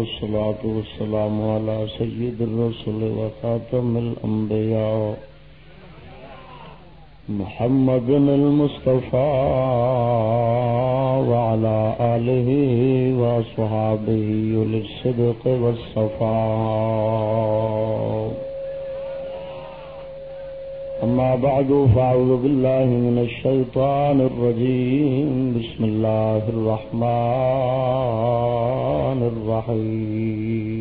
والصلاة والسلام على سيد الرسل وخاتم الأنبياء. محمد المصطفى وعلى آله وصحابه للصدق والصفاء. أما بعد فأعوذ بالله من الشيطان الرجيم. بسم الله الرحمن الرحيم.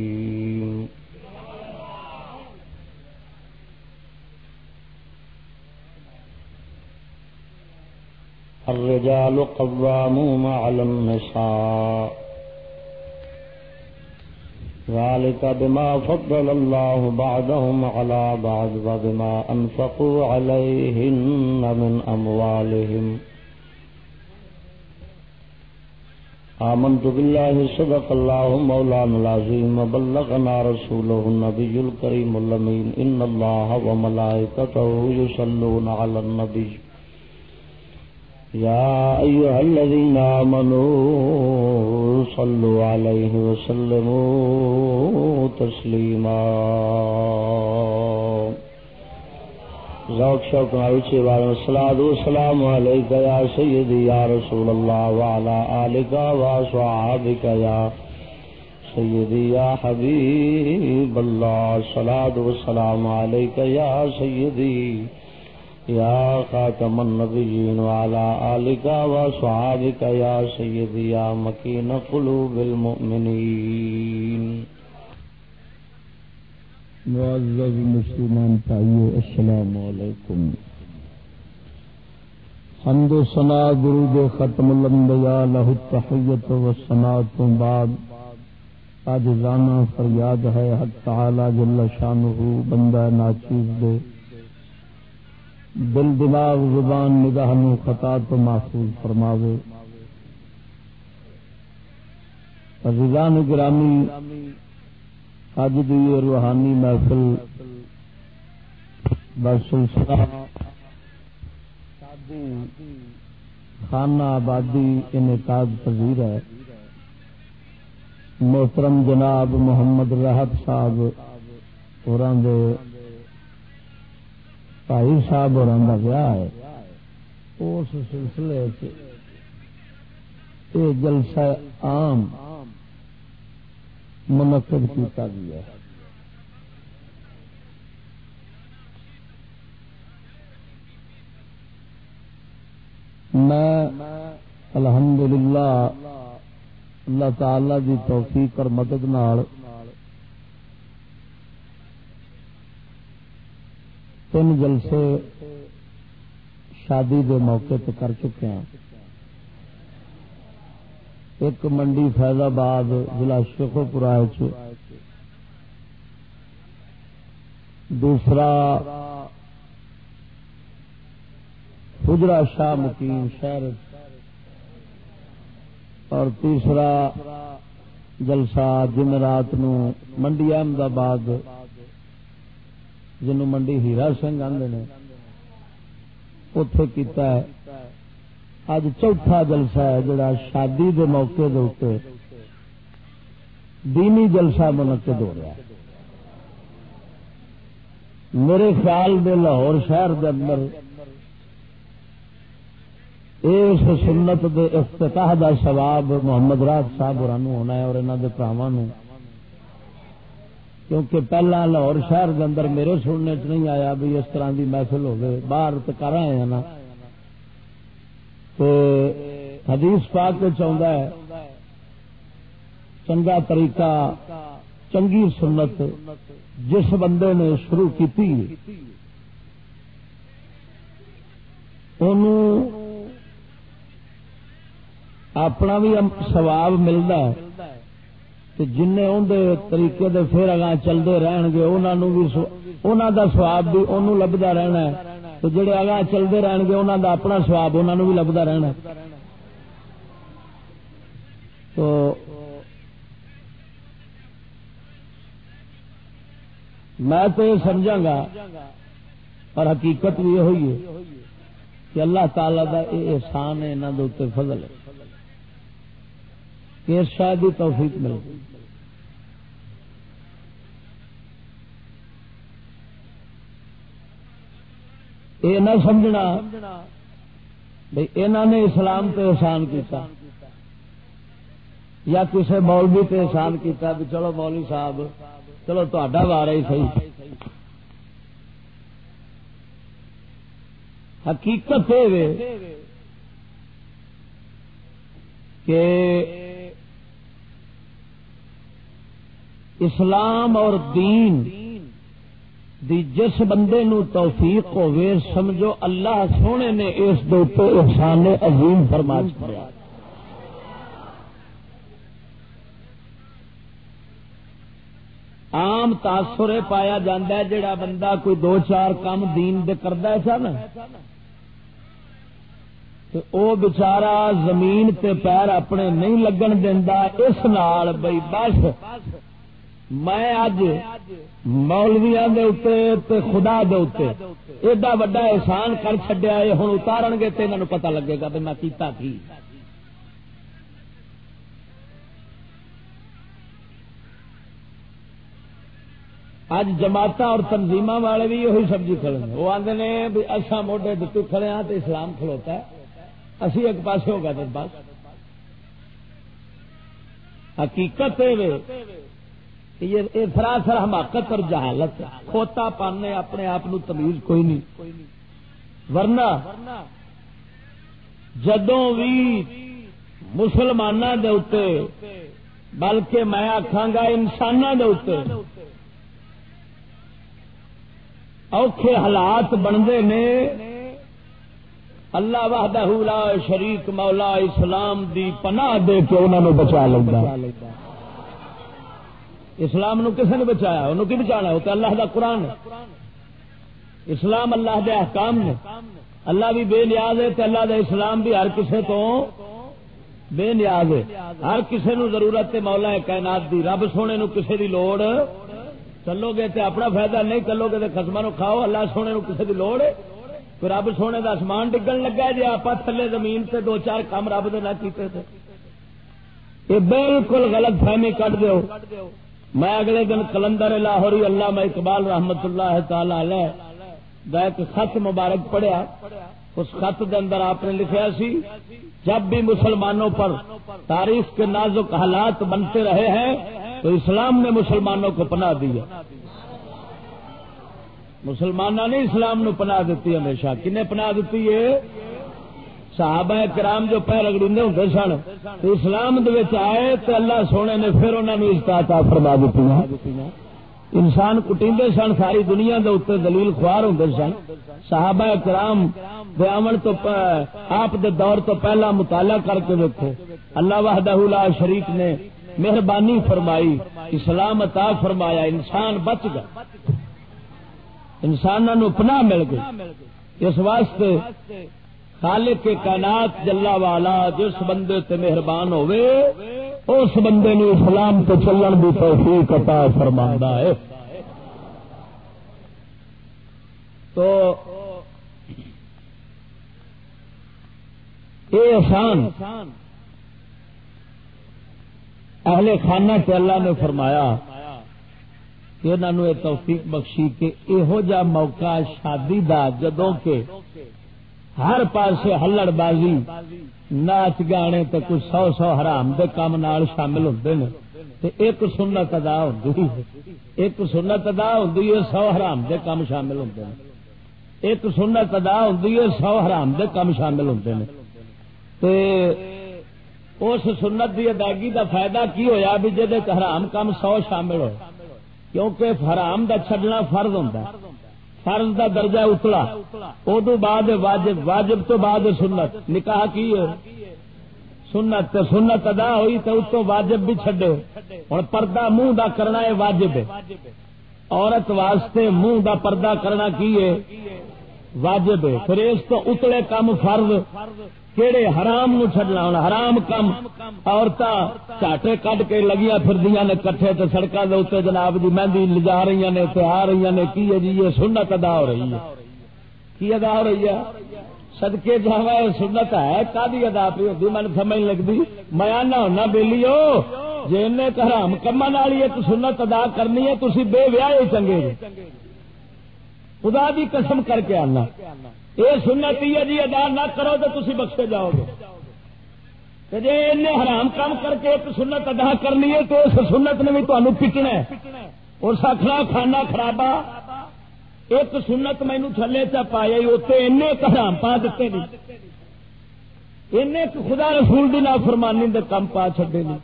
الرجال قوامون على النساء. ذلك بما فضل الله بعدهم على بعض وبما أنفقوا عليهن من أموالهم. آمنت بالله صدق الله مولانا العظيم وبلغنا رسوله النبي الكريم اللمين إن الله وملائكته يصلون على النبي. يا أيها الذين آمنوا صلوا عليه وسلموا تسليما ذوق شوق نعوچی وعلى الصلاة والسلام عليك يا سيدي يا رسول الله وعلى آلك وصحابك يا سيدي يا حبيب الله الصلاة والسلام عليك يا سيدي يا خاتم النبيين وعلى آلك وصحابك يا سيدي يا مكين قلوب المؤمنين. معزز مسلمان تائیو السلام علیکم. حمد و سنا درود ختم الانبیاء لہ التحیت و سنا تو بعد. آج رانا فریاد ہے، حق تعالی جل شانہ بندہ ناچیز دے. دل دماغ زبان نگاہ نو خطا تو محفوظ فرماوے۔ رضان گرامی اج دی روحانی محفل بسلسلہ خانہ آبادی انعقاد پذیر ہے۔ محترم جناب محمد رحت صاحب اور بھائی صاحب اور ویاہ ہے اس سلسلے یہ جلسہ عام منعقد کیا گیا ہے میں الحمدللہ اللہ تعالی دی توفیق اور مدد نال تین جلسے شادی دے موقع پہ کر چکے ہیں۔ ایک منڈی فیض آباد ضلع شیخو پورا دوسرا خجرا شاہ مکیم شہر۔ اور تیسرا جلسہ جمعرات نو منڈی احمد آباد۔ جنو منڈی ہیرا سنگھ آدھے نے اتے کیتا ہے۔ اج چوتھا جلسہ ہے جڑا شادی دے موقع دے اتنے دینی جلسہ منعقد ہو رہا ہے۔ میرے خیال دے لاہور شہر دے اندر اس سنت دے افتتاح دا ثواب محمد راج صاحب ہونا ہے اور انہوں کے پراواں کیونکہ پہلا لاہور شہر کے اندر میرے سننے چ نہیں آیا بھی اس طرح کی محفل ہوگی باہر تو کر آئے ہیں نا۔ تو حدیث پاک چاہتا ہے، چنگا طریقہ، چنگی سنت جس بندے نے شروع کی اپنا بھی سواب ملتا ہے۔ جن طریقے دے پھر اگاں چلتے رہن گے انہوں دا سواب بھی انہوں لبدا رہنا ہے۔ تو جڑے اگاں چلتے رہن گے انہوں دا اپنا سواب انہوں بھی لبدا رہنا تو میں تو یہ سمجھا گا اور حقیقت بھی یہ ہوئی ہے کہ اللہ تعالی دا یہ احسان ہے انہوں کے فضل ہے۔ کہ ارشاد کی توفیق مل گئی یہ نہ سمجھنا بھائی انہوں نے اسلام تے احسان کیتا یا کسی مولوی تے احسان کیتا بھی چلو مولوی صاحب، چلو تا وار ہی صحیح۔ حقیقت یہ کہ اسلام اور دین دی جس بندے نو توفیق ہوئے سمجھو، اللہ سونے نے اس دو احسان عظیم فرما چکا عام تاثر پایا جا جڑا بندہ کوئی دو چار کام دین دے کرتا ہے سن او بچارا زمین تے پیر اپنے نہیں لگن دینا اس نال بھائی بس میں اج مولویا تے خدا دے ایڈا وڈا احسان کر چڈیا ہوں اتارن گے تو انہوں پتا لگے گا بھی میں کیتا کی۔ اج جماعت اور تنظیم والے بھی یہ سبزی کھڑے وہ آدھے نے بھی اصا موڈے دتی کھڑے ہاں تو اسلام کھلوتا ہے۔ اسی ایک پاس ہوگا دن بس حقیقت یہ سراسر حماقت اور جہالت کھوتا پانے اپنے آپ تمیز کوئی نہیں۔ ورنہ جدوں بھی مسلمانوں کے اتنے بلکہ میں آخا گا انسانوں کے اتنے اوکھے حالات بنتے نے، اللہ وحدہ لا شریک مولا اسلام دی پناہ دے کے انہوں نے بچا لینا اسلام نو کسے نے بچایا؟ انہوں کی بچانا؟ ہوتا اللہ دا قرآن اسلام اللہ دے احکام نے۔ اللہ بھی بے نیاز ہے تے اللہ دا اسلام بھی ہر کسے تو بے نیاز ہے۔ ہر کسے نو ضرورت ہے مولا کائنات دی۔ رب سونے نو کسے دی لوڑ چلو گے تے اپنا فائدہ نہیں چلو گے تے خسما نو کھاؤ۔ اللہ سونے نو کسے دی لوڑ ہے۔ رب سونے دا اسمان ڈگن لگا جی آپ تھلے زمین تے دو چار کام رب دے نہ کیتے تھے یہ بالکل غلط فہمی کٹ دیو۔ میں اگلے دن کلندر لاہوری اللہ میں اقبال رحمت اللہ تعالی علیہ دا ایک خط مبارک پڑھیا۔ اس خط دے اندر آپ نے لکھا سی، جب بھی مسلمانوں پر تاریخ کے نازک حالات بنتے رہے ہیں، تو اسلام نے مسلمانوں کو پناہ دیا مسلمانوں نے اسلام نو پناہ دیتی ہمیشہ۔ کنے پناہ دیتی ہے؟ صحابہ کرام جو پیر اگڑے ہوں سن اسلام آئے تو اللہ سونے نے پھر انہوں نے استعتا فرما دیتی انسان کٹیندے سن، ساری دنیا دے اتنے دلیل خوار ہوں سن۔ صحابہ کرام دے امن تو آپ دے دور تو پہلا مطالعہ کر کے دیکھو اللہ وحدہ لا شریف نے مہربانی فرمائی، اسلام عطا فرمایا، انسان بچ گیا۔ انسانوں پناہ مل گئی۔ اس واسطے خالق کے کائنات جلا والا جس بندے تے مہربان ہوئے اس بندے نے اسلام تو چلن بھی توفیق عطا فرماندا ہے۔ تو یہ احسان، اہل خانہ تے اللہ نے فرمایا کہ انہوں نے توفیق بخشی کہ یہو جا موقع شادی دا جدوں کے ہر پاسے ہلڑ بازی، ناچ گانے تے کچھ سو سو حرام دے کام نال شامل ہوتے ہیں تے ایک سنت ادا ہوتی ایک سنت ادا ہوتی ہے، سو حرام دے کام شامل ہوتے ہیں ایک سنت ادا ہوتی ہے، سو حرام دے کام شامل ہوتے ہیں تے اس سنت دی ادائیگی دا فائدہ کی ہویا بھی جے حرام کام سو شامل ہو کیونکہ حرام دا چھڈنا فرض ہوں فرض دا درجہ اتلا ادو بعد واجب واجب تو بعد سنت۔ نکاح کی ہے؟ سنت تے سنت ادا ہوئی تو اس کو واجب بھی چڈے ہوں پردہ منہ دا کرنا ہے واجب۔ ہے عورت واسطے منہ دا پردہ کرنا کی ہے؟ واجب۔ ہے پھر اس تو اتلے کم فرض۔ کہڑے حرام نو چڈنا ہونا حرام کم۔ عورت چاٹے کڈ کے لگیا پھر نے کٹھے تو سڑکوں کے اتنے جناب جی مہندی لجا رہی نے آ رہی نے کی ہے جی یہ سنت ادا ہو رہی ہے کی ادا ہو رہی ہے سدکے جا سنت ہے کدی ادا پی ہوتی من سمجھ لگتی میں آنا ہونا بہلی ہو جی حرام کما ایک سنت ادا کرنی ہے تھی بے ویا چنگے خدا دی قسم کر کے آنا یہ سنت ہی ہے جی ادا نہ کرو تو تھی بخشے جاؤ گے۔ جی ان حرام کام کر کے ایک سنت ادا کرنی ہے تو اس سنت نے بھی تمہیں پٹنا ہے۔ اور سکھنا کھانا خرابا ایک سنت مینو تھلے چ پایا اتنے این حرام پا دیتے نہیں۔ این خدا رسول دی فرمانی دے کم پا چڈے نہیں۔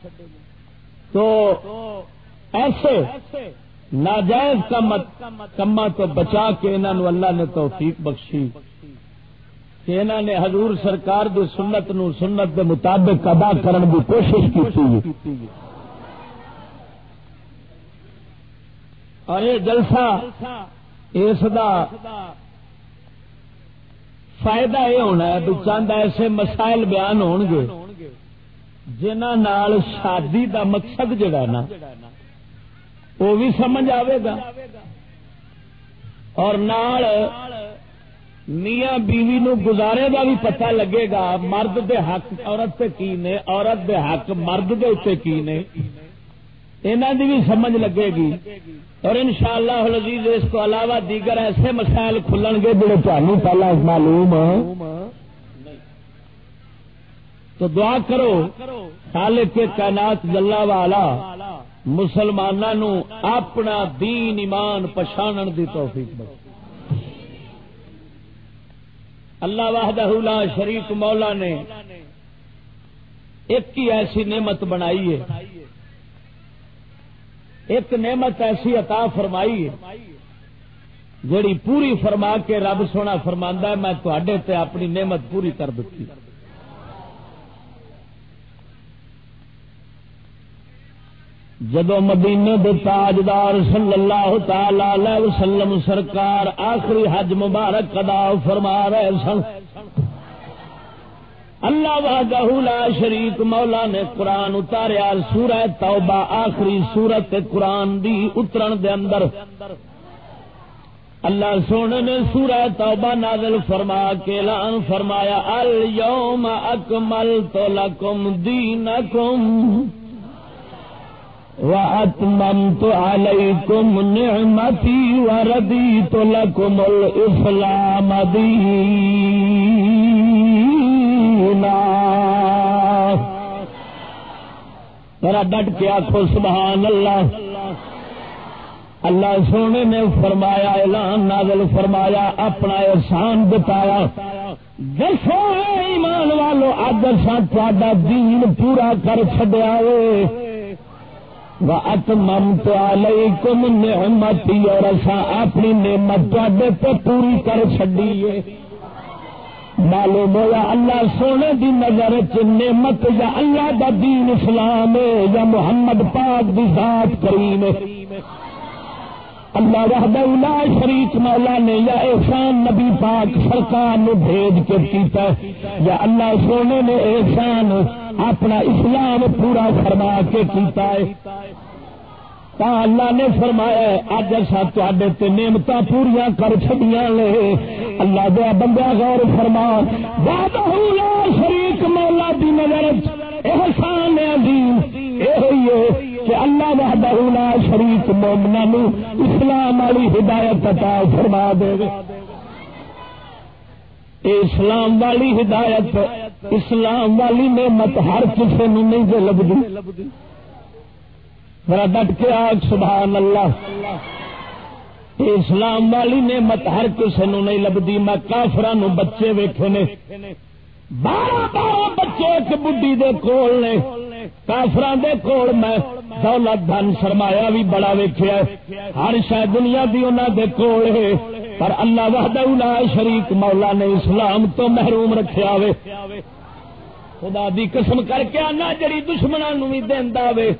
تو ایسے ناجائز کما تو بچا کے انہوں اللہ نے توفیق بخشی۔ کہ انہوں نے حضور سرکار دی سنت نو سنت دے مطابق ادا کرن دی کوشش کی اور یہ جلسہ اس دا فائدہ یہ ہونا ہے بھی چند ایسے مسائل بیان ہون گے جنہ نال شادی دا مقصد جڑا نا، وہ بھی سمجھ آئے گا۔ اور نال میاں بیوی نو گزارے کا بھی پتہ لگے گا مرد دے حق عورت تے کی نے، عورت دے حق مرد دے اتنے کی نے۔ انہوں دی بھی سمجھ لگے گی۔ اور ان شاء اللہ اس کو علاوہ دیگر ایسے مسائل کھلن گے جڑے تمہیں پہلا معلوم تو دعا کرو، خالق کے کائنات جلا والا مسلمانوں اپنا دین ایمان پچھان دی توفیق بخش اللہ واہدہ لا شریف مولا نے ایک ہی ایسی نعمت بنائی ہے۔ ایک نعمت ایسی عطا فرمائی ہے جڑی پوری فرما کے رب سونا فرما میں تے اپنی نعمت پوری کر دیتی جدو مدینے دے تاجدار صلی اللہ تعالی وسلم سرکار آخری حج مبارک ادا فرما رہے سن، اللہ وحدہ لا شریک مولا نے قرآن اتاریا، سورہ توبہ آخری سورت قرآن دی اترن دے اندر۔ اللہ سونے نے سورہ توبہ نازل فرما کے اعلان فرمایا، اليوم اکملت لکم دینکم وَأَتْمَمْتُ عَلَيْكُمْ نِعْمَتِي وَرَضِيتُ لَكُمُ الْإِسْلَامَ دِينًا ذرا ڈٹ کے آخو سبحان اللہ۔ اللہ سونے نے فرمایا، اعلان نازل فرمایا، اپنا احسان بتایا۔ دسو ایمان والو اج سا دین پورا کر چڈیا اتمم تو علیکم نعمتی اور اسا اپنی نعمت تے پوری کر چڈیے معلوم ہوا اللہ سونے دی نظر چ نعمت یا اللہ دا دین اسلام یا محمد پاک دی ذات کریم اللہ وحدہ لا شریک مولا نے یا احسان نبی پاک سرکار نے بھیج کے کیتا یا اللہ سونے نے احسان اپنا اسلام پورا فرما کے کیتا ہے۔ تا اللہ نے فرمایا اج اصا تے نعمت پوریا کر چڑیا لے اللہ دیا بندہ غور فرما۔ شریک مولا دی نظر احسان عظیم۔ یہ کہ اللہ وحدہ لا شریک مومنا اسلام والی ہدایت عطا فرما دے۔ اسلام والی ہدایت اسلام والی نعمت ہر کسی نے نہیں جو لگتی میرا ڈٹ کے آگ سبحان اللہ۔ اسلام والی نعمت ہر کسی نو نہیں لبدی۔ میں کافران بچے ویکھے نے۔ بارہ بارہ بچے ایک بڈی دے کول نے۔ کافران دے کول میں دولت دھن سرمایا بھی بڑا ویکھیا ہر شاید دنیا دی انہوں دے کول ہے۔ پر اللہ وحدہ لا شریک مولا نے اسلام تو محروم رکھیا وے۔ خدا دی قسم کر کے آنا جڑی دشمنوں بھی دینا وے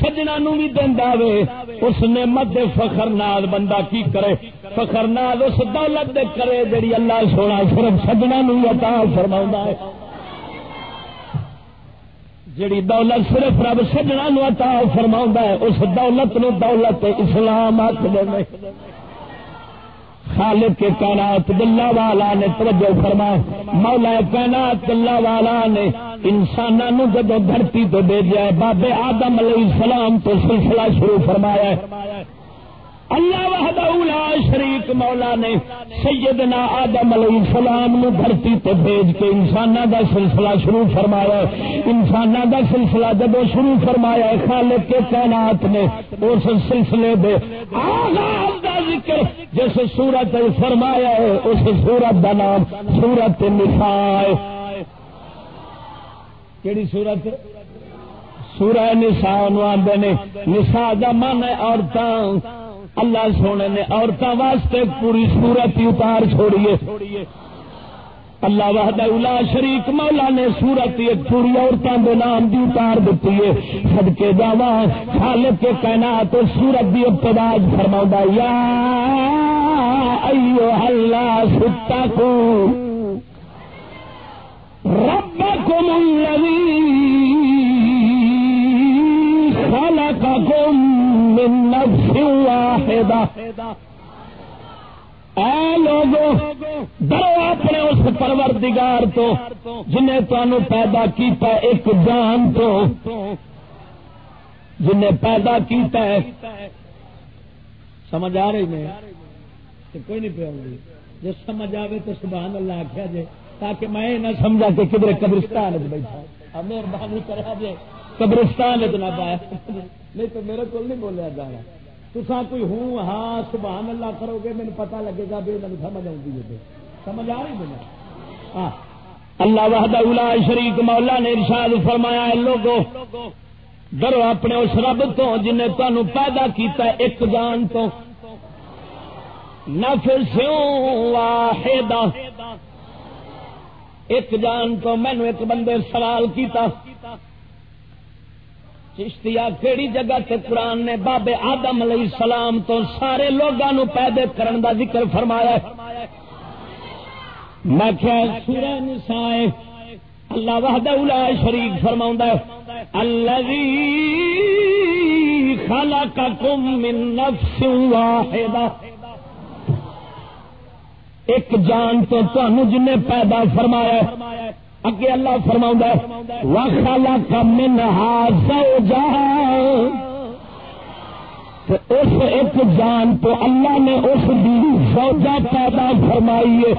سجنا نو بھی دینا وے۔ اس نے مد فخر نال بندہ کی کرے؟ فخر نال اس دولت دے کرے جڑی اللہ سونا صرف سجنا نو عطا فرما ہے۔ جڑی دولت صرف رب سجنا نو عطا فرما ہے، اس دولت نو دولت اسلام آخ دے خالق کے کائنات اللہ والا نے توجہ فرما مولا کائنات اللہ والا نے انسانوں جدو دھرتی تو بھیجا ہے، بابے آدم علیہ السلام تو سلسلہ شروع فرمایا ہے۔ اللہ وحدہ لا شریک مولا نے سیدنا آدم علیہ السلام نو دھرتی تے بھیج کے انسان دا سلسلہ شروع فرمایا انسان دا سلسلہ جب شروع فرمایا خالق کے کائنات نے اس سلسلے دے آغاز دا ذکر جس سورت فرمایا ہے، اس سورت دا نام سورت نساء کیڑی سورت؟ سورہ نساء آدھے نے۔ نساء دا من ہے عورتاں۔ اللہ سونے نے عورتوں واسطے پوری سورت ہی اتار چھوڑیے اللہ وحد الا شریک، مولا نے سورت ایک پوری عورتوں کے نام بھی اتار دیتی ہے۔ سب کے جاوا خالق کے کہنا تو سورت بھی ابتداج فرما یا ایو اللہ ستا کو رب کو من نفس واحدة اے لوگو، ڈرو اپنے اس پروردگار تو جنہیں تمہوں پیدا کیتا ایک جان تو۔ جنہیں پیدا کیتا ہے۔ سمجھ آ رہی میں؟ کوئی نہیں پیا جی سمجھ آئے تو سبحان اللہ آخیا جائے تاکہ میں نہ سمجھا کہ کدھر قبرستان بیٹھا۔ مہربانی کرا جائے قبرستان اتنا پایا نہیں تو میرے کو نہیں بولیا جا رہا۔ تصا کوئی ہوں ہاں سبحان اللہ کرو گے مجھے پتا لگے گا بھی میری سمجھ آؤں گی جی۔ سمجھ آ رہی مجھے جی؟ ہاں۔ اللہ وحدہ الا شریک مولا نے ارشاد فرمایا ہے، لوگو، ڈرو اپنے اس رب تو جنہیں تمہیں پیدا کیتا ہے، ایک جان تو۔ نفسوں واحدہ۔ ایک جان تو مینو ایک بندے سوال کیتا۔ چشتیا کہڑی جگہ تے قرآن نے بابے آدم علیہ السلام تو سارے لوگوں پیدے کرن دا ذکر فرمایا میں کیا سورہ نسائے اللہ وحدہ اولا شریک فرما الذی خلقکم من نفس واحدہ۔ ایک جان تو تنوع جن پیدا فرمایا اگے اللہ فرما وخلا کا من جا اس ایک جان تو اللہ نے اس دی سوجا پیدا فرمائی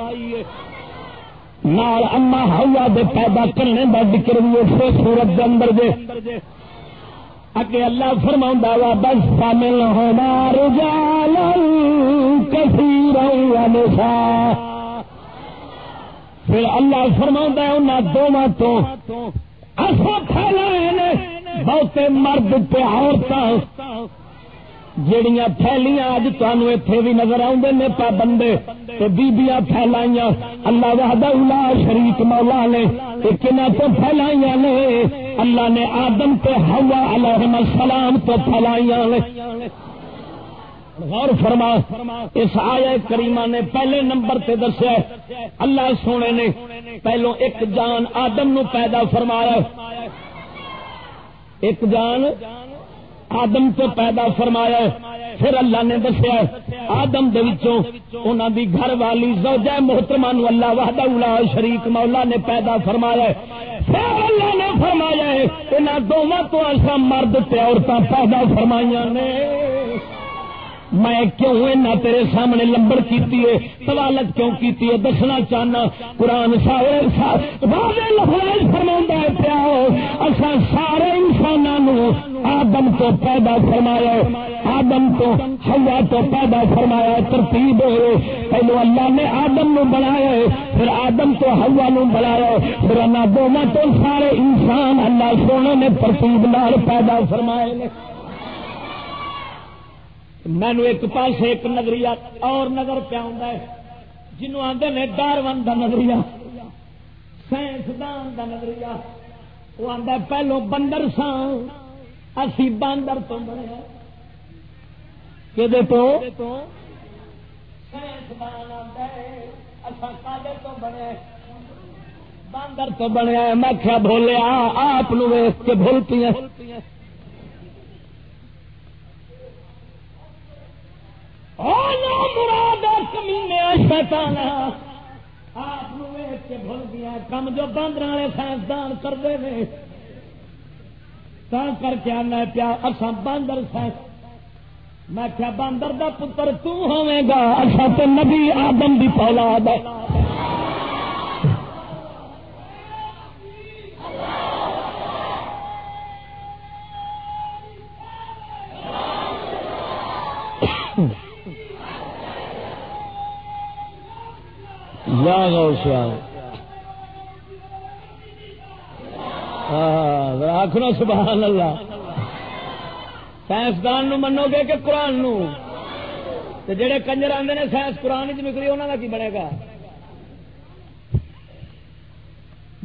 نال اما ہوا دے پیدا کرنے کا ذکر بھی اسے سورت کے اندر دے۔ اگے اللہ فرما وا بس شامل ہونا رجال کثیر نساء پھر اللہ فرما ان دونوں تو اصا پھیلائے بہتے مرد پہ عورتیں جڑیاں پھیلیاں اج تمہیں اتے بھی نظر آدھے نے پابندے بیبیاں پھیلائیاں۔ اللہ وحدہ اللہ شریک مولا نے کنا تو پھیلائیاں نے۔ اللہ نے آدم تے ہوا علیہ السلام تو پھیلائیاں نے۔ غور فرما، اس آیا کریمہ نے پہلے نمبر تے دسیا اللہ سونے نے پہلو ایک جان آدم نو پیدا فرمایا۔ ایک جان آدم تو پیدا فرمایا۔ پھر اللہ نے دسیا آدم انہوں دی گھر والی زوجہ محترمہ نو اللہ وحدہ اولا شریک مولا نے پیدا فرمایا پھر اللہ نے فرمایا انہوں دونوں تو ایسا مرد تے عورتیں پیدا فرمائیاں نے۔ میں کیوں اینا تیرے سامنے لمبڑ کیتی ہے؟ سوالت کیوں کیتی ہے؟ دسنا چاہنا، قرآن فرما پیا اصا سارے انسانوں آدم تو پیدا فرمایا آدم تو ہوا تو پیدا فرمایا ترتیب ہوئے پہلو اللہ نے آدم نو بنایا پھر آدم تو ہوا نو بنایا پھر اللہ دونوں تو سارے انسان اللہ سونے نے ترتیب نال پیدا فرمائے مینو ایک پاس ایک نظریہ اور نظر پیا جنو آدھے نے ڈارون کا نظریہ سائنسدان کا نظریہ وہ آدھا پہلو بندر سان اسی باندر تو بنے کہ سائنسدان آتا ہے تو بنے باندر تو بنیا میں کیا بولیا آپ ویس کے بھولتی ہیں مراد کمینے شیطان آپ کے بھول گیا، کم جو باندر والے سائنسدان کرتے ہیں تا کر کے آنا پیا اصا باندر سائنس میں کیا باندر دا پتر تمے گا اچھا تو نبی آدم دی پولاد ہے۔ آخر سبحان اللہ. سائنسدان نو منو گے کہ قرآن نو؟ جڑے کنجر آتے نے سائنس قرآن چ نکلی انہوں کا کی بنے گا؟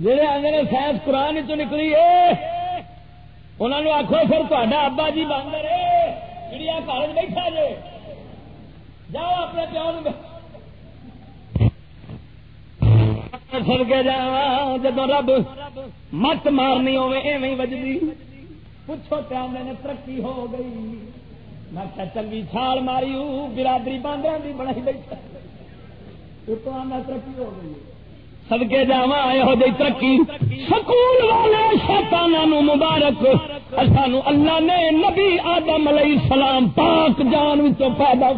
جڑے آتے نے سائنس قرآن چ نکلی انہوں نے آخو پھر تا ابا جی باندر جی کالج بیٹھا جے، جاؤ اپنے پیو سد کے جا جب رب مت مارنی ہوے ایویں وجدی۔ پوچھو پیا میں ترقی ہو گئی۔ میں چنگی چھال ماری برادری باندر کی بنائی بیٹھا ترقی ہو گئی۔ سدکے جا یہ ترقی۔ سکول والے شیطان مبارک سانو اللہ نے نبی آدم علیہ السلام پاک جان پیدا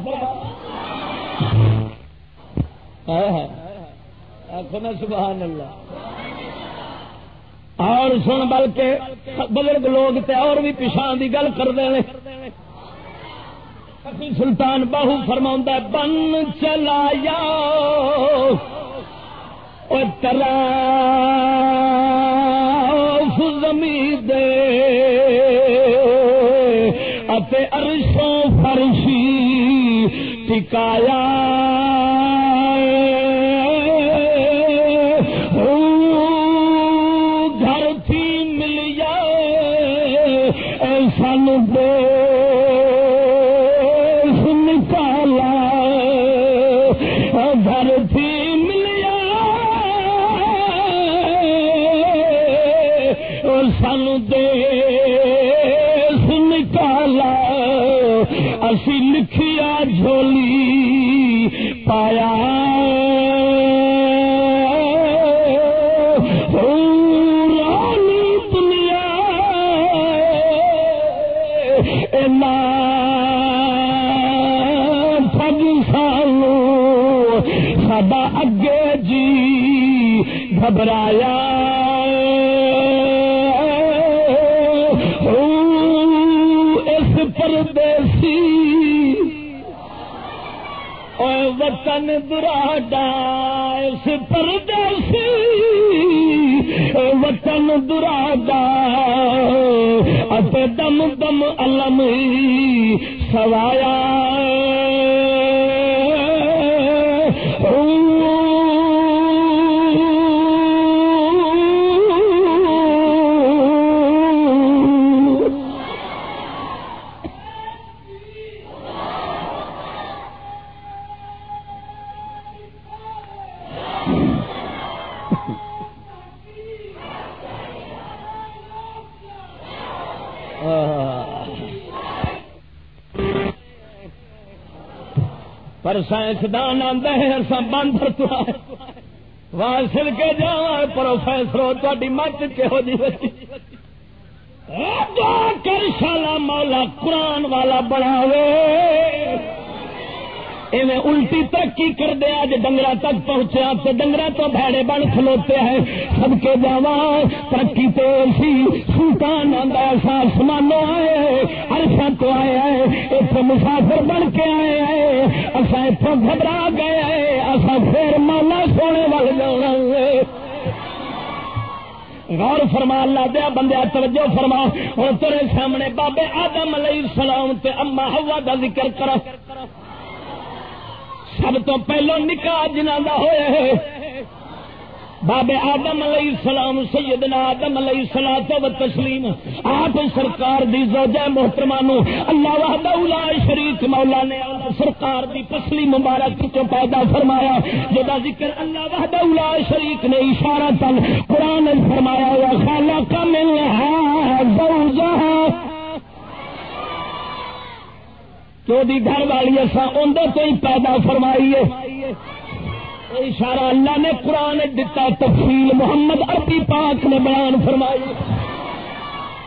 آخو نا سبحان اللہ۔ اور سن بلکہ بزرگ لوگ تے اور بھی پچھا کی گل کرتے ہیں سلطان باہو فرما بن چلایا ترا زمین دے ارشوں فرشی ٹکایا جان دراڈا اس پردیسی وطن دراڈا دم دم علم سوایا۔ پر سائنسدان آدھے اصا بند واسل کے جا پروفیسر تاری مت کہو جی۔ کر شالا مولا قرآن والا بناوے۔ ایویں الٹی ترقی کر دیا جی ڈنگر تک پہنچا تو ڈنگر تو بھڑے بن کھلوتے ہیں۔ سب کے جا ترقی تو سی، سلطان آدھا ایسا سمانو آئے۔ ارسا تو آئے آئے اتنے مسافر بن کے آئے آئے اصا اتوں گھبرا گئے آئے اصا پھر مالا سونے وال جانا غور فرما، اللہ دیا بندے، توجہ فرما۔ ہوں تیرے سامنے بابے آدم علیہ السلام تے اما ہوا کا ذکر کر سب تو پہلو نکاح جنہ کا ہوئے بابے آدم علیہ السلام، سیدنا آدم علیہ السلام تو تسلیم آپ سرکار دی زوجہ محترمہ نو اللہ وحدہ لا شریک مولا نے سرکار دی پسلی مبارک تو پیدا فرمایا، جدا ذکر اللہ وحدہ لا شریک نے اشارہ تل قرآن فرمایا یا خالق منها زوجها تو دی گھر والی اصا اندر تو ہی پیدا فرمائیے اشارہ اللہ نے قرآن دتا تفصیل محمد عربی پاک نے بیان فرمائی۔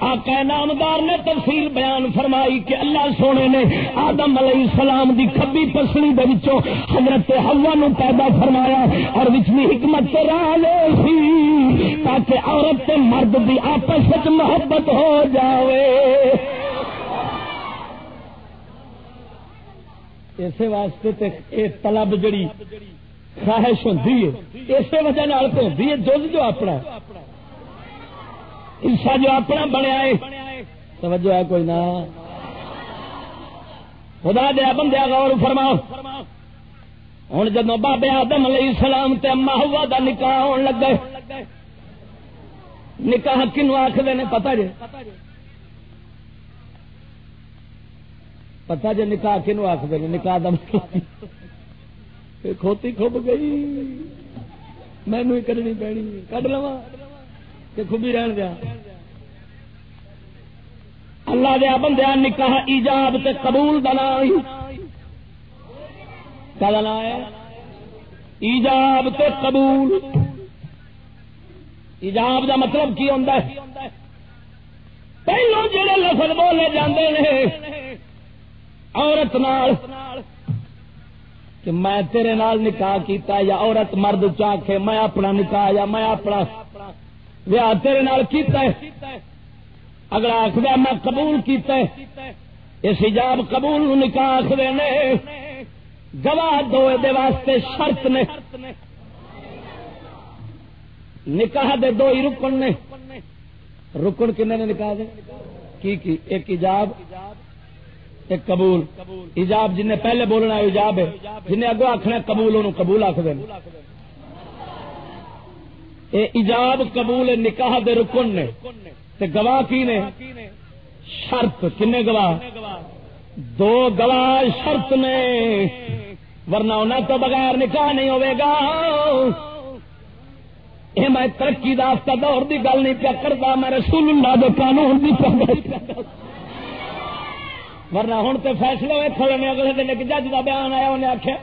آقا نامدار نے تفصیل بیان فرمائی کہ اللہ سونے نے آدم علیہ السلام دی کبھی پسلی دے وچوں حضرت ہوا نو پیدا فرمایا اور وچلی حکمت تے راہ لے سی تاکہ عورت تے مرد دی آپس وچ محبت ہو جاوے۔ اسی واسطے تے اے طلب جڑی خواہش ہوتی ہے۔ اسی وجہ ہوتی ہے دھد جو اپنا۔ حصہ جو اپنا بنیا ہے۔ توجہ ہے کوئی نہ۔ خدا دیا بندیا غور فرماؤ۔ ہوں جب بابے آدم علیہ السلام تے اما ہوا دا نکاح ہون لگ گئے نکاح کنو آخر نے پتا جی پتا جی نکاح کنو آخر نکاح دم کھوتی کھب گئی۔ مینو ہی کرنی پینی۔ کڈ لوا کہ خوبی رہن دیا۔ اللہ دیا بندیا نکاح ایجاب تے قبول دنا کا ہے؟ ایجاب تے قبول۔ ایجاب دا مطلب کی ہوتا ہے؟ پہلو جڑے لفظ بولے جاندے نے، عورت نال کہ میں تیرے نال نکاح کیتا یا عورت مرد چاہے میں اپنا نکاح یا میں اپنا ویاہ تیرے نال کیتا ہے۔ اگلا آخر میں قبول کیتا ہے۔ اس حجاب قبول نکاح آخر نے۔ گواہ دو دے واسطے شرط نے۔ نکاح دے دو ہی رکن نے۔ رکن کنے نے نکاح دے؟ کی کی؟ ایک ایجاب ایک قبول۔ ایجاب جن نے پہلے بولنا ایجاب ہے جن نے اگو آخنا قبول، انہوں قبول آخ دیں ایجاب قبول نکاح دے رکن نے۔ تے گواہ کی نے؟ شرط۔ کنے گواہ؟ دو گواہ شرط نے۔ ورنہ انہیں تو بغیر نکاح نہیں ہوئے گا۔ یہ میں ترقی دافتہ دور دی گل نہیں پیا کرتا میں رسول اللہ دے قانون دی پیا ورنہ ہوں تو فیصلے ہوئے تھوڑے میں اگلے دن ایک جج کا بیان آیا، انہیں آخیا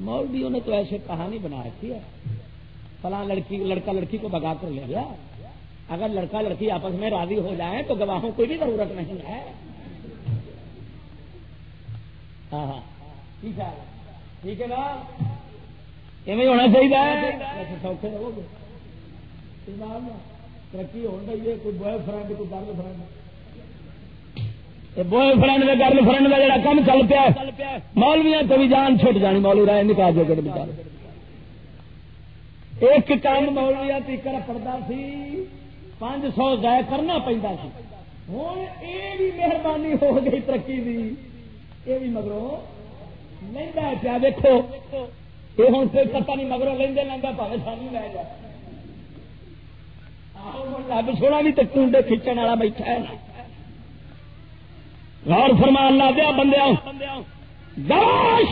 مولویوں نے تو ایسے کہانی بنا رکھی ہے۔ فلاں لڑکی، لڑکا لڑکی کو بگا کر لے گیا۔ اگر لڑکا لڑکی آپس میں راضی ہو جائے تو گواہوں کوئی بھی ضرورت نہیں ہے۔ ہاں, ہاں۔ ٹھیک ہے؟ ٹھیک ہے نا؟ ایویں ہونا چاہیے۔ سوکھے رہو گے۔ ترقی ہو رہی ہے کوئی بوائے فرینڈ کوئی گرل فرینڈ بوائے فرینڈ کا گرل فرینڈ کا جڑا کام چل پیا مولویا تو بھی جان چھٹ جانی مولو رائے نکال دے گئے بچارے۔ ایک کام مولویا تیکر پڑتا سی، پانچ سو ضائع کرنا پہنتا سی۔ ہوں یہ بھی مہربانی ہو گئی ترقی کی یہ بھی مگرو لینا پیا، دیکھو۔ یہ ہوں پھر پتا نہیں مگرو لینا لینا پہ ساری لے جائے رب سونا بھی تو کنڈے کھچن والا بیٹھا ہے۔ غور فرما اللہ دیا بندیا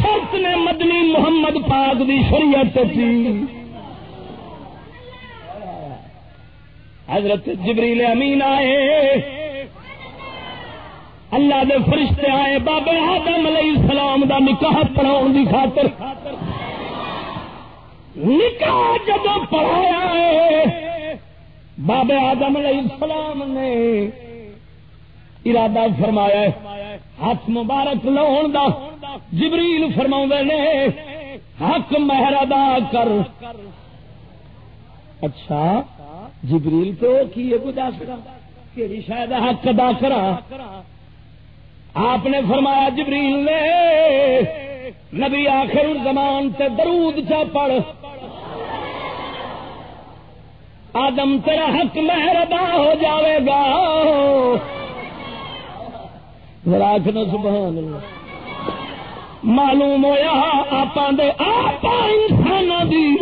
شرط نے مدنی محمد پاک دی شریعت تھی۔ حضرت جبریل امین آئے۔ اللہ دے فرشتے آئے بابے آدم علیہ السلام دا نکاح پڑھاؤ دی خاطر۔ نکاح جب پڑھایا ہے بابے آدم علیہ السلام نے ارادہ فرمایا ہاتھ مبارک لاؤن دا جبریل فرما نے، حق مہر ادا کر۔ اچھا جبریل تو کی کہ شاید حق ادا کرا؟ آپ نے فرمایا جبریل نے، نبی آخر زمان تے درود چا پڑھ۔ آدم تیرا حق مہر ادا ہو جاوے گا۔ سبحان اللہ۔ معلوم ہوا آپ انسان دی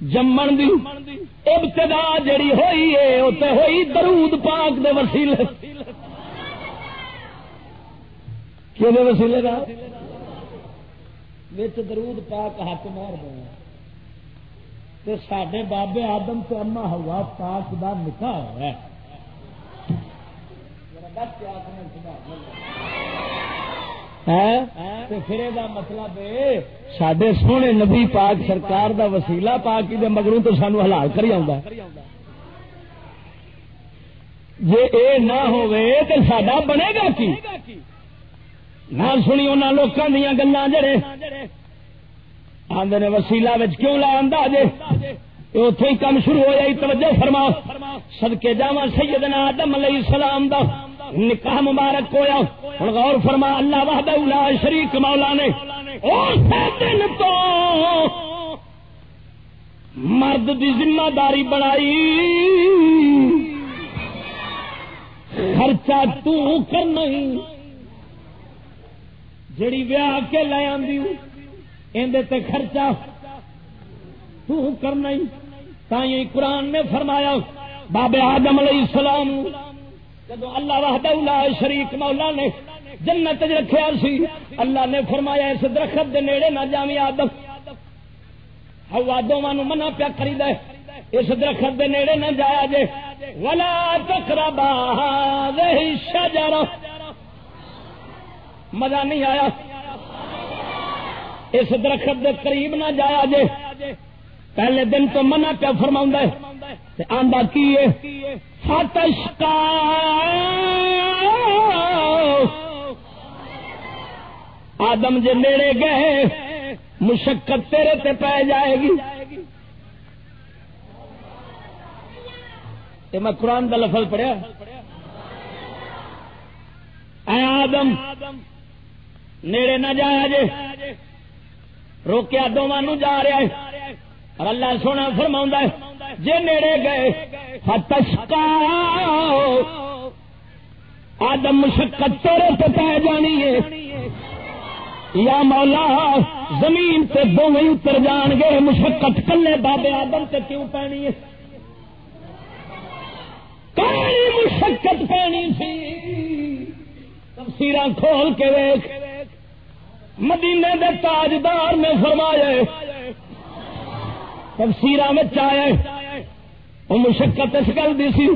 جمن دی ابتدا جڑی ہوئی ہے وہ ہوئی درود پاک دے وسیلے۔ کہ وسیلے کا بچ درود پاک ہاتھ مار دیا سڈے بابے آدم سے اما ہوا پاک دا نکاح ہوا ہے پھر مطلب سڈے سونے نبی پاک سرکار دا وسیلہ پاک دے مگروں تو سانو ہلال کری آ جی یہ نہ تو سڈا بنے گا کی؟ نہ سنی ان لوگوں دیا گلا جڑے۔ آدھے نے وسیلا کیوں لا آدھا جے اتے ہی کام شروع ہو جائی توجہ فرما سدکے جا سیدنا آدم علیہ السلام دا۔ نکاح مبارک ہویا۔ ہوں غور فرما، اللہ وحدہ لا شریک مولا نے دن تو مرد دی ذمہ داری بنائی خرچہ تو کرنا جڑی ویاہ کے لے آدھی اندر خرچہ تو کرنا تھی قرآن نے فرمایا بابے آدم علیہ السلام جب اللہ وحدہ اللہ شریک مولا نے جنت رکھا سی، اللہ نے فرمایا اس درخت دے نیڑے نہ جامی آدم۔ ہوا دونوں منع پیا کری دے اس درخت دے نیڑے نہ جایا جے۔ ولا تقربا مزہ نہیں آیا۔ اس درخت دے قریب نہ جایا جے۔ پہلے دن تو منع پیا فرما آندا کی فتشکا آدم جے نیڑے گئے، مشقت تیرے تے پہ جائے گی۔ میں قرآن کا لفظ پڑھیا۔ اے آدم، نیڑے نہ جایا جے۔ روکیا دونوں جا رہا ہے۔ اور اللہ سونا فرما جے نیڑے گئے فتشکا۔ آدم مشقت تیرے تے پہ جانی ہے۔ یا مولا، زمین تے دونوں اتر جان گے۔ مشقت کلے بابے آدم تے کیوں پینی ہے؟ مشقت پینی سی۔ تفسیر کھول کے ویخ مدینے دے تاجدار نے فرمایا تفسیر آئے وہ مشقت اس گل دی سی،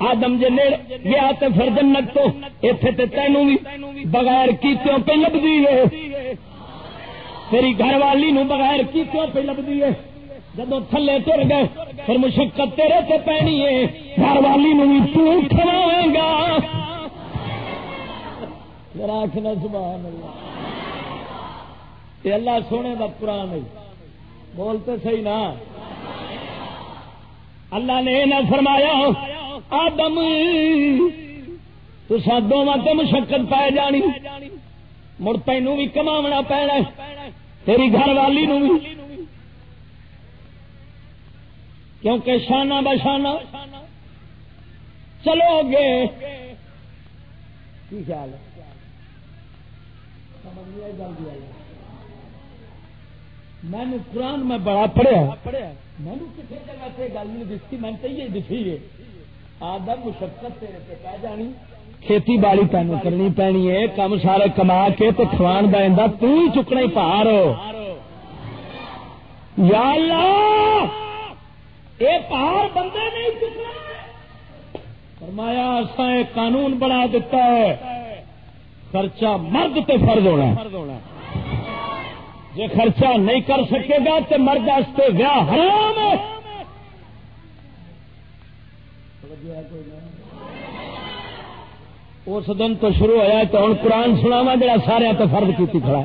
آدم جی نیڑ گیا تو پھر جنت تو اتنے تے تینوں بھی بغیر کیتوں پہ لبھی ہے۔ تیری گھر والی نو بغیر کیتوں پہ لبھی ہے۔ جب تھلے تر گئے، پھر مشقت تیرے تے پینی ہے۔ گھر والی نو بھی تو کھوائے گا۔ آخنا سبحان اللہ یہ اللہ سونے کا قرآن ہے۔ بولتے صحیح نا۔ اللہ نے نہ فرمایا، آدم تو دونوں تو مشقت پائے جانی، مڑ تینوں بھی کما پینا تیری گھر والی نو بھی کیونکہ شانہ بشانہ چلو گے۔ کی خیال ہے؟ میں نے قرآن میں بڑا پڑھیا پڑھیا۔ میں کسی جگہ سے گل نہیں دسی، میں تو یہ دسی ہے۔ آدم، مشقت تیرے سے پہ جانی۔ کھیتی باڑی تین کرنی پینی ہے، کم سارے کما کے تو کھوان دا تو ہی چکنا ہی پہاڑ۔ یا اللہ! اے پہاڑ بندے نہیں چکنا۔ فرمایا اسا ایک قانون بنا دیتا ہے۔ خرچہ مرد تے فرض ہونا۔ جی خرچہ نہیں کر سکے گا تو مرد واسطے ویاہ حرام ہے۔ اس دن تو شروع ہوا تو ہوں قرآن سناوا جا سارا تو فرد کی کھڑا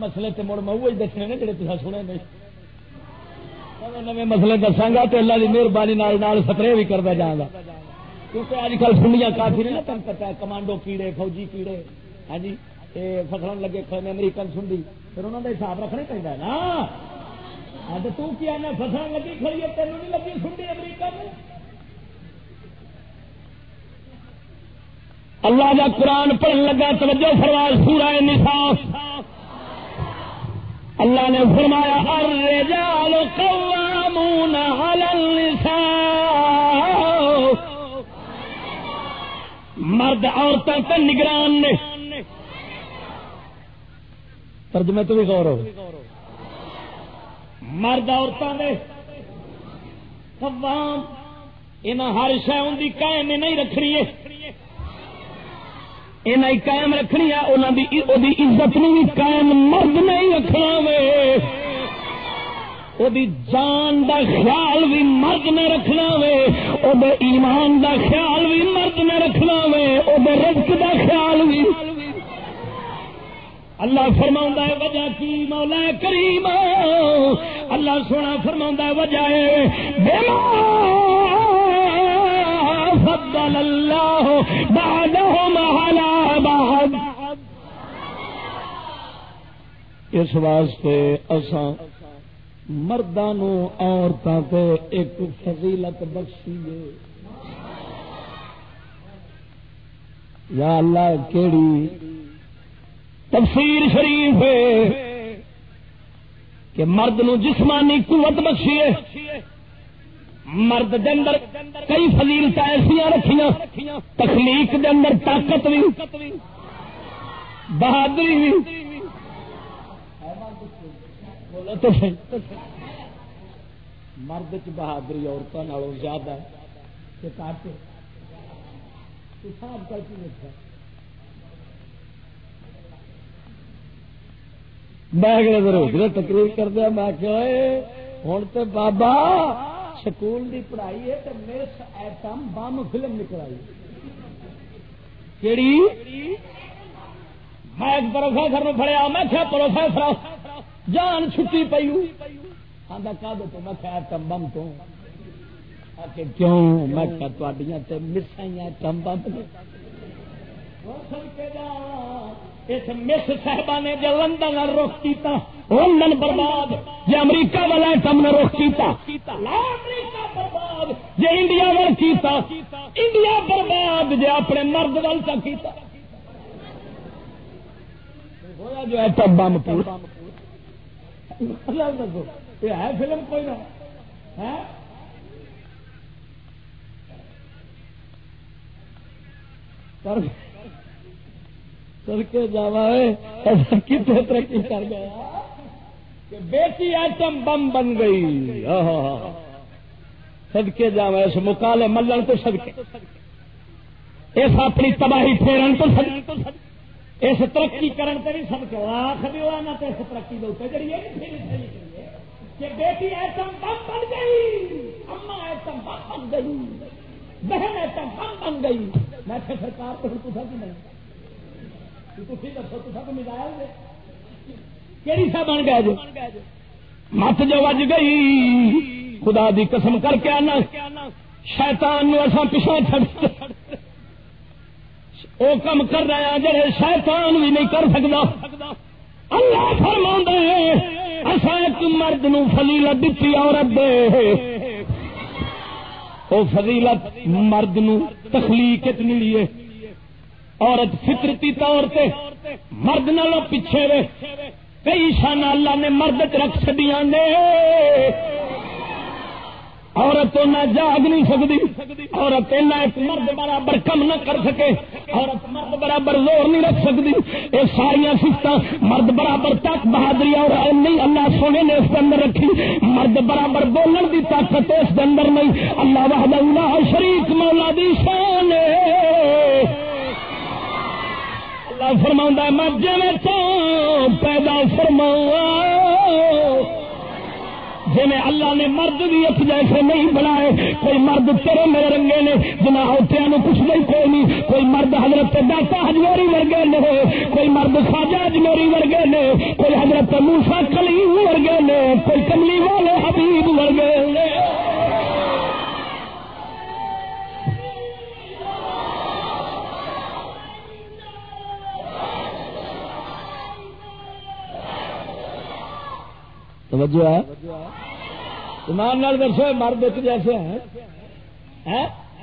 مسلے تو مڑ میں دسنے نے جڑے تصا سنے نہیں نئے مسلے دساگا تو اللہ کی مہربانی سپرے بھی کرتا جاگا کیونکہ اج کل سنیا کافی نہیں نا تم پتا کمانڈو کیڑے، فوجی کیڑے۔ ہاں جی؟ فصل لگے کھڑے امریکن سنڈی، پھر انہوں کا حساب رکھنا چاہیے نا۔ اب تو کیا فصل لگی کھڑی ہے، تینوں نہیں لگی سنڈی امریکن اللہ کا قرآن پڑھن لگا، توجہ فرواز پورا نصاف اللہ نے فرمایا، الرجال قوامون علی النساء۔ مرد عورتوں کے نگران نے۔ ترجمے تو بھی غور ہو۔ مرد عورتوں نے قوام انہیں ہر شہ ان قائم نہیں رکھنی ہے۔ انہیں قائم رکھنی ہے انہوں کی عزت نہیں قائم مرد نہیں رکھنا وے۔ او دی جان دا خیال بھی مرد نے رکھنا وے۔ وہ ایمان دا خیال بھی مرد نے رکھنا وے۔ وہ رزق دا خیال بھی اللہ فرما ہے، وجہ کی مولا کریم؟ اللہ سونا فرما ہے، وجہ فضل اللہ بعدهم على بعد۔ اس واسطے اساں مردوں عورتوں سے ایک فضیلت بخشی یا اللہ، کیڑی تفسیر شریف کہ مرد نو جسمانی قوت بخشی ہے۔ مرد دے اندر کئی فضیلت ایسا رکھیاں، تخلیق دے اندر طاقت بھی بہادری بھی مرد چ بہادری عورتوں زیادہ ہے۔ حساب کر کے دیکھا میں تقریر کر دیا میں ہوں تو بابا، سکول کی پڑھائی ہے تو مس ایٹم بم فلم نکل آئی۔ کہڑی میں ایک پروفیسر نے فڑیا میں کیا پروفیسر، جان چھٹی پی آدھا کا دو میں کیا ایٹم بم تو؟ کیوں؟ میں کیا مسائیاں ایٹم بم اس مس صاحبہ نے جو لندن رخ کیتا، لندن برباد جی امریکہ والا ایٹم نے رخ کیتا۔ امریکہ برباد جی انڈیا وال کیتا۔ انڈیا برباد جی اپنے مرد وال کا کیتا۔ ہوا جو ایٹم بم پورا یہ ہے فلم کوئی نہ۔ ہاں؟ پر کے جا کتنے ترقی کر گیا۔ کہ بیٹی ایٹم بم بن گئی۔ سدکے جا اس مکالے ملن تو سدکے اس اپنی تباہی پھیرن تو سد اس ترقی کرن تے بھی سب آخ بھی ہوا نہ اس ترقی دے اوپر جڑی کہ بیٹی ایٹم بم بن گئی، اما ایٹم بم بن گئی، بہن ایٹم بم بن گئی۔ میں سرکار کو پوچھا کہ نہیں؟ بن گیا جو مت جو وج گئی۔ خدا دی قسم کر کے آنا۔ شیطان نو شیتان پچھا چڑ وہ کم کر رہے ہیں جڑے شیطان بھی نہیں کر سکتا اللہ فرما اصا ایک مرد نو فضیلت دیتی عورت دے۔ وہ فضیلت مرد نو تخلیق ملی ہے۔ عورت فطرتی طور پہ مرد نالوں پیچھے وے۔ کئی شان اللہ نے مرد چ رکھ چڑیا نے۔ عورت نہ جاگ نہیں سکتی عورت ایک مرد برابر کم نہ کر سکے۔ عورت مرد برابر زور نہیں رکھ سکتی یہ ساریا سفت مرد برابر تک بہادری اور نہیں۔ اللہ سونے نے اس کے اندر رکھی۔ مرد برابر بولن کی طاقت اس کے اندر نہیں۔ اللہ وحد شریف مولا دی شان اللہ فرما میں جی پیدا فرما جی اللہ نے مرد بھی ایک جیسے نہیں بنائے، کوئی مرد تیرے میرے رنگے نے جنا ہوتیا کچھ نہیں، کوئی نہیں۔ کوئی مرد حضرت داتا ہجوری ورگے نے، کوئی مرد خواجہ ہجوری ورگے نے، کوئی حضرت موسا کلیم ورگے نے، کوئی کملی والے حبیب ورگے نے۔ توجہ ہے؟ ایمان نال دسو مرد ایک جیسے ہیں۔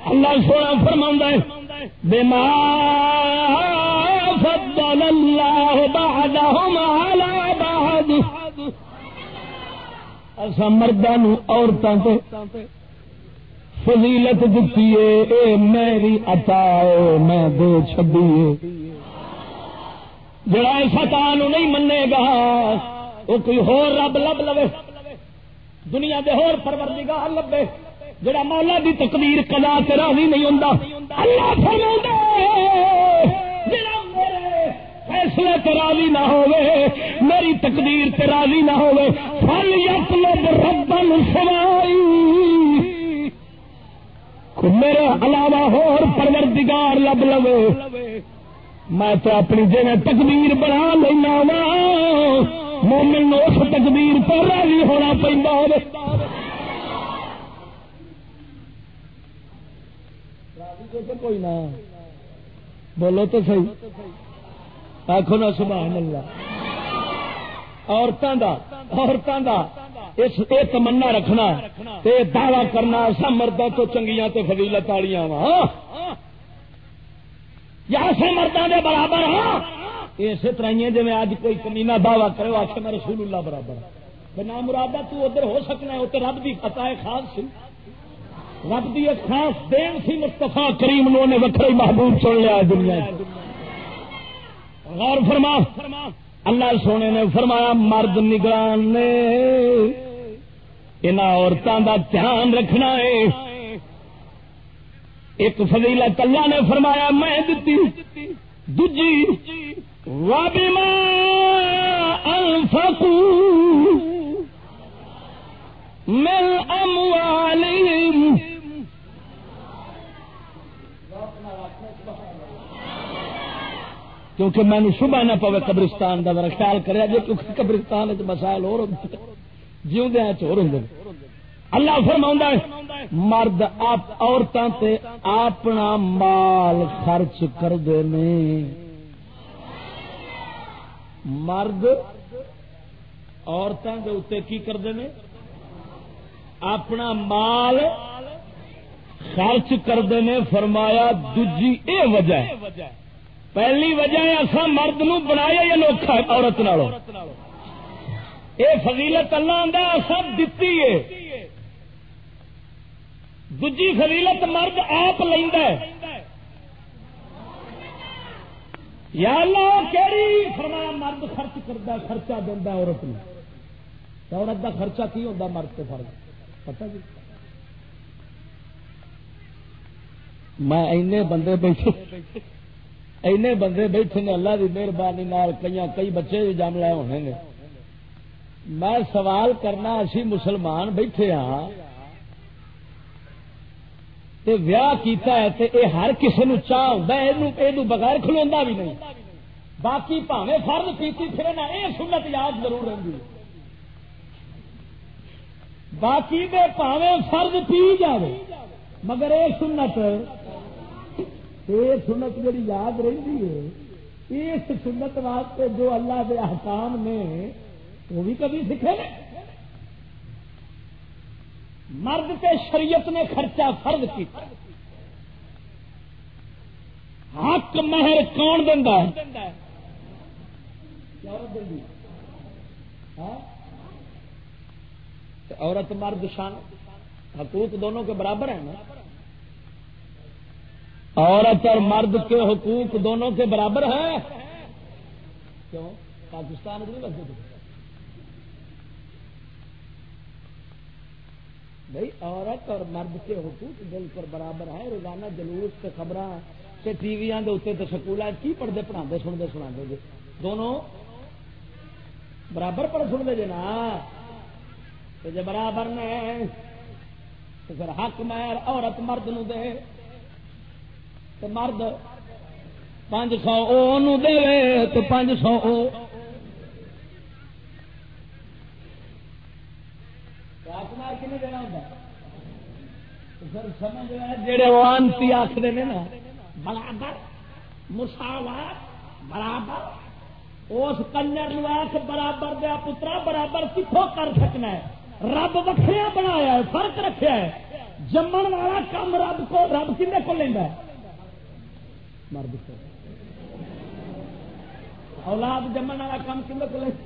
اللہ سونا فرما بیمار فضل اللہ بعدهم على بعد۔ ایسا مردوں عورتوں سے فضیلت دیتی ہے، اے میری عطا ہے، میں دے چھڈی ہے۔ جڑا ایسا تانو نہیں منے گا وہ کوئی ہور رب لب لو دنیا دے ہور پروردگار لبے۔ جڑا مولا دی تقدیر کلا تے راضی نہیں ہوندا۔ اللہ فرماوندا جڑا میرے فیصلے تے راضی نہ ہوے میری تقدیر تے راضی نہ ہوے فل یتلب ربن سوائی۔ میرے علاوہ ہور پروردگار لب لو میں تو اپنی جگہ تقدیر بنا لینا وا۔ مومن اس تقدیر پر راضی ہونا پہ کوئی نہ۔ بولو تو صحیح۔ آخو نا سبحان اللہ۔ عورتوں کا عورتوں کا اس تمنا رکھنا تے دعوی کرنا سا مردوں تو چنگیاں تے فضیلت والیاں وا۔ یا سے مردوں کے برابر ہاں۔ اسی طرح جی میں اج کوئی کمینا دعوی کرے آخ میں رسول اللہ برابر ہاں۔ نام مرادہ تو ادھر ہو سکنا ہے اتنے رب کی خطا ہے خاص سی۔ رب کی ایک خاص دین سی مستفا کریم نو نے وکر محبوب چن لیا دنیا غور فرما۔ اللہ سونے نے فرمایا، مرد نگران نے ان عورتوں کا دھیان رکھنا ہے۔ ایک فضیلت اللہ نے فرمایا، میں دتی دجی وابما انفقوا من اموالهم کیونکہ میں نے صبح نہ پوے قبرستان کا ذرا خیال کرے جی کیونکہ قبرستان وچ مسائل اور جیوندے چور ہوں۔ اللہ فرما مرد، آپ عورتوں سے اپنا مال خرچ کرتے مرد عورتوں کے اتنے کی کرتے ہیں اپنا مال خرچ کرتے ہیں فرمایا دجی اے وجہ پہلی وجہ ہے اصا مرد نو بنایا یا نوکھا عورت نالوں؟ یہ فضیلت اللہ آدھا اصا دتی ہے دجی فضیلت مرد آپ لینا یا اللہ کہڑی فرمایا مرد خرچ کرتا خرچہ دینا عورت نے عورت کا خرچہ کی ہوتا مرد سے فرق پتا جی؟ میں اینے بندے بیٹھے، اینے بندے بیٹھے نے اللہ کی مہربانی کئی کئی بچے بھی جم لائے ہونے نے۔ میں سوال کرنا، اسی مسلمان بیٹھے ہاں تے ویاہ کیتا ہے تے اے ہر کسی نو چاہ ہوتا ہے یہ بغیر کھلوا بھی نہیں۔ باقی پاوے فرد پیتی پھر نہ یہ سنت یاد ضرور رہی باقی دے پاوے فرد پی جائے مگر یہ سنت یہ سنت جڑی یاد رہی ہے، اس سنت واسطے جو اللہ کے احکام نے، وہ بھی کبھی سیکھے مرد تے شریعت نے خرچہ فرض کیا حق مہر کون دینا ہاں؟ عورت مرد شان، حقوق دونوں کے برابر ہیں نا؟ عورت اور مرد کے حقوق دونوں کے برابر ہیں۔ کیوں؟ پاکستان نہیں لگے بھائی عورت اور مرد کے حقوق دل پر برابر ہیں روزانہ جلوس سے خبر سے ٹی وی اتنے تو سکول کی پڑھتے پڑھا سنتے سنا گے جی؟ دونوں برابر پڑھ سنتے جی نا؟ جی برابر نے تو پھر حق میر عورت مرد نو دے تو مرد پانچ سو او نو دے تو پانچ سو او جڑے وانتی آخر نے نا، برابر، مساوات، برابر، اس کنجر آخ برابر دیا پترا، برابر کتوں کر سکنا ہے۔ رب وکھریا بنایا ہے، فرق رکھا ہے۔ جمن والا کام رب کو، رب کھنے کو لینا ہے؟ مرد سے اولاد جمن والا کام کم کو لینا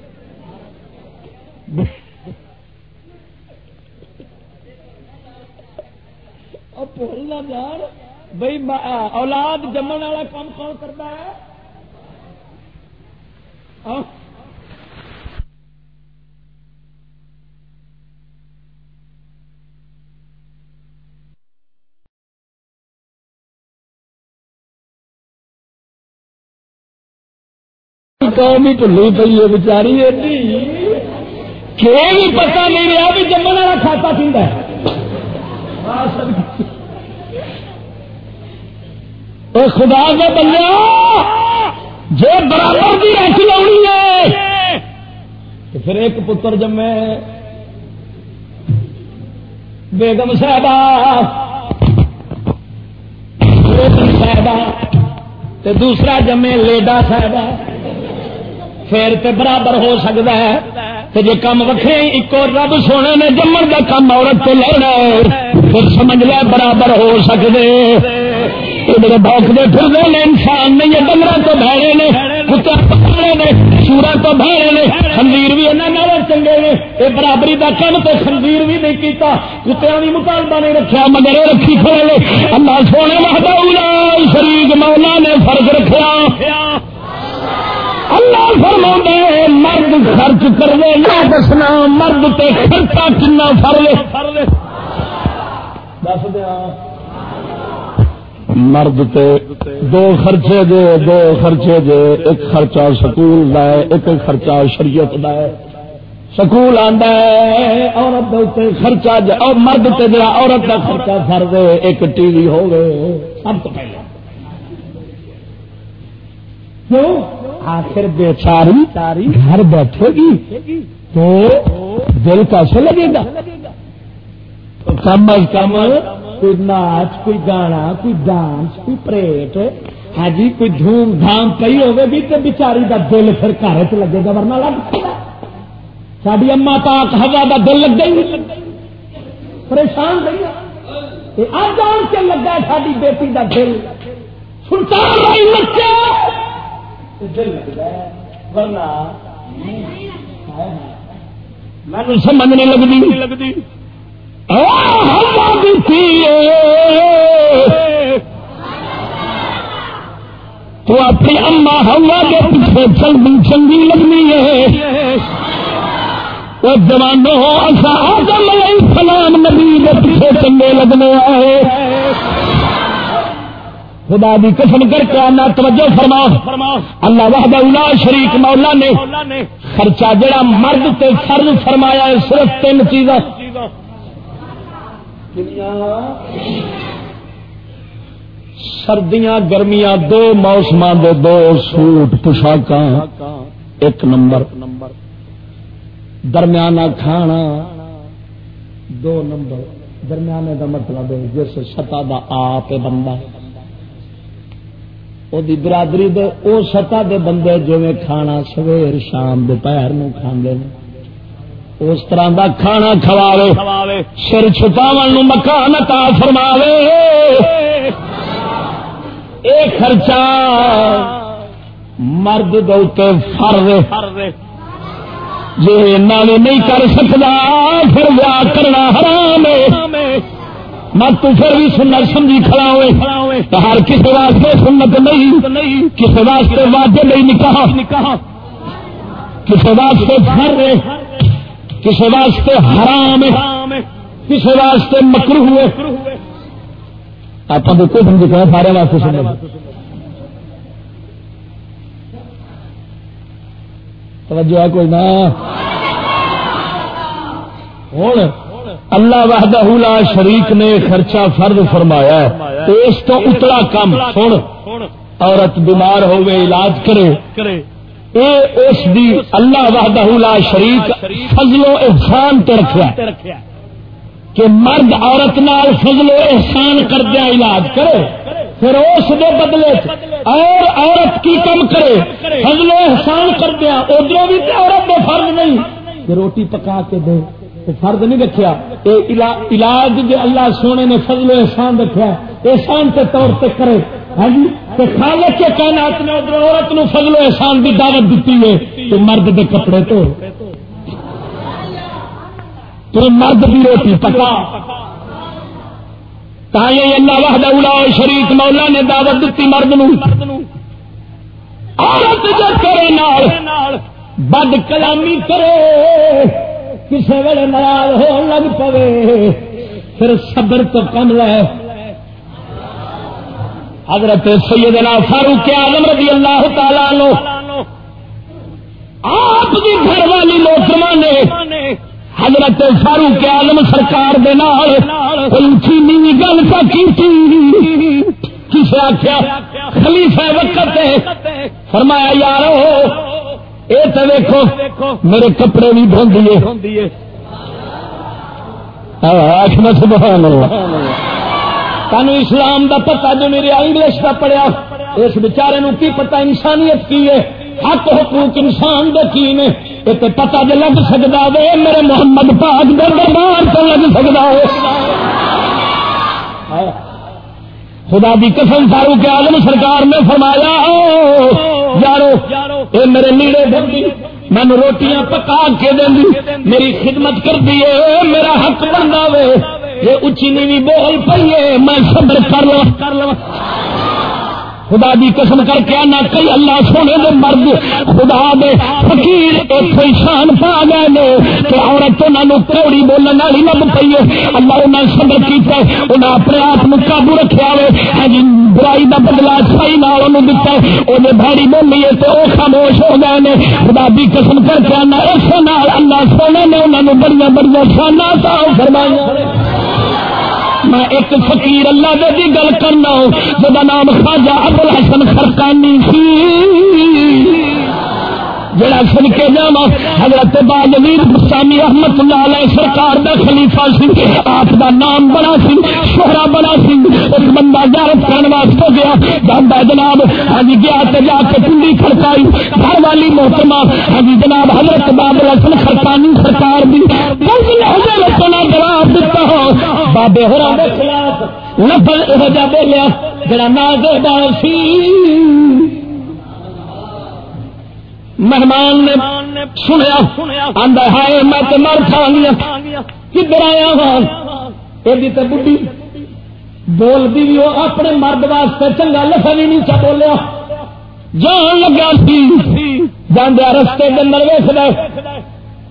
بولنا جان بھائی اولاد جمن والا کام کون کرتا ہے قوم ہی ٹلی پی ہے بچاری ایڈی کہ بھی پتا نہیں رہا بھی جمن والا کھاتا پیندا ہے خدا کا بندہ جی برابر کی رکھ لونی ہے، تو پھر ایک پتر جمے۔ بیگم صاحبہ صاحبہ دوسرا جمے لیڈا صاحبہ۔ پھر تے برابر ہو سکتا ہے جی کم وکھے ایک رب سونے نے جمن کا کم عورت تو لینا پھر سمجھ لے، برابر ہو سکتے میرے بوکتے پھر نے، انسان نہیں یہ ڈنگر تو بہرے نے، کتے پکڑے نے سورا تو بہرے نے، خنزیر بھی انہوں چنگے نے۔ یہ برابری کا کم تو خنزیر بھی نہیں کیتا کتیا بھی مطالبہ نہیں رکھا مگر رکھی کھڑے اللہ سونے محدود شریف مولا نے فرض رکھا اللہ فرما مرد خرچ کرے نہ دسنا مرد تے خرچہ کنا فر دس دیا مرد تے دو خرچے دے، دو خرچے دے، ایک خرچہ سکول دا ہے، ایک خرچہ شریعت دا ہے۔ سکول آندا ہے، عورت دے اوپر خرچہ جا اور مرد تے جڑا عورت دا خرچہ فر دے، ایک ٹی وی ہو گئے سب تو پہلے کیوں؟ آخر بیچاری گھر بیٹھے گی تو دل کیسے لگے گا؟ کم از کم کوئی ناچ، کوئی گانا، کوئی ڈانس، کوئی پریٹ۔ ہاں جی کوئی دھوم دھام پی ہوگی تو بچاری کا دل پھر گھر چ لگے گا، ورنہ لگ ساری اما پاک ہوا کا دل لگ گئی پریشان رہی ہاں۔ اب جان کے لگا ساری بیٹی کا دل۔ سلطان دل لگ ہے۔ ورنہ۔ ہاں۔ میں سمجھنے لگتی لگتی تو اپنی اما ہوا کے پیچھے چلنی چنگی لگنی ہے۔ وہ جوانوں آدم علیہ السلام نبی کے پیچھے چنگے لگنے آئے۔ خدا دی قسم کر کے آنا، توجہ فرما۔ فرما اللہ وحدہ الا شریک مولا نے۔ خرچہ جڑا مرد تے فرض فرمایا ہے، صرف تین چیزاں۔ سردیاں، گرمیاں، دو موسم دے دو سوٹ پوشاک ایک نمبر۔ درمیانہ کھانا، دو نمبر۔ درمیانے کا مطلب ہے جس سطح کا آپ بندہ۔ وہ برادری دے، او سطح دے بندے جو کھانا سویر شام دوپہر کھانے اس طرح دا کھانا کھواوے سر چھپاو مکان تا فرماوے۔ اے خرچہ مرد دے فر جی نہیں کر سکتا پھر ویا کرنا حرام مت پھر بھی سنت سمجھی کھڑا ہوئے ہر کسی واسطے سنت نہیں۔ کسی واسطے واجب نہیں نکاح۔ کسی واسطے فر کسی واسطے حرام کسی واسطے مکرو ہوئے آپ کو کوئی سمجھ کہا سارے واسطے سن توجہ ہے کوئی نہ؟ ہوں۔ اللہ وحدہ لا شریک نے خرچہ فرد فرمایا ہے۔ اس تو اتلا کم۔ سن۔ عورت بیمار ہوئے، علاج کرے۔ اے اس دی اللہ وحدہ لا شریک فضل و احسان تے رکھا کہ مرد عورت نال فضل و احسان کردیا علاج کرے، پھر اس دے بدلے اور عورت کی کم کرے، فضل و احسان کردیا ادھر بھی عورت دے فرض نہیں، کہ روٹی پکا کے دے۔ فرد نہیں رکھا علاج جو اللہ سونے نے فضل و احسان رکھا احسان کے طور پہ کرے۔ ہاں جی خالق کے کائنات نے ادھر عورت نو فضل و احسان کی دعوت دیتی ہے تو مرد کے کپڑے تو۔ تو مرد کی روٹی پکا۔ اللہ وحدہ اولا شریف مولا نے دعوت دیتی مرد نو۔ عورت جو کرے نال بد کلامی کرے کسی ویلے ناراض ہو لگ پوے، پھر صبر تو کم لے۔ حضرت سیدنا فاروق اعظم رضی اللہ تعالی عنہ، آپ کی گھر والی موسم نے حضرت فاروق عالم سرکار دے نال اونچی نیوی گل کا کی کسے آخیا خلیفہ وقت فرمایا، یارو اے تو ویکو میرے کپڑے بھی دھوندیے سبحان اللہ۔ تین اسلام دا پتہ جو میرے انگلش کا پڑھیا، اس بچارے نو کی پتہ؟ انسانیت کی ہے حق، حقوق انسان دے کی نے؟ یہ تو پتا جو لگ سکتا وے میرے محمد پاک دے دربار تو لگ سکتا ہے خدا دی قسم فاروق عالم سرکار نے فرمایا یارو، اے میرے نیڑے بندی میں روٹیاں پکا کے دیں میری خدمت کر دی میرا حق بنتا وے یہ اچھی نیوی بول پی میں صبر کر لو کر لو خدا دی قسم کر کے آنا کئی اللہ سونے دے مرد خدا دے فقیر ایک شان پا گئے نے کہ عورت انہوں کوڑی بولنے والی لب پی ہے۔ اللہ انہیں صبر کیتا ہے۔ انہیں اپنے آپ کو قابو رکھا ہوئے ہاں جی برائی کا بدلا صحیح نال انہوں دتا ہے۔ انہیں بھاڑی بولی ہے تو وہ خاموش ہو گئے نے۔ خدا دی قسم کر کے آنا، اس نال اللہ سونے نے انہوں بڑی بڑی شانہ فرمائی میں ایک فقیر اللہ دے دی گل کرنا جا نام خواجہ ابو الحسن خرقانی سی۔ جڑا سن کے جاوا حضرت باجویر گسامی احمد اللہ علیہ سرکار دا خلیفہ سی، آپ دا نام بڑا سی شہرا بڑا سی، ایک بندہ زیارت کرنے واسطے گیا جانا جناب ہاں جی، گیا تو جا کے کنڈی کھڑکائی، گھر والی محتمہ ہاں جی، جناب حضرت بابل حسن خرکانی سرکار دی جواب دیتا ہو بابے ہو لفظ یہ بولیا، جڑا نازے سی۔ مہمان نے سنیا آدھا ہائے میں تو مر کھا گیا کدھر آیا ہاں؟ یہ تو بڑھی بول بھی وہ اپنے مرد واسطے چنگا لفظ ہی نہیں چا بولیا۔ جان لگا سی۔ جانا رستے کے اندر ویس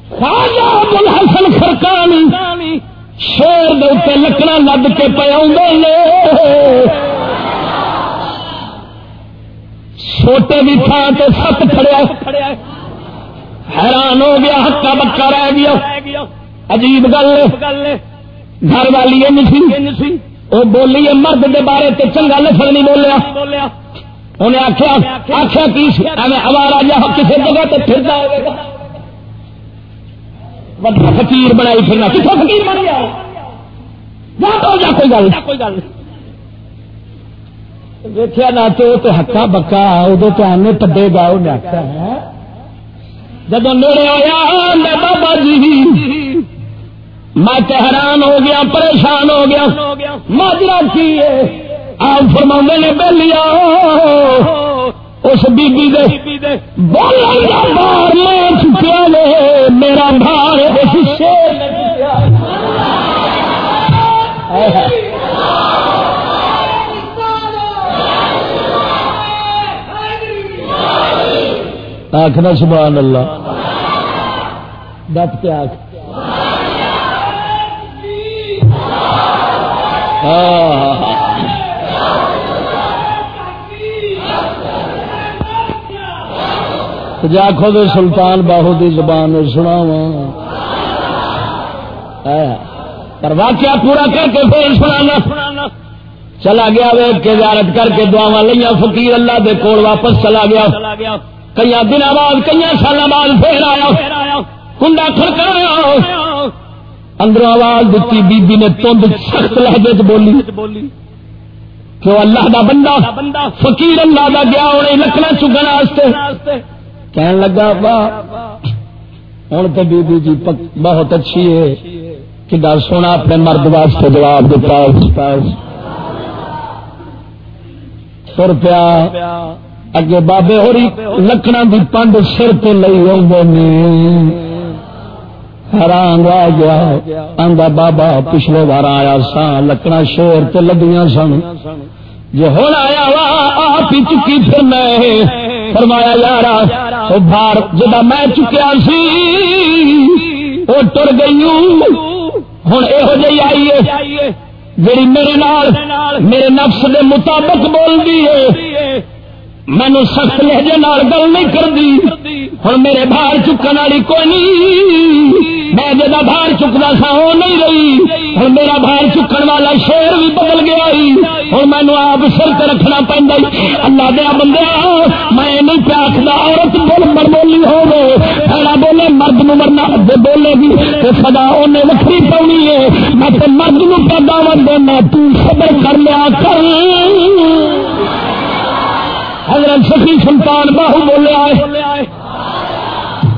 خواجہ حسن خرکانی شیر دے لکڑا لد کے پیا چھوٹے بھی تھان تو ست کھڑیا حیران ہو گیا، ہکا بکا رہ گیا۔ عجیب گل گھر والی سی وہ بولی مرد کے بارے تے چنگا لفظ نہیں بولیا۔ انہیں آخیا آخیا کی ہمارا جا کسی جگہ تو پھر فکیر بنائی پھرنا۔ کتوں فکیر بن گیا؟ کوئی گل کوئی گل نہیں۔ دیکھا نہ تو ہکا بکا ادو تو آنے پڈے گا انہیں آخیا ہے جب میرے آیا بابا جی میں حیران ہو گیا، پریشان ہو گیا، ماجرا کی آپ فرما نے بہلیا اس بی بولن کا بار میں چکیا میرا بھار اس شیر آخنا سبحان اللہ۔ ڈٹ کے آخ۔ جا دے سلطان باہو دی زبان سنا پر واقعہ پورا کر کے پھر سنانا۔ چلا گیا وے کے زیارت کر کے دعوا لیا فقیر اللہ دے کول واپس چلا گیا۔ کئی دن بعد کئی سال بعد پھر آیا، کنڈا کھڑکایا اندر آواز دیتی بی بی نے تند سخت لہجے بولی۔ کہ اللہ دا بندہ؟ فقیر اللہ دا گیا انہیں لکڑا چگن کہن لگا با ہوں تو بی بی جی بہت اچھی ہے۔ کہ سونا اپنے مرد واسطے جواب دیتا۔ سر پیا۔ اگے بابے ہو رہی لکڑا کی پنڈ سر پہ لئی حیران رہ گیا۔ آندا بابا پچھلے بار آیا سا لکڑا شور تے لگیاں سن۔ جو ہوں آیا وا، آپ ہی چکی پھر میں فرمایا یار بار جا میں چکیا سی وہ ٹر گئی ہوں یہو جی آئیے جی میرے نال، میرے نفس دے مطابق بول دی ہے۔ مینو سخت لہجے گل نہیں کرتی ہوں میرے باہر چکن والی کوئی نہیں۔ میں جا باہر چکنا سا وہ نہیں رہی۔ ہوں میرا باہر چکن والا شیر بھی بدل گیا ہوں مینو آپ سر رکھنا پہنتا اللہ دیا بندہ میں نہیں پیاس عورت بول مر بولی ہو گئے بولے، مرد نو مرنا بولے گی۔ تو سدا انہیں وکری پاؤنی ہے۔ میں مرد نو پہ دعوت دینا تبر کر لیا کر۔ حضرت سخی سلطان باہو بولے آئے۔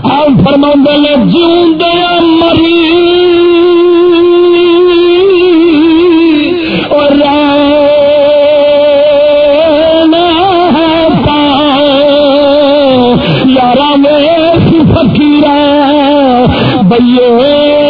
آپ فرما نے جیوں دیا مری اور یارہ میں فکیر بھائی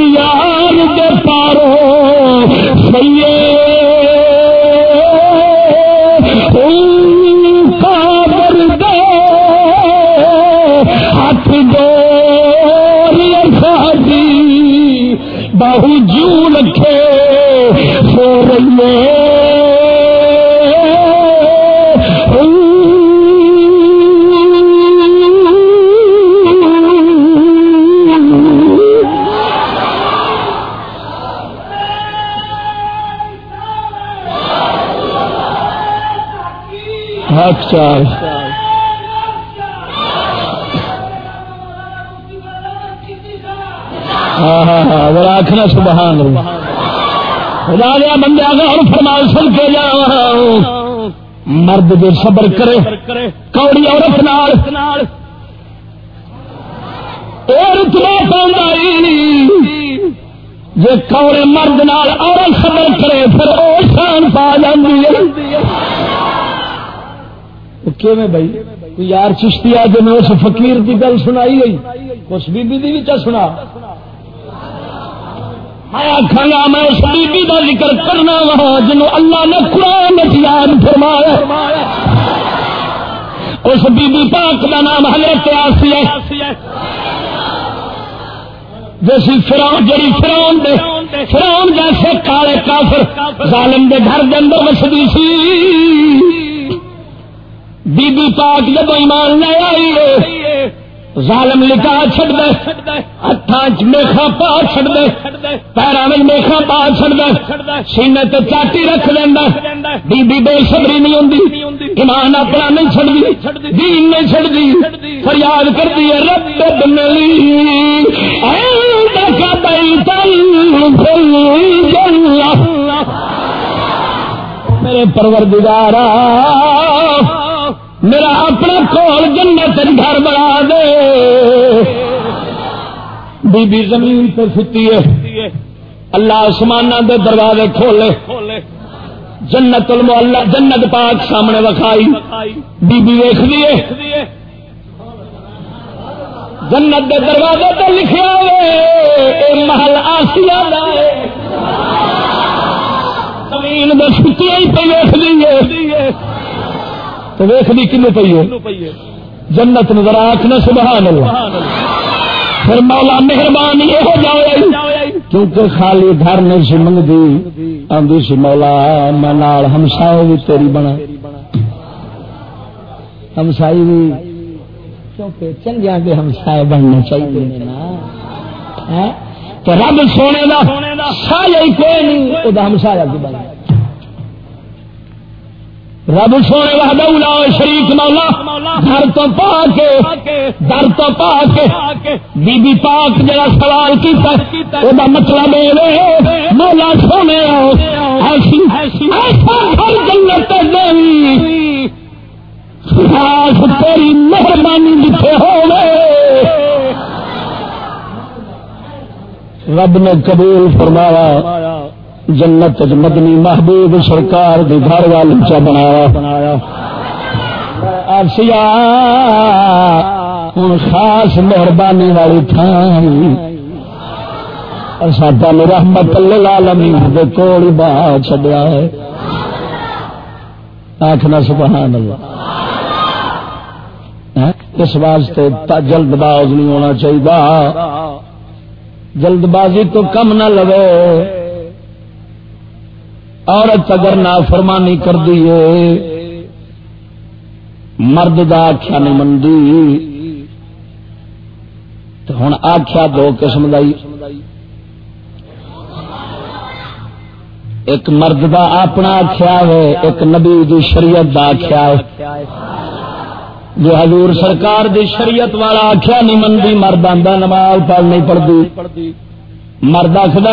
یار دے پارو سیے ہاتھ دو بہو جو رکھے لاکھ چار ہاں ہاں ہاں وہ آخنا سبحان خدا دیا بندے اور فرمال سن کے جا مرد جو صبر کرے، کوڑی عورت نال۔ رتبا پاؤں جی کوڑے مرد نال عورت صبر کرے، پھر بھائی؟ کوئی یار چشتی آ جن اس فقیر کی گل سنائی گئی اس بی بی بھی سنا۔ میں آخا گا، میں اس بی بی کا ذکر کرنا وا جنو اللہ نے قرآن یاد فرمایا۔ اس بی بی پاک کا نام حضرت آسی ہے۔ جیسی فراؤن جڑی فراؤن دے فراؤن جیسے کالے کافر ظالم دے گھر دے اندر مسدی سی۔ بی بی پاک جب ایمان لے آئی ہے، ظالم لکا چھڑ دے ہاتھ میخا پا چھڑ دے پیروں میں میخا پا چھڑ دے، سینے تے چاٹی رکھ دینا بی بی بے صبری نہیں ہوندی، ایمان اپنا نہیں چھڑ دین نہیں چھڑ فریاد کر دی رب بنلی اے میرے پروردگارا۔ میرا اپنا کول جنت گھر بنا دے۔ بی بی زمین پہ ستی ہے۔ اللہ آسمان دے دروازے کھولے۔ جنت اللہ جنت پاک سامنے وکھائی۔ بی بی ویخ دیے جنت دے دروازے پہ لکھا ہوئے محل آسیا زمین دے ستی پہ ویخ دیے تو ویخ دی کنو پی ہے جنت نظر آخنا سبحان اللہ۔ پھر مولا مہربانی یہ ہو جائے کیونکہ خالی گھر نہیں سی منگتی آدھی سی مولا، میں نال بھی تیری بنا۔ ہمسائی بھی کیونکہ چنگیا کے ہمسائے بننا چاہیے نا۔ ہاں؟ رب سونے کا سایا کوئی نہیں وہ ہمسایا کی بنا رب سونے وحدہ شریف مولا گھر تو پا کے در تو پا کے بی بی پاک جڑا سوال کیتا وہ مطلب یہ مولا سونے ایسی، ایسا ہر جنت خاص تیری مہربانی جتنے ہو رب نے قبول فرمایا۔ جنت مدنی محبوب سرکار دی گھر وال چا بنایا۔ بنایا آسیا ہوں خاص مہربانی والی تھان ساڈا رحمت العالمین دے کول بہا چڈیا ہے۔ آخنا سبحان اللہ اس واسطے جلد باز نہیں ہونا چاہیے جلد بازی تو کم نہ لو عورت اگر نہ فرمانی کر دیے مرد دا آخیا نہیں منگی تو ہوں آخیا دو قسم کا ایک مرد دا اپنا آخیا ہے، ایک نبی دی شریعت دا آخیا ہے۔ جو حضور سرکار دی شریعت والا آخیا نہیں منگی مرد آدھا نماز پڑھ نہیں پڑھتی مرد آخر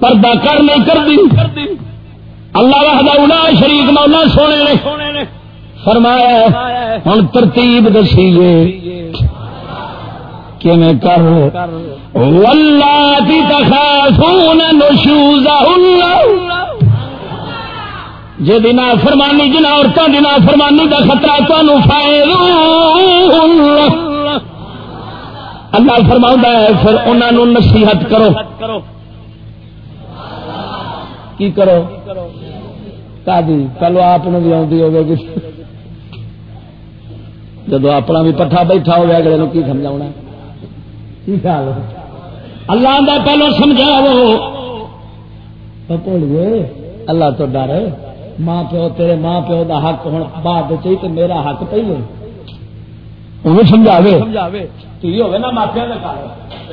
پردہ کر نہیں کرتی اللہ وحدہ الا شریف مولا سونے نے۔ فرمایا ہوں ترتیب دسیے کر؟ واللہ تخافون نشوزہن۔ جی دن فرمانی جنہ عورتوں دن فرمانی کا خطرہ تمہیں فائد اللہ فرما ہے، پھر انہوں نصیحت کرو۔ کی کرو? پہلو آپ بھی آتی ہوگی جدو اپنا بھی پٹھا بیٹھا ہوا اگلے کی سمجھا کی خیال اللہ پہلو سمجھاؤ. بھول اللہ تو ڈر ماں پیو تیرے ماں پیو دا حق ہوں بعد چاہیے تو میرا حق پہلے انہیں سمجھاوے. تھی ہوگی نا ماپیا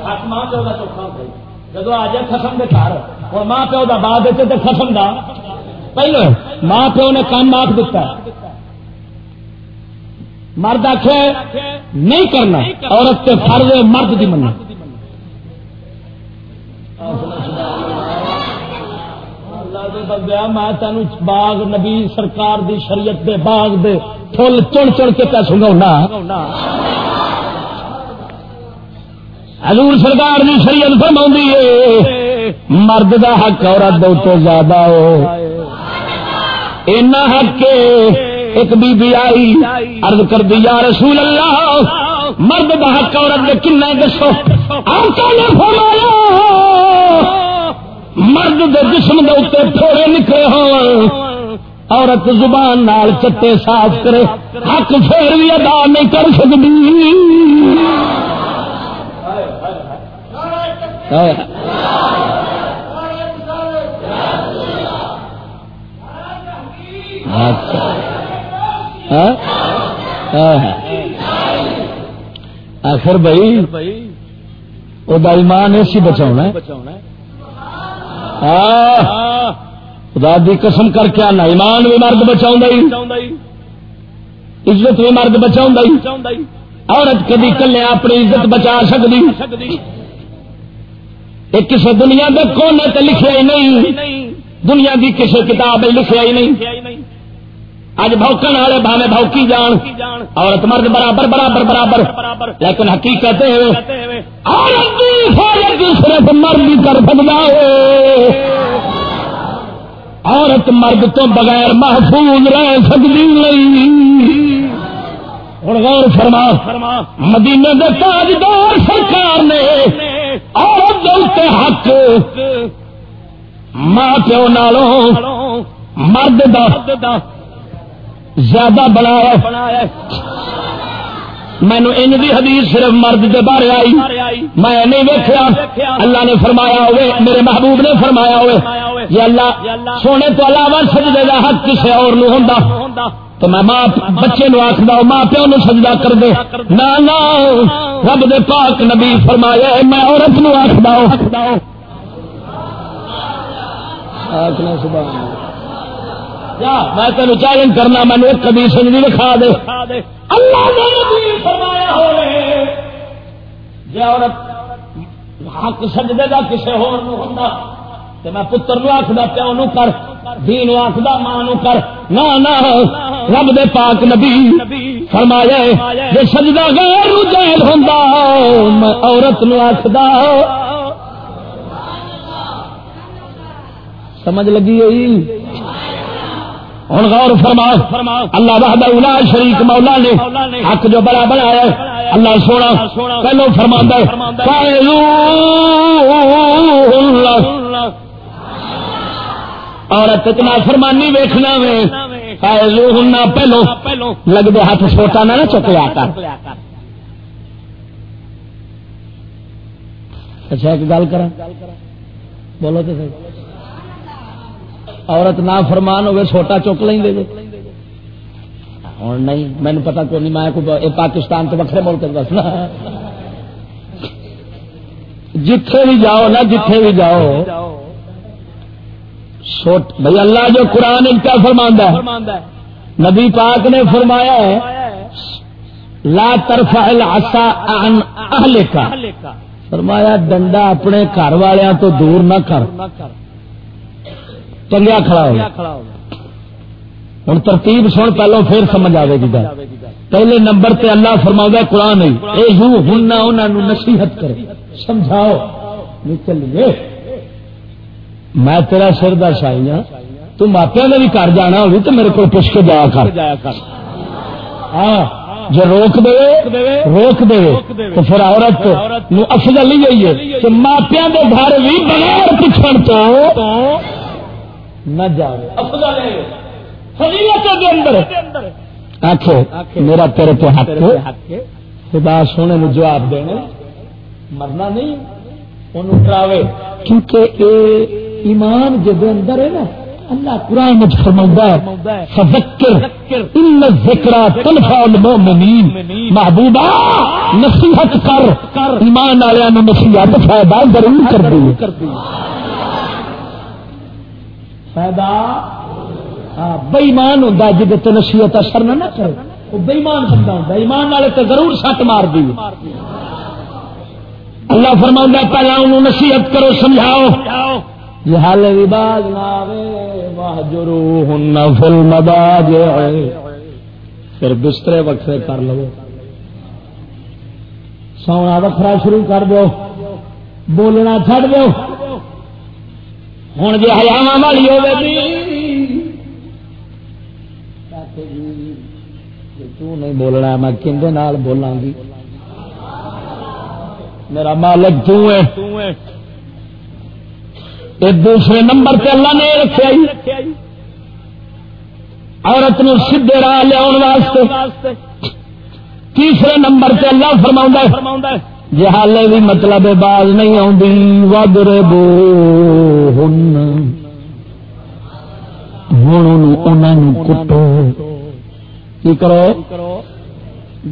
حق ماں پیو کا چوکھا ہوتا جب آ جائے خسم کے گھر، اور ماں پیو کا بعد تو خسم دا۔ پہلے ماں پیو نے کام آخ دیتا مرد آخ نہیں کرنا، عورت کے فرض مرد کی مننا بندیا میں تین باغ، نبی سرکار دی شریعت دے باغ دے فل چن چن کے پہ سنگا حضور سرکار دی شریعت فرما ہے، مرد دا حق عورت دو تو زیادہ ہو۔ اینا حق کے ایک بی بی آئی عرض کر دی، یا رسول اللہ، مرد دا حق عورت دے کن دسو۔ آپ نے فرمایا؟ مرد دے جسم دے اتنے تھوڑے نکلے ہو عورت زبان نال چٹے صاف کرے، حق پھر بھی ادا نہیں کر سکتی آخر بھائی وہ ایمان ایسی بچاؤنا خدا دی قسم کر کے آنا، ایمان بھی مرد بچاؤ عزت بھی مرد بچاؤ عورت کدی کلے اپنی عزت بچا سکتی کسی دنیا کے کونے تے لکھا ہی نہیں، دنیا کی کسی کتاب لکھا ہی نہیں۔ اج بوکن والے بھاوے بوکی جان، عورت مرد برابر برابر برابر۔ لیکن حقیقت صرف مرد کر سکتا عورت مرد تو بغیر محفوظ رہ سکتی نہیں۔ ہوں غور فرما، مدینے کے تاجدار سرکار نے اور عورت حق ماں پیو نالوں مرد دا زیادہ بنایا مینو ان کی حدیث صرف مرد کے بارے آئی۔ میں نہیں ویکیا اللہ نے فرمایا ہوئے، میرے محبوب نے فرمایا ہوئے۔ یہ اللہ، سونے تو علاوہ سجدے کا حق کسی اور ہوں تو میں ماں بچے نو آخر ماں پیو نو سجدہ کر دے۔ نہ رب دے پاک نبی فرمایا میں عورت نو آخر آخنا میں تین چیلنج کرنا، مینو ایک کبھی سنگی دکھا دے۔ اللہ نے نبی فرمایا ہوئے جی عورت حق سجدے کا کسی ہو میں پتر نو آخدا پیو نو کر دھی نو آخدا ماں نو کر۔ نہ رب دے پاک نبی فرمایا جی سجدہ غیر جیل ہوں میں عورت نو آخدا سمجھ لگی ہوئی؟ ہوں غور فرما۔ اللہ وحدہ الا شریک مولا نے حق جو بڑا بنایا اللہ سونا پہلو فرما عورت اتنا فرمانی ویخنا میں پہلو۔ لگتے ہاتھ چھوٹا نہ چکیا کر۔ اچھا ایک گل کر بولو تو عورت نہ فرمان ہوئے چھوٹا چک لیں گے ہوں نہیں مین پتا کون نہیں، میں پاکستان تو وکرے ملک دسنا جتھے بھی جاؤ نا جتھے بھی جاؤ۔ بھائی اللہ جو قرآن ان کا فرماندہ ہے۔ نبی پاک نے فرمایا ہے لا ترفع العصا عن اہلک فرمایا ڈنڈا اپنے گھر والوں تو دور نہ کر۔ چنگیا کھڑا ہو۔ ہوں ترتیب سن پہلو پھر سمجھ آئے گی گل۔ پہلے نمبر تے اللہ فرما قرآن اے یوں ہوں نہ انہوں نصیحت کرے۔ سمجھاؤ۔ چلیے۔ میں تیرا سر دا شائی ہاں تو ماپیا نے بھی گھر جانا ہوگی تو میرے کو پوچھ کے جایا کر۔ ہاں جو روک دے روک دے تو پھر عورت نو افضل ہی ہے کہ ماپیا کے گھر بھی بغیر پوچھنے تو نہ جائے آخو میرا تیرے پہ حق خدا سونے میں جواب دینے۔ مرنا نہیں انہوں ڈراوے کیونکہ اے ایمان جب اندر ہے نا، اللہ قرآن میں فرماتا فذکر ان الذکرى تنفع المؤمنین. محبوبا نصیحت کر، ایمان والوں نے نصیحت فائدہ ضرور کر دی فائدہ بےمان ہوں جی نصیحت اثر نہ کرے. وہ بےمان بندہ ہوں ایمان والے تو ضرور سٹ مار دی اللہ فرما پہلا انہوں نصیحت کرو، سمجھاؤ. یہ حال بھی باز نہ ہن فل مداج پھر بسترے وکھرے کر لو۔ سونا وکھرا شروع کر دو۔ بولنا چڑ دو۔ ہوں جی ہلاوا والی ہوگی جی۔ جی، جی نہیں بولنا، میں کھے بولاں گی۔ میرا مالک دوسرے نمبر پہ اللہ نے رکھا عورت نو سیدے راہ لیا واسطے۔ تیسرے نمبر پہ اللہ فرما فرما جی حال بھی مطلب باز نہیں آدی ودر بو ہوں کٹو۔ کی کرو؟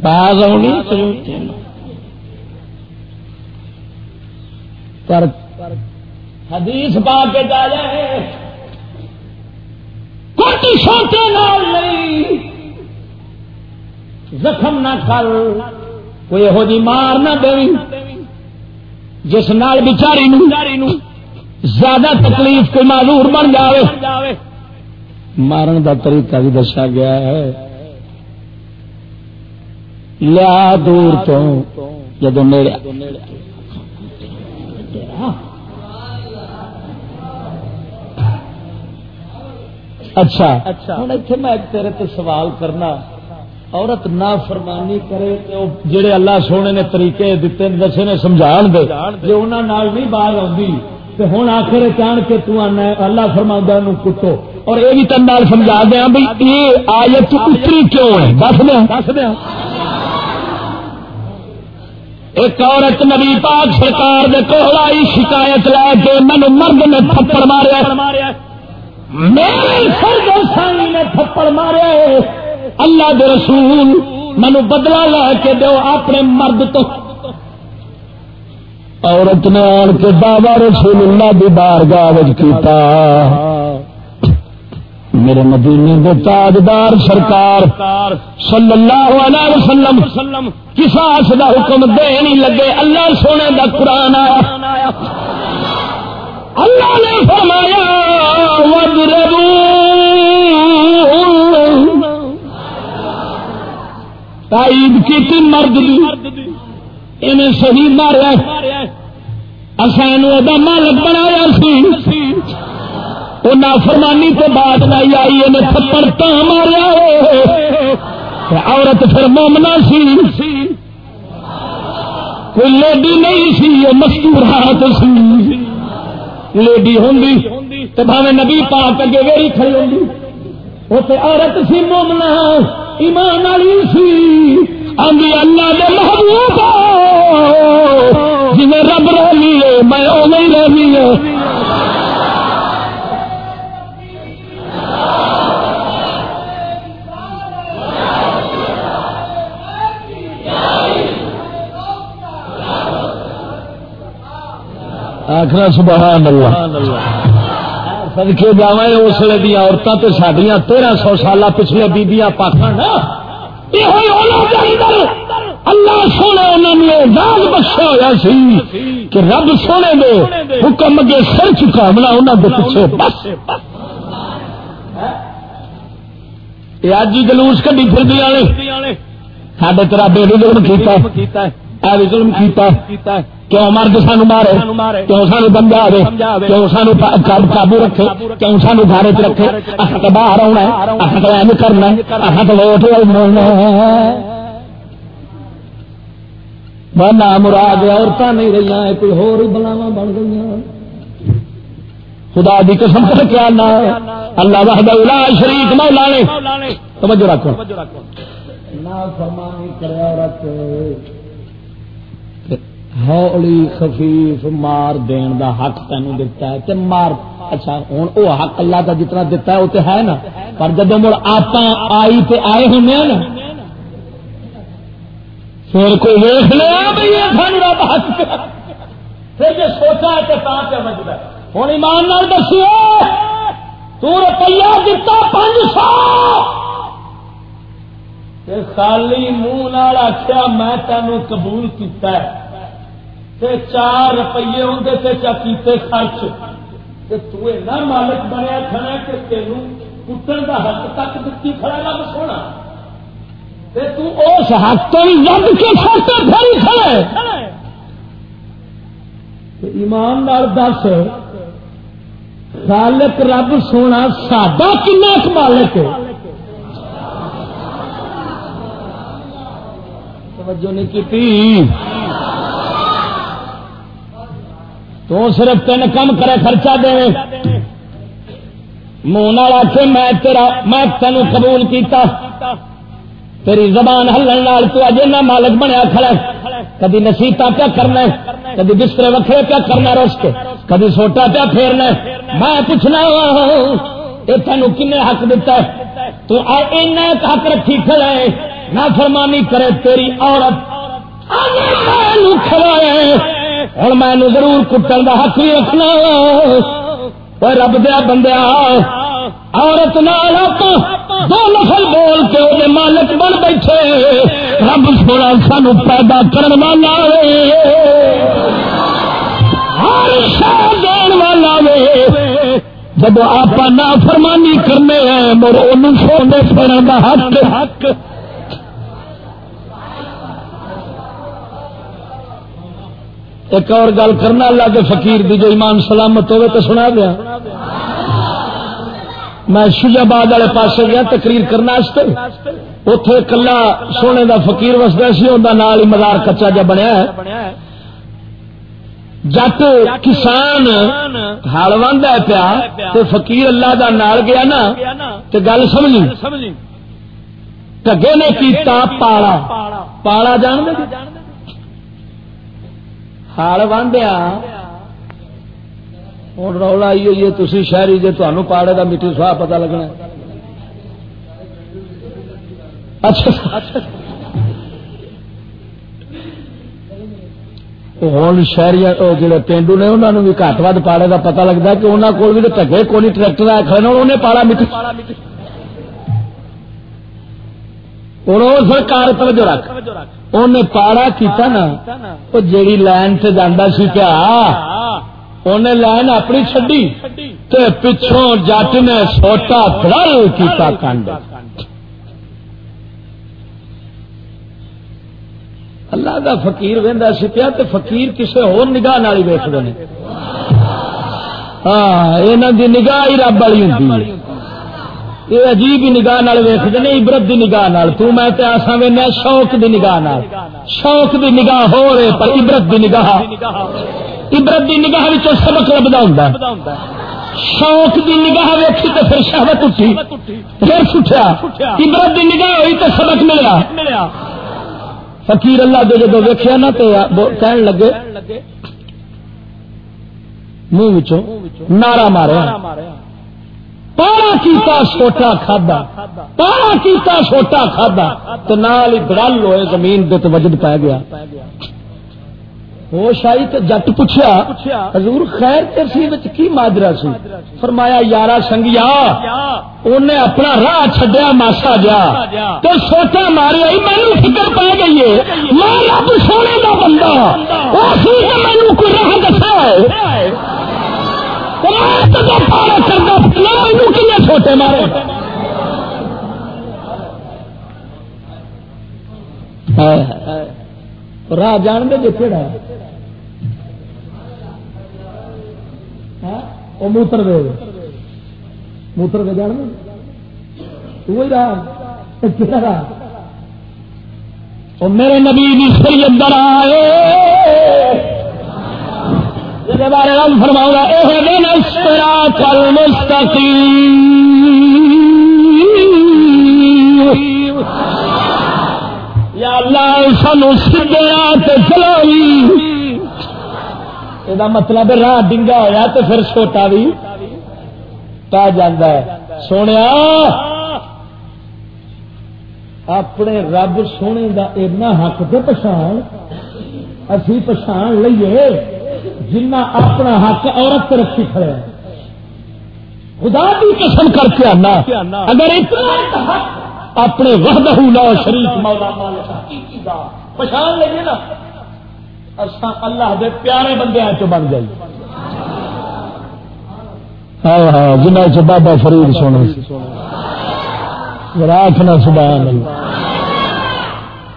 باز آنی پر حدیث پا کے جا جائے۔ کوٹی سوچے نال نہیں۔ زخم نہ کر، کوئی یہو جی مار نہ دے۔ جس نال بچاری نو زیادہ تکلیف کوئی معذور بن جاوے۔ مارن دا طریقہ بھی دسا گیا ہے۔ لیا دور تو، جدو نیڑے۔ اچھا۔ ہوں اتنے میں تیرے تو سوال کرنا۔ عورت نہ فرمانی کرے تو جڑے اللہ سونے نے طریقے دیتے دسے نے سمجھا دے۔ جی انہوں نہیں باہر آتی تو ہوں آخر چاہ کے تو آنا اللہ فرما کٹو۔ اور یہ بھی تن سمجھا دیا بھائی یہ آیت اتری کیوں ہے؟ دس دیا دس دیا ایک عورت نبی پاک سرکار دے شکایت لے کے مینو مرد نے تھپڑ ماریا۔ میرے سر نے تھپڑ مارے. اللہ دے رسول مینو بدلا لے کے دو اپنے مرد تو. عورت نے آن کے بابا رسول اللہ دی بار گاوج کیتا. میرے مدینے دے تاجدار سرکار صلی اللہ علیہ وسلم کساس دا حکم دے نہیں لگے. اللہ سونے دا قرآن آیا. اللہ نے فرمایا تائید کی مرد انہیں صحیح ماریا۔ اصل مالک بنایا سی۔ وہ نافرمانی تو بعد نہیں آئی، انہیں تھپڑ تو ماریا عورت پھر مومنا سی۔ کوئی لیڈی نہیں سی، یہ مستور ہاتھ سی۔ لیڈی ہوں تو بھاوے نبی پاک اگے ویری کھڑی ہوں وہ عورت سی مومنا، ایمان والی سی۔ آدھی اللہ دے محبوب جی رب رہی ہے، میں وہ نہیں رہی ہے۔ آخر سبحان اللہ۔ سدکے جا اس لیے دیا عورتیں تو سڈیا تیرہ سو سال پچھلے بیبیاں پاکن اللہ سونے اعزاز بخشا ہوا سی کہ رب سونے دے حکم اگے سر چکا ملا انہوں کے پیچھے بس۔ یہ اج ہی جلوس کڈی پھر دیا سڈے تیرا بے ظلم کیتا ہے۔ ظلم کیتا کیوں مرد سانو مارے؟ کیوں سانو بندہ آئے کیوں سانو قابو رکھے؟ کیوں سانو گھر چ رکھے؟ اصل تو باہر آنا اصل تو ایم کرنا اصل تو ووٹ بنا مراد عورتیں نہیں رہی کوئی ہور بلاوا بن گئی خدا دی قسم کر کے آنا اللہ وحدہ لا شریک مولا نے۔ توجہ رکھو۔ نہ فرمانی کرے عورت۔ ہولی خفیف مار دین دا حق تینوں دتا ہے تے مار اچھا ہوں وہ حق اللہ کا جتنا دتا ہے وہ تو ہے نا پر جب مڑ آپ آئی تے آئے ہونے نا پھر کوئی ویخ لیا بھائی سان رب حق پھر جی سوچا ہے تو کیا مجھے ہوں ایمان نال دسیو تو روپیہ دتا پانچ سو خالی منہ آخیا میں تینوں قبول کیتا ہے تے چار روپیے ہوں کیتے خرچ۔ تو مالک بنیا کھڑا کہ تینوں کٹن کا حق تک دتی کھڑا رب سونا۔ اس حق تو رب کے کھاتے پھر کھڑے ایمان نال دس، خالق رب سونا ساڈا کن مالک توجہ نہیں کی تو صرف تین کم کرے خرچہ دے۔ منہ آخ میں تیرا میں تین قبول کیتا۔ تیری زبان ہلن لال تو اجے نہ مالک بنیا کھڑا کدی نسیتا پیا کرنا کدی بسترے وکھرے پیا کرنا روس کے، کدی سوٹا پیا پھیرنا میں پوچھنا یہ تین کن حق دتا ہے؟ تو حق رکھی کھڑا ہے۔ نہ فرمانی کرے تیری عورت۔ کھڑا ہے۔ ہوں میں ضرور کٹن کا حق بھی رکھنا اور رب دیا بندیا، عورت نال دو نفل بول کے وہ مالک بن بیٹھے۔ رب سونا سان پیدا کرن والا ہر شہر دین والا وے۔ جب آپ نہ فرمانی کرنے ہیں مر ان سونے پڑنے کا حق حق ایک اور گل کرنا، اللہ کے فقیر دی جو ایمان سلامت ہوئے تو سنا دیا۔ میں شجاباد والے پاس گیا، تقریر کرنا اتے کلا سونے دا فقیر وسدا سی نال ہی مزار کچا جا بنیا ہے۔ جٹ کسان ہال وند ہے پیا تو فقیر اللہ دا نال گیا نا تو گل سمجھی۔ ٹگے نے کیتا پالا پالا جان دے جی؟ ہال واندیا ہوں رولا آئی ہوئی ہے تھی شہری جی تمہیں پاڑے کا مٹی سواہ پتا لگنا اچھا ہوں شہری جڑے پینڈو نے انہوں نے بھی گھٹ ود پاڑے کا پتا لگتا کہ انہوں کو بھی ٹگے کو نہیں ٹریکٹر آئے کھڑے انہیں پاڑا مٹی ہوں سرکار توجہ رکھ۔ انہیں پاڑا کیتا نا وہ جیڑی لائن سے جانا سی پیا انہیں لائن اپنی چڈی پچھوں جٹ نے سوٹا تھرل کیتا کنڈ۔ اللہ دا فقیر وہدا سی پیا تو فقیر کسی ہو نگاہ ویستے ہیں ہاں یہاں کی نگاہ ہی رب والی ہوں یہ عجیب نگاہ ویختے نہیں، عبرت دی نگاہ تو میں تے آسا وینا شوق دی نگاہ شوق دی نگاہ ہو رہے، پر عبرت دی نگاہ۔ عبرت دی نگاہ سبق لبدا ہوں شوق دی نگاہ ویکھی تو پھر شہوت اٹھی۔ پھر سٹیا عبرت دی نگاہ ہوئی تو سبق ملیا۔ فقیر اللہ دے جدو ویکیا نا تو کہن لگے، منہ نارا مارا پارا کیتا چھوٹا کھادا، پارا کیتا چھوٹا کھادا تو نال ہی گل ہوئے زمین دے تو وجد پی گیا۔ ہوش آئی تو جٹ پوچھا حضور خیر ترسی کی ماجرا سی؟ فرمایا، یارا سنگیا انہیں اپنا راہ چڈیا ماسا جا۔ تو سوٹا ماریا مینو فکر پی گئی ہے۔ میں رب سونے کا بندہ مینو کوئی راہ دسا ہے چھوٹے مارے۔ راہ جان دے جی کہڑا وہ موتر دے۔ موتر دے جان وہی راہ۔ راہ؟ میرے نبی سری اندر آئے بارے رنگ فرماؤں گا یہ دن اسرا کل مستقیم یا اللہ، سانو سیدھے راہ چلائی جی۔ یہ مطلب راہ ڈنگا ہوا تو پھر چھوٹا بھی پا جانا ہے۔ سونے اپنے رب سونے کا اینا حق تو پچھان، اسی پچھان لیے جنہ اپنا حق عورت رکھی کھڑے خدا کی قسم کر کے آنا۔ اگر اتنا حق اپنے وحدہ لا شریف مولا پچھان لیں نا اللہ دے پیارے بندے چ بن جائیے ہاں ہاں جنہ چ بابا فرید سونا راکھنا سبحان اللہ۔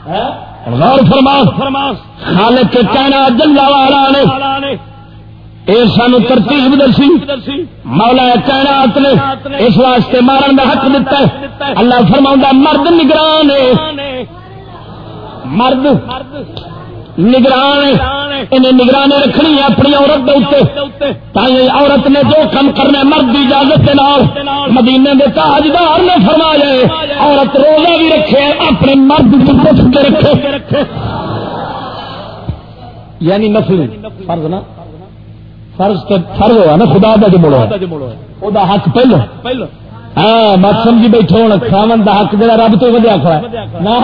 ہاں؟ غور فرما خالق کے کہنا جلا والا نے یہ سانو ترتیب دسی. مولا کائنات نے اس واسطے مارن کا حق دتا ہے. اللہ فرما مرد نگران مرد. نگران انہیں نگرانی رکھنی اپنی عورت عورت نے جو کم کرنا مرد کی اجازت کے نال مدینے کے تاجدار نے فرمایا عورت روزہ بھی رکھے، اپنے مرد کے رکھے۔ یعنی نفل، فرض نا۔ فرض تو فرض ہوا نا، خدا کا جو مڑو وہ حق پہلو پہلو۔ ہاں مت سمجھی بیٹھے ہوں کھاون کا حق جا رب تو ودیا کھڑا نہ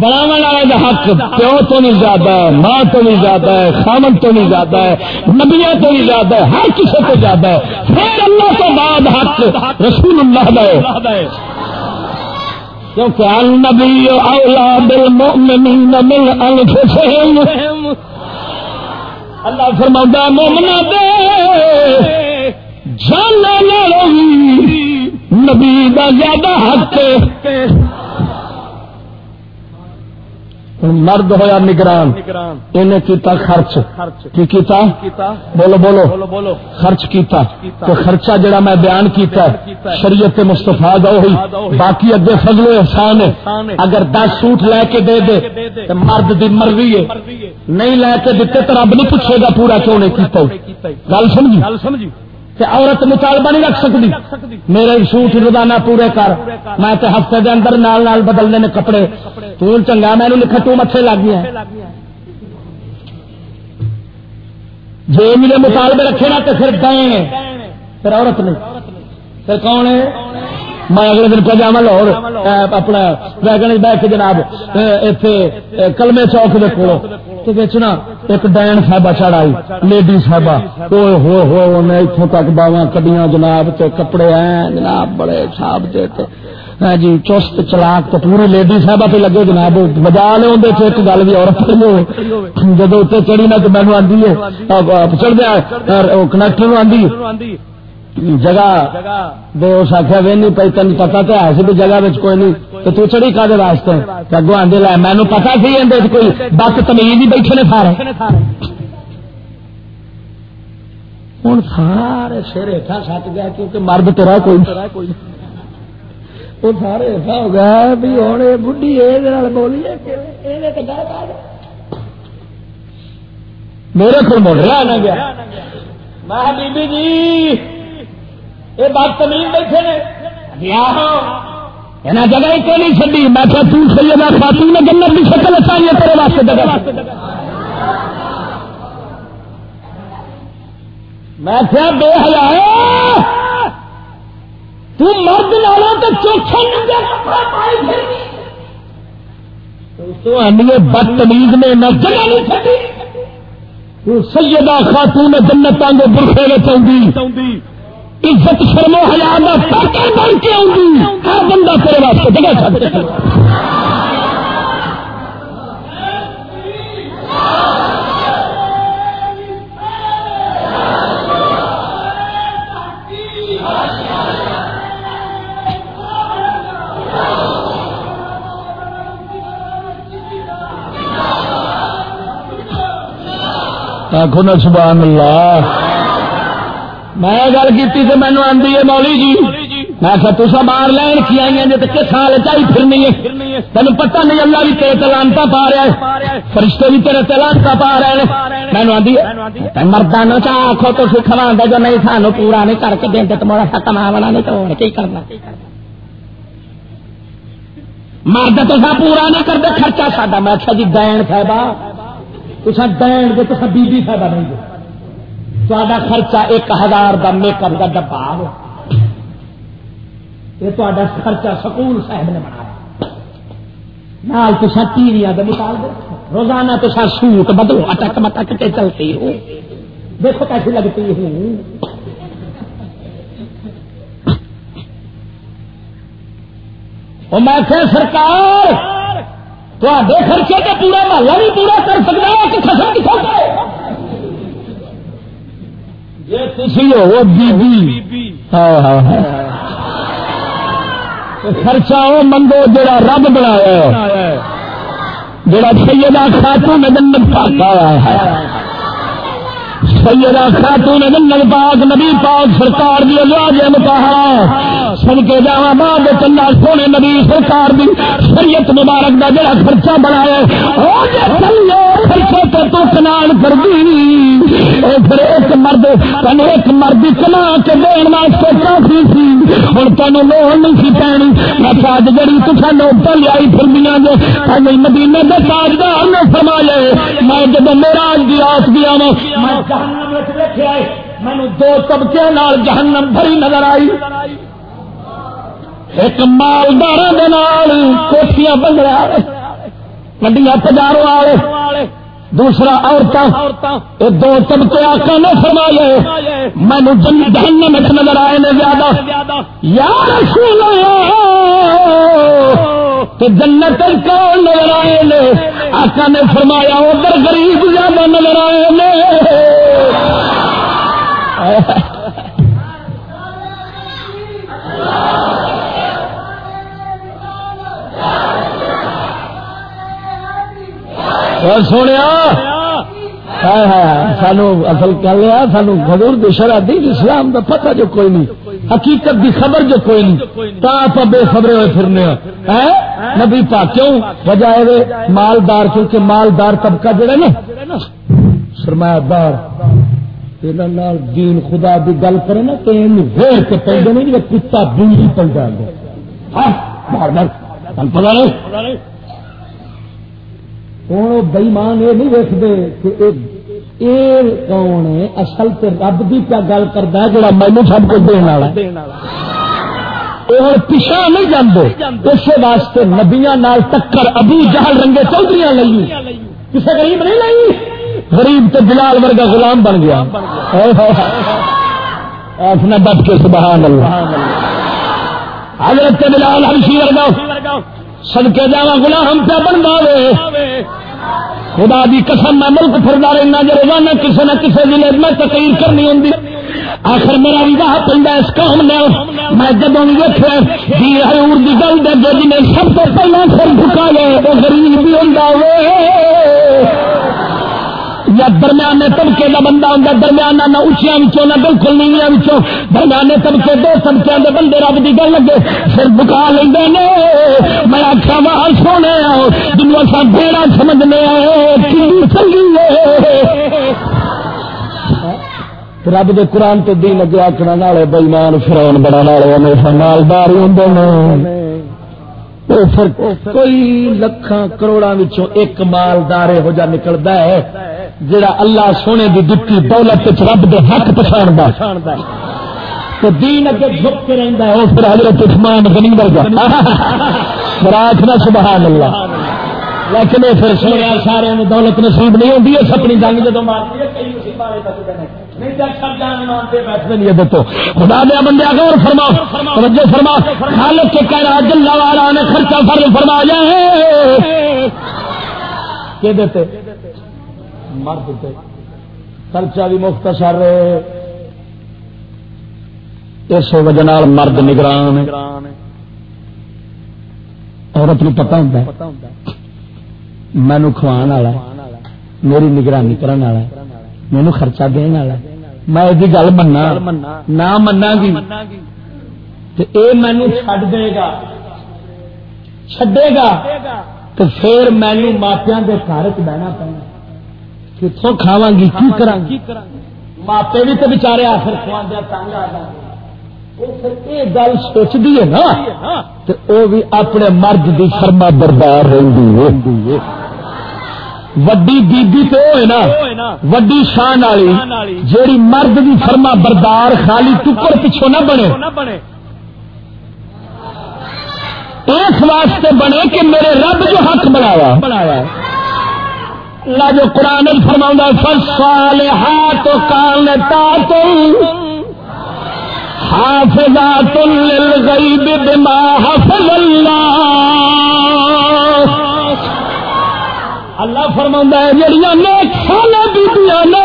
بناو والے کا حق پیو تو نہیں زیادہ ہے، ماں تو نہیں زیادہ ہے خامن تو نہیں زیادہ ہے نبیا تو نہیں زیادہ ہے، ہر کسی کو زیادہ ہے۔ پھر اللہ تو بعد حق رسول اللہ دا ہے۔ کیونکہ النبی اولاد المؤمنین من انفسهم اللہ فرماتا مومنا دے جان لے نبی دا زیادہ حق مرد ہوا نگران، انہیں کیتا خرچ۔ کی کیتا؟ بولو بولو۔ بولو خرچ کیتا۔ تو خرچہ جڑا میں بیان کیتا ہے، شریعت مستفا دا ہوئی باقی اگے فضل احسان ہے۔ اگر دس سوٹ لے کے دے دے تو مرد دی مرضی ہے۔ نہیں لے کے دیتے تو رب نہیں پوچھے گا پورا کیوں نہیں کیتا۔ گل سمجھی؟ کہ عورت مطالبہ نہیں رکھ سکتی میرے سوٹ روزانہ پورے کر۔ میں تو ہفتے دے اندر نال نال بدلنے نے کپڑے۔ تو چنگا میں لکھا تو متے لگ گیا۔ جی میرے مطالبے رکھے نا تو پھر دیں۔ پھر عورت نہیں پھر کون ہے؟ میں اگلے دن پہ جا لاہور اپنا ویگن بہ کے جناب اتنے کلمے چوک کے کولو تو نا ایک ڈین صاحبہ چڑھائی لیڈی صاحبہ۔ ہو ہو اتوں تک باوا کڈیاں جناب تے کپڑے ہیں۔ جناب بڑے چھاپ دے ہاں جی چست چلاک تو پوری لیڈی صاحبہ پہ لگے جناب۔ بجا لے اندر ایک گل بھی عورت جب اتنے چڑھی نہ تو مینو آدھی ہے۔ چڑھ دیا کنیکٹر آدھی جگہ دے اس آخیا وی پی تین پتا تو ہے سی جگہ کوئی نہیں۔ تو تو چڑی کا واسطے؟ اگو آدھے لائے مینو پتا سی اندر کوئی بس تمیز ہی بیٹھے نے سارے۔ ہوں سارے سر ہٹا سٹ گیا کیونکہ مرد تو رہ کوئی وہ سارے ہٹا ہو گیا بھی ہوں یہ بڑھی یہ بولیے میرے کو موڈلا نہ گیا میں بی جی یہ بات تمیز بیٹھے نے؟ ہاں۔ یہاں جگہ ہی کوئی نہیں چڑی میں کہ تم سیدہ خاتون نے جنت کی شکل چاہیے تیرے واسطے جگہ۔ میں کیا بے ہزار تم مرد لالا تو چوکھا بدتمیز میں نہ جگہ نہیں چڑی سیدہ خاتون جنت آگے برخے میں چاہیے عزت شرمو ہزار بن کے آؤں ہر بندہ تیرے واسطے جگہ چڑھ آخو نا سبحان اللہ۔ میں گل کی مینو آدھی ہے مولی جی۔ میں تصا باہر لین کی آئی ہیں جی کس سال چاہیے پھرنی ہے۔ تین پتہ نہیں اللہ بھی تیرے تلانتا پا رہا ہے۔ فرشتے بھی تیرے تلانتا پا رہے ہیں۔ مینو آدھی مردان چاہ آخو تو سکھوا جو نہیں سانو پورا نہیں کر کے دیں تو مڑا سا کما بنا نہیں تو کی کرنا؟ مرد تو پورا نہیں کرتے، خرچہ ساڈا۔ میں اچھا جی دین صاحبہ تصا دین گے تو بی بی فائدہ نہیں گے تا خرچہ ایک ہزار کا میک اپ کا ڈبا آ گیا۔ یہ تا خرچہ سکول صاحب نے بنایا۔ نال تو ٹی وی نکال دو روزانہ تو سوٹ بدلو، اٹک مٹک کے چلتی ہو۔ دیکھو کیسی لگتی ہوں میں کہ سرکار خرچے تو پورا محلہ بھی پورا کر سکتا ہے کہ خسم جی تھی ہو بی بی خرچہ وہ منگو جڑا رب بنایا جڑا سیدہ خاتون جنت پاک ہے۔ سیدہ خاتون جنت پاک نبی پاک سرکار دی ازواج مطہرہ سن کے جا بعد چلا سونے نبی سرکار دی شریعت مبارک دا جڑا خرچہ بنایا خرچے تو تو کنال کر دی پھر ایک مرد تین ایک مرد کما کے دین واسطے کافی سی۔ ہوں تین لوڑ نہیں سی پینی میں اج جڑی تصا نوٹ لیا فلمیاں جو تین مدینے کے تاجدار نے فرمایا میں جب میرا اج کی آس گیا میں جہنم دیکھا مینو دو طبقے جہنم بھری نظر آئی۔ ایک مالدار کوٹیاں بندے گڈیا پجاروں والے دوسرا عورت دو طبقے آقا نے فرمایا مینو جن جہنم میں نظر آئے نے زیادہ۔ یار تو جنت کون نظر آئے نے۔ آقا نے فرمایا، ادھر غریب زیادہ نظر آئے نے۔ سونے سانو اصل کر لیا سانو حضور دشرا دین اسلام کا پتہ جو کوئی نہیں، حقیقت کی خبر جو کوئی نہیں۔ تا آپ بے خبرے ہوئے پھرنے ہیں نبی پا کیوں؟ وجہ ہے، مالدار، کیونکہ مالدار طبقہ جڑا نا، سرمایہ دار دین خدا کی گل کرے نا، تو ویر کے پہنتے نہیں کتا بنگی پل جائے پتا نہیں؟ ہوں بئیمان یہ نہیں ویکتے کہ کون ہے؟ اصل تے رب کی کیا گل کرتا ہے جڑا مینو سب کچھ دینا ہوں پیچھا نہیں جانے اس واسطے نبیا ٹکر ابو جہل رنگے چودھری لئی۔ کسی غریب نہیں لائی غریب تو بلال ورگا غلام بن گیا۔ اپنا ڈٹ کے سبحان اللہ۔ حضرت بلال ہمشی ورگا۔ سدکے جا غلام پہ بن دے خدا دی قسم، میں ملک پھردا رہنا جی روزانہ کسی نہ کسی ضلع میں تقریر کرنی ہوں آخر میرا واہ پہ اس قوم نے میں جب ویٹیا جی ہر کی گل دے جی نے سب تو پہلے سر جھکا لے، وہ غریب بھی ہوں یا درمیانے طبقے کا بندہ ہوں درمیانہ نہ اچیا نہ بالکل نیویا درمیانے طبقے دو طبقے کے بندے رب کی گل لگے، پھر بکا لیں میں آخیا وہاں سونے جنوب اصا بیڑا سمجھنے چلی رب دے قرآن تو دین اگے آکڑا والے بےمان فرون بڑا، نالے والے مالدار ہوں کوئی لکھان کروڑا ایک مالدار یہو جا نکلتا ہے جڑا اللہ سونے کی دتی دولت رب دے حق پچھاڑ تو دین اگے جھک کے ہے۔ پھر حضرت عثمان غنی ورگا۔ راکھنا سبحان اللہ لیکن پھر سونے سارے دولت نصیب نہیں ہوتی ہے اپنی جنگ جدو مارتی ہے کئی مصیبت خدا بندے غور فرما۔ توجہ فرما۔ خالق کے رہا جل والا نے خرچہ فرض کہ دیتے؟ مرد دیتے خرچہ بھی مختصر اس وجہ مرد نگران عورت نو پتا ہوں مینو کھوان والا میری نگرانی کرنے والا مینو خرچہ دن والا میں یہ گل منا نہ منا گی۔ مینو چڈ دے گا۔ چڈے گا۔ تو پھر مینو ماپیا کے گھر چ بہنا پڑنا کتوں کھاوا گی کی کرا ماپے بھی تو بچارے آخر تنگ آ گل سوچتی ہے نا تو وہ بھی اپنے مرد کی فرما بردار رہی ہے۔ وڈی بیبی تو ہوئے نا؟ وڈی شان والی جیڑی مرد دی فرما بردار خالی ٹکر پچھو نہ بنے۔ اس واسطے بنے کہ میرے رب جو حق بنایا۔ بنایا۔ اللہ جو قرآن فرما فصال ہاتھ کان تا حافظات للغیب بما حفظ اللہ اللہ فرما ہے، جڑیاں نیک سالے بیبیاں نے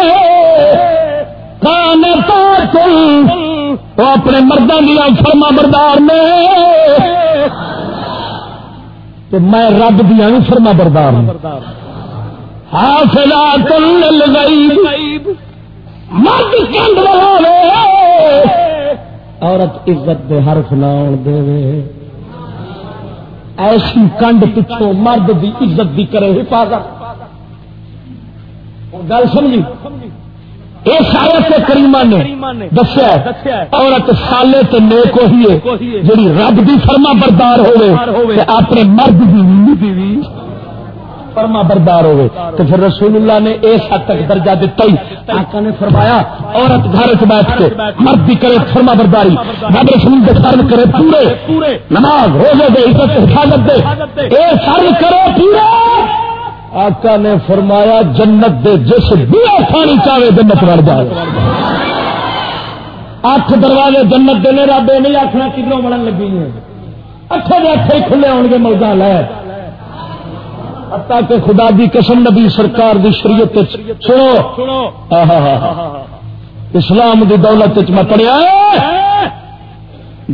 کان وہ اپنے مردوں دیا فرما بردار نے۔ میں رب دیا بھی فرما بردار حافظات للغیب مرد کنڈ عورت عزت دے حرف لاؤ دے۔ ایسی کنڈ پچھوں مرد دی عزت دی کرے حفاظت۔ گل سمجھی؟ اس آیت کریمہ نے دسیا عورت سالے تے نیک ہوئی جڑی رب دی فرما بردار ہوے اپنے مرد دی فرما بردار ہوے تو پھر رسول اللہ نے اس حد تک درجہ دتا ہی۔ آقا نے فرمایا، عورت گھر چ بیٹھ کے مرد بھی کرے فرما برداری۔ رب رسول کے سر کرے پورے۔ نماز، روزے دے، عزت، حفاظت دے۔ اے سر کرے پورے۔ آقا نے فرمایا، جنت دے جس بھی آسانی چاہے، جنت بڑھ جائے۔ اٹھ دروازے جنت دے رب یہ نہیں آخنا کدھروں بڑھن لگی اٹھے دے اٹھے کھلے آن گے موجہ لے۔ کہ خدا دی قسم نبی سرکار دی شریعت سنو. اسلام دی دولت میں پڑھیا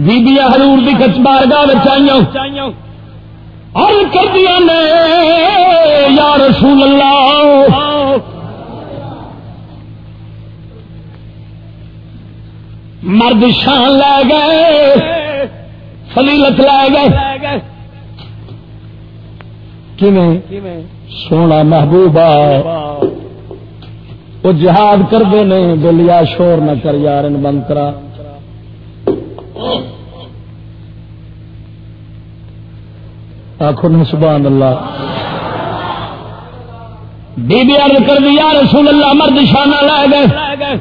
بیبیا ہرور کی کچبار گاہ آئی ہر کر دیا نے یا رسول اللہ. مرد شان لے گئے فلیلت لے گئے. سونا محبوبہ۔ وہ جہاد کرتے نہیں بولیا شور نہ کر یار، ان بند کرا۔ آخر سبحان اللہ۔ بی بی عرض کر دیا رسول اللہ، مرد شانہ لے گئے۔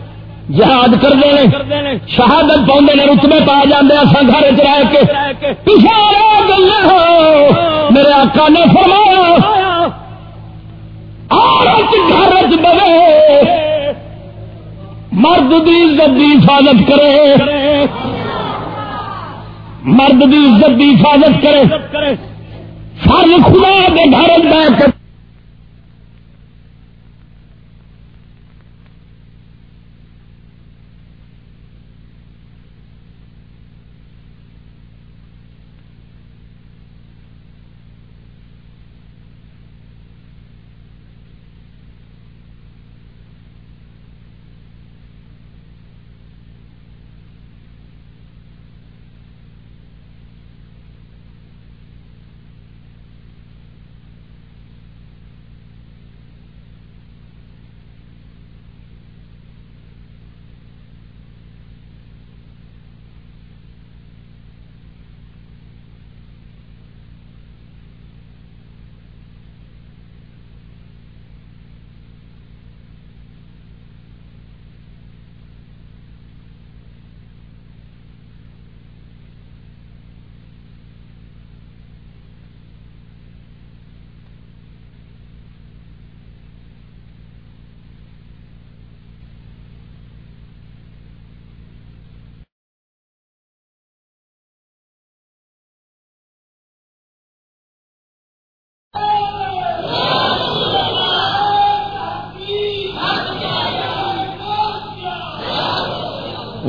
جہاد کرتے ہیں شہادت پاؤں نے، رتبے پا جانے اصل گھر چ رہ کے۔ پیچھے میرے آقا نے فرمایا عورت گھر بنے، مرد دی عزت دی حفاظت کرے۔ مرد دی عزت دی حفاظت کرے۔ فرض خدا کے گھر بیٹھ کر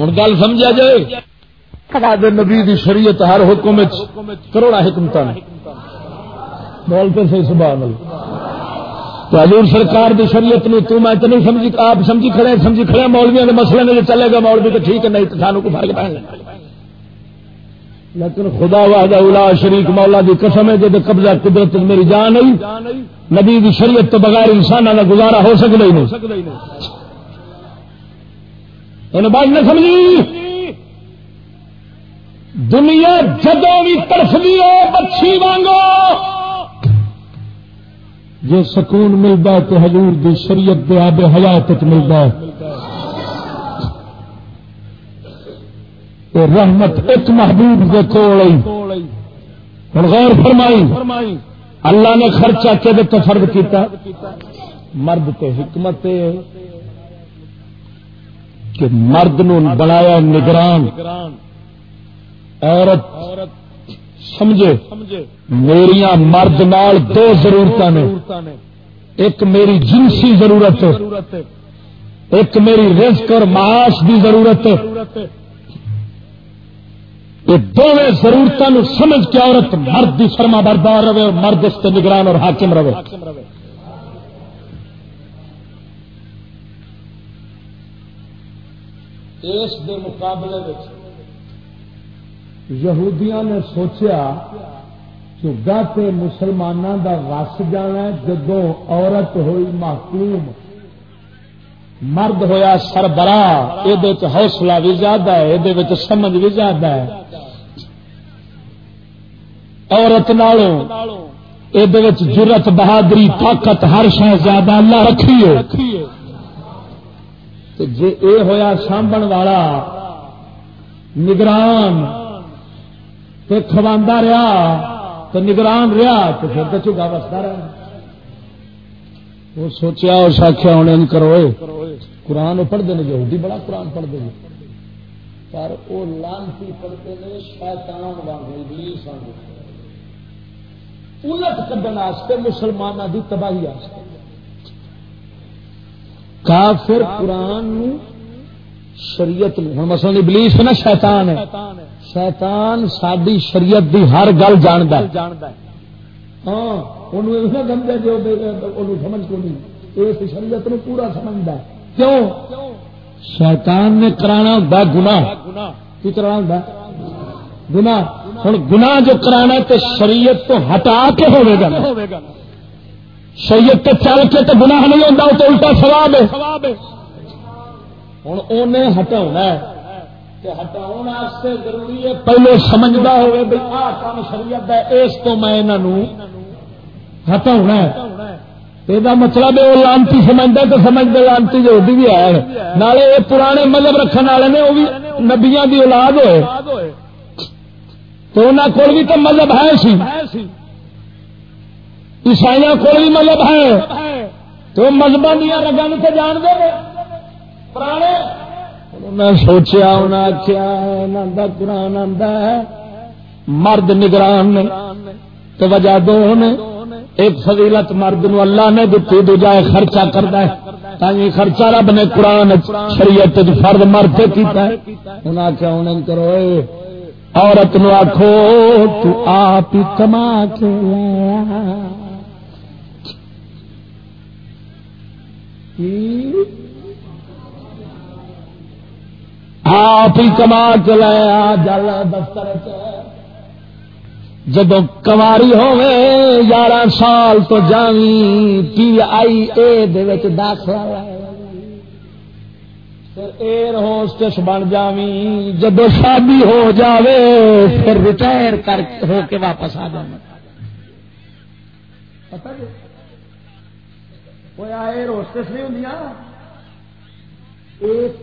ہوں۔ گل سمجھا جائے۔ دے نبی دی شریعت ہر حکم کروڑا حکمت بولتے سی سبحان اللہ۔ حضور سرکار دی شریعت نو تو میں تو نہیں سمجھی، آپ سمجھی کھڑے سمجھی کھڑے مولویا کے مسئلے میں چلے گا مولوی تو ٹھیک ہے، نہیں تو سانو کو فرق پہن لیکن خدا واہد اولا شریک مولا دی قسم ہے جب قبضہ قدرت میری جان نہیں نبی دی شریعت تو بغیر انسان کا گزارا ہو سکتا ہی نہیں۔ انہیں بات نہ سمجھی۔ دنیا جدو بھی ترف دی ہو بچی وانگو۔ جو سکون ملتا ہے تو حضور دی شریعت دے آب حیات ملتا ہے۔ رحمت ایک محبوب کے کول غور فرمائی۔ اللہ نے خرچہ کے فرد کیتا۔ مرد تے حکمت کہ مرد نو بنایا نگران۔ عورت سمجھے میرا مرد نال دو ضرورت نے۔ ایک میری جنسی ضرورت، ایک میری رزق اور معاش کی ضرورت۔ یہ دونوں ضرورتوں سمجھ کے عورت مرد کی فرما بردار رہے اور مرد اس سے نگران اور حاکم رہے۔ اس دے مقابلے یہودیاں نے سوچیا چگا تے مسلمانوں دا رس جانا جدو عورت ہوئی محکوم، مرد ہویا سربراہ یہ حوصلہ بھی زیادہ ہے یہ سمجھ بھی زیادہ ہے۔ عورت نالوں یہ جرت بہادری، طاقت، ہر شہ زیادہ اللہ رکھی ہے جی اے ہویا سانبن والا، نگران تے کھواندا رہا، تو نگران رہا، تو پھر تو چگا بستا رہا۔ وہ سوچیا اس آخیا ہوں کرو قرآن پڑھتے ہیں جو بڑا قرآن پڑھتے ہیں پر وہ لانتی پڑھتے ہیں شیطان واگ ابلیس واگ الٹ کھڈن مسلمانوں کی تباہی کافر قرآن شریعت ہوں مسل ابلیس نا شیطان ہے۔ شیطان ساری شریعت دی ہر گل جانتا ہاں گندے جو سمجھ کو نہیں۔ اس شریعت نو پورا سمجھتا کیوں؟ شیطان نے کرانا ہوں گنا کی کرانا ہوں گنا ہوں گنا جو کرانا تو شریعت تو ہٹا کے ہوے گا۔ شریعت تو چل کے تو گنا نہیں ہوتا وہ تو الٹا سواب ہے۔ ہوں انہیں ہٹا ہٹاؤ ضروری ہے پہلے سمجھتا ہوئے بھائی آ کام شریعت ہے، اس تو میں ہٹاؤنا یہ مطلب وہ لانتی سمجھتا تو سمجھتے لانتی جو بھی ہے۔ نالے یہ پرانے مذہب رکھنے والے نے وہ بھی نبیا کی اولاد ہوئے۔ تو انہوں کو بھی تو مذہب ہے سی۔ عیسائی کو بھی مذہب ہے؟ تو مذہب دیا رگا تو جان دے پرانے؟ میں سوچیا انہیں آخیا قرآن آتا ہے، مرد نگران نے تو وجہ دو نے۔ ایک فضیلت مرد نو اللہ نے دیتی دوجا خرچہ کرتا ہے۔ تھی خرچہ رب نے قرآن شریعت فرد مرد کیتا ہے۔ انہیں آخیا انہیں کرو عورت نو آخو تو آپ کما کے آپ ہی کما کے لایا جل دفتر جب کماری ہوے یارہ سال تو جانی پی آئی اے داخلہ ایئر ہوسٹس بن جاوی جب شادی ہو جاوے، پھر ریٹائر کر ہو کے واپس آ جانا پتہ ایئر ہوسٹس نہیں ہوں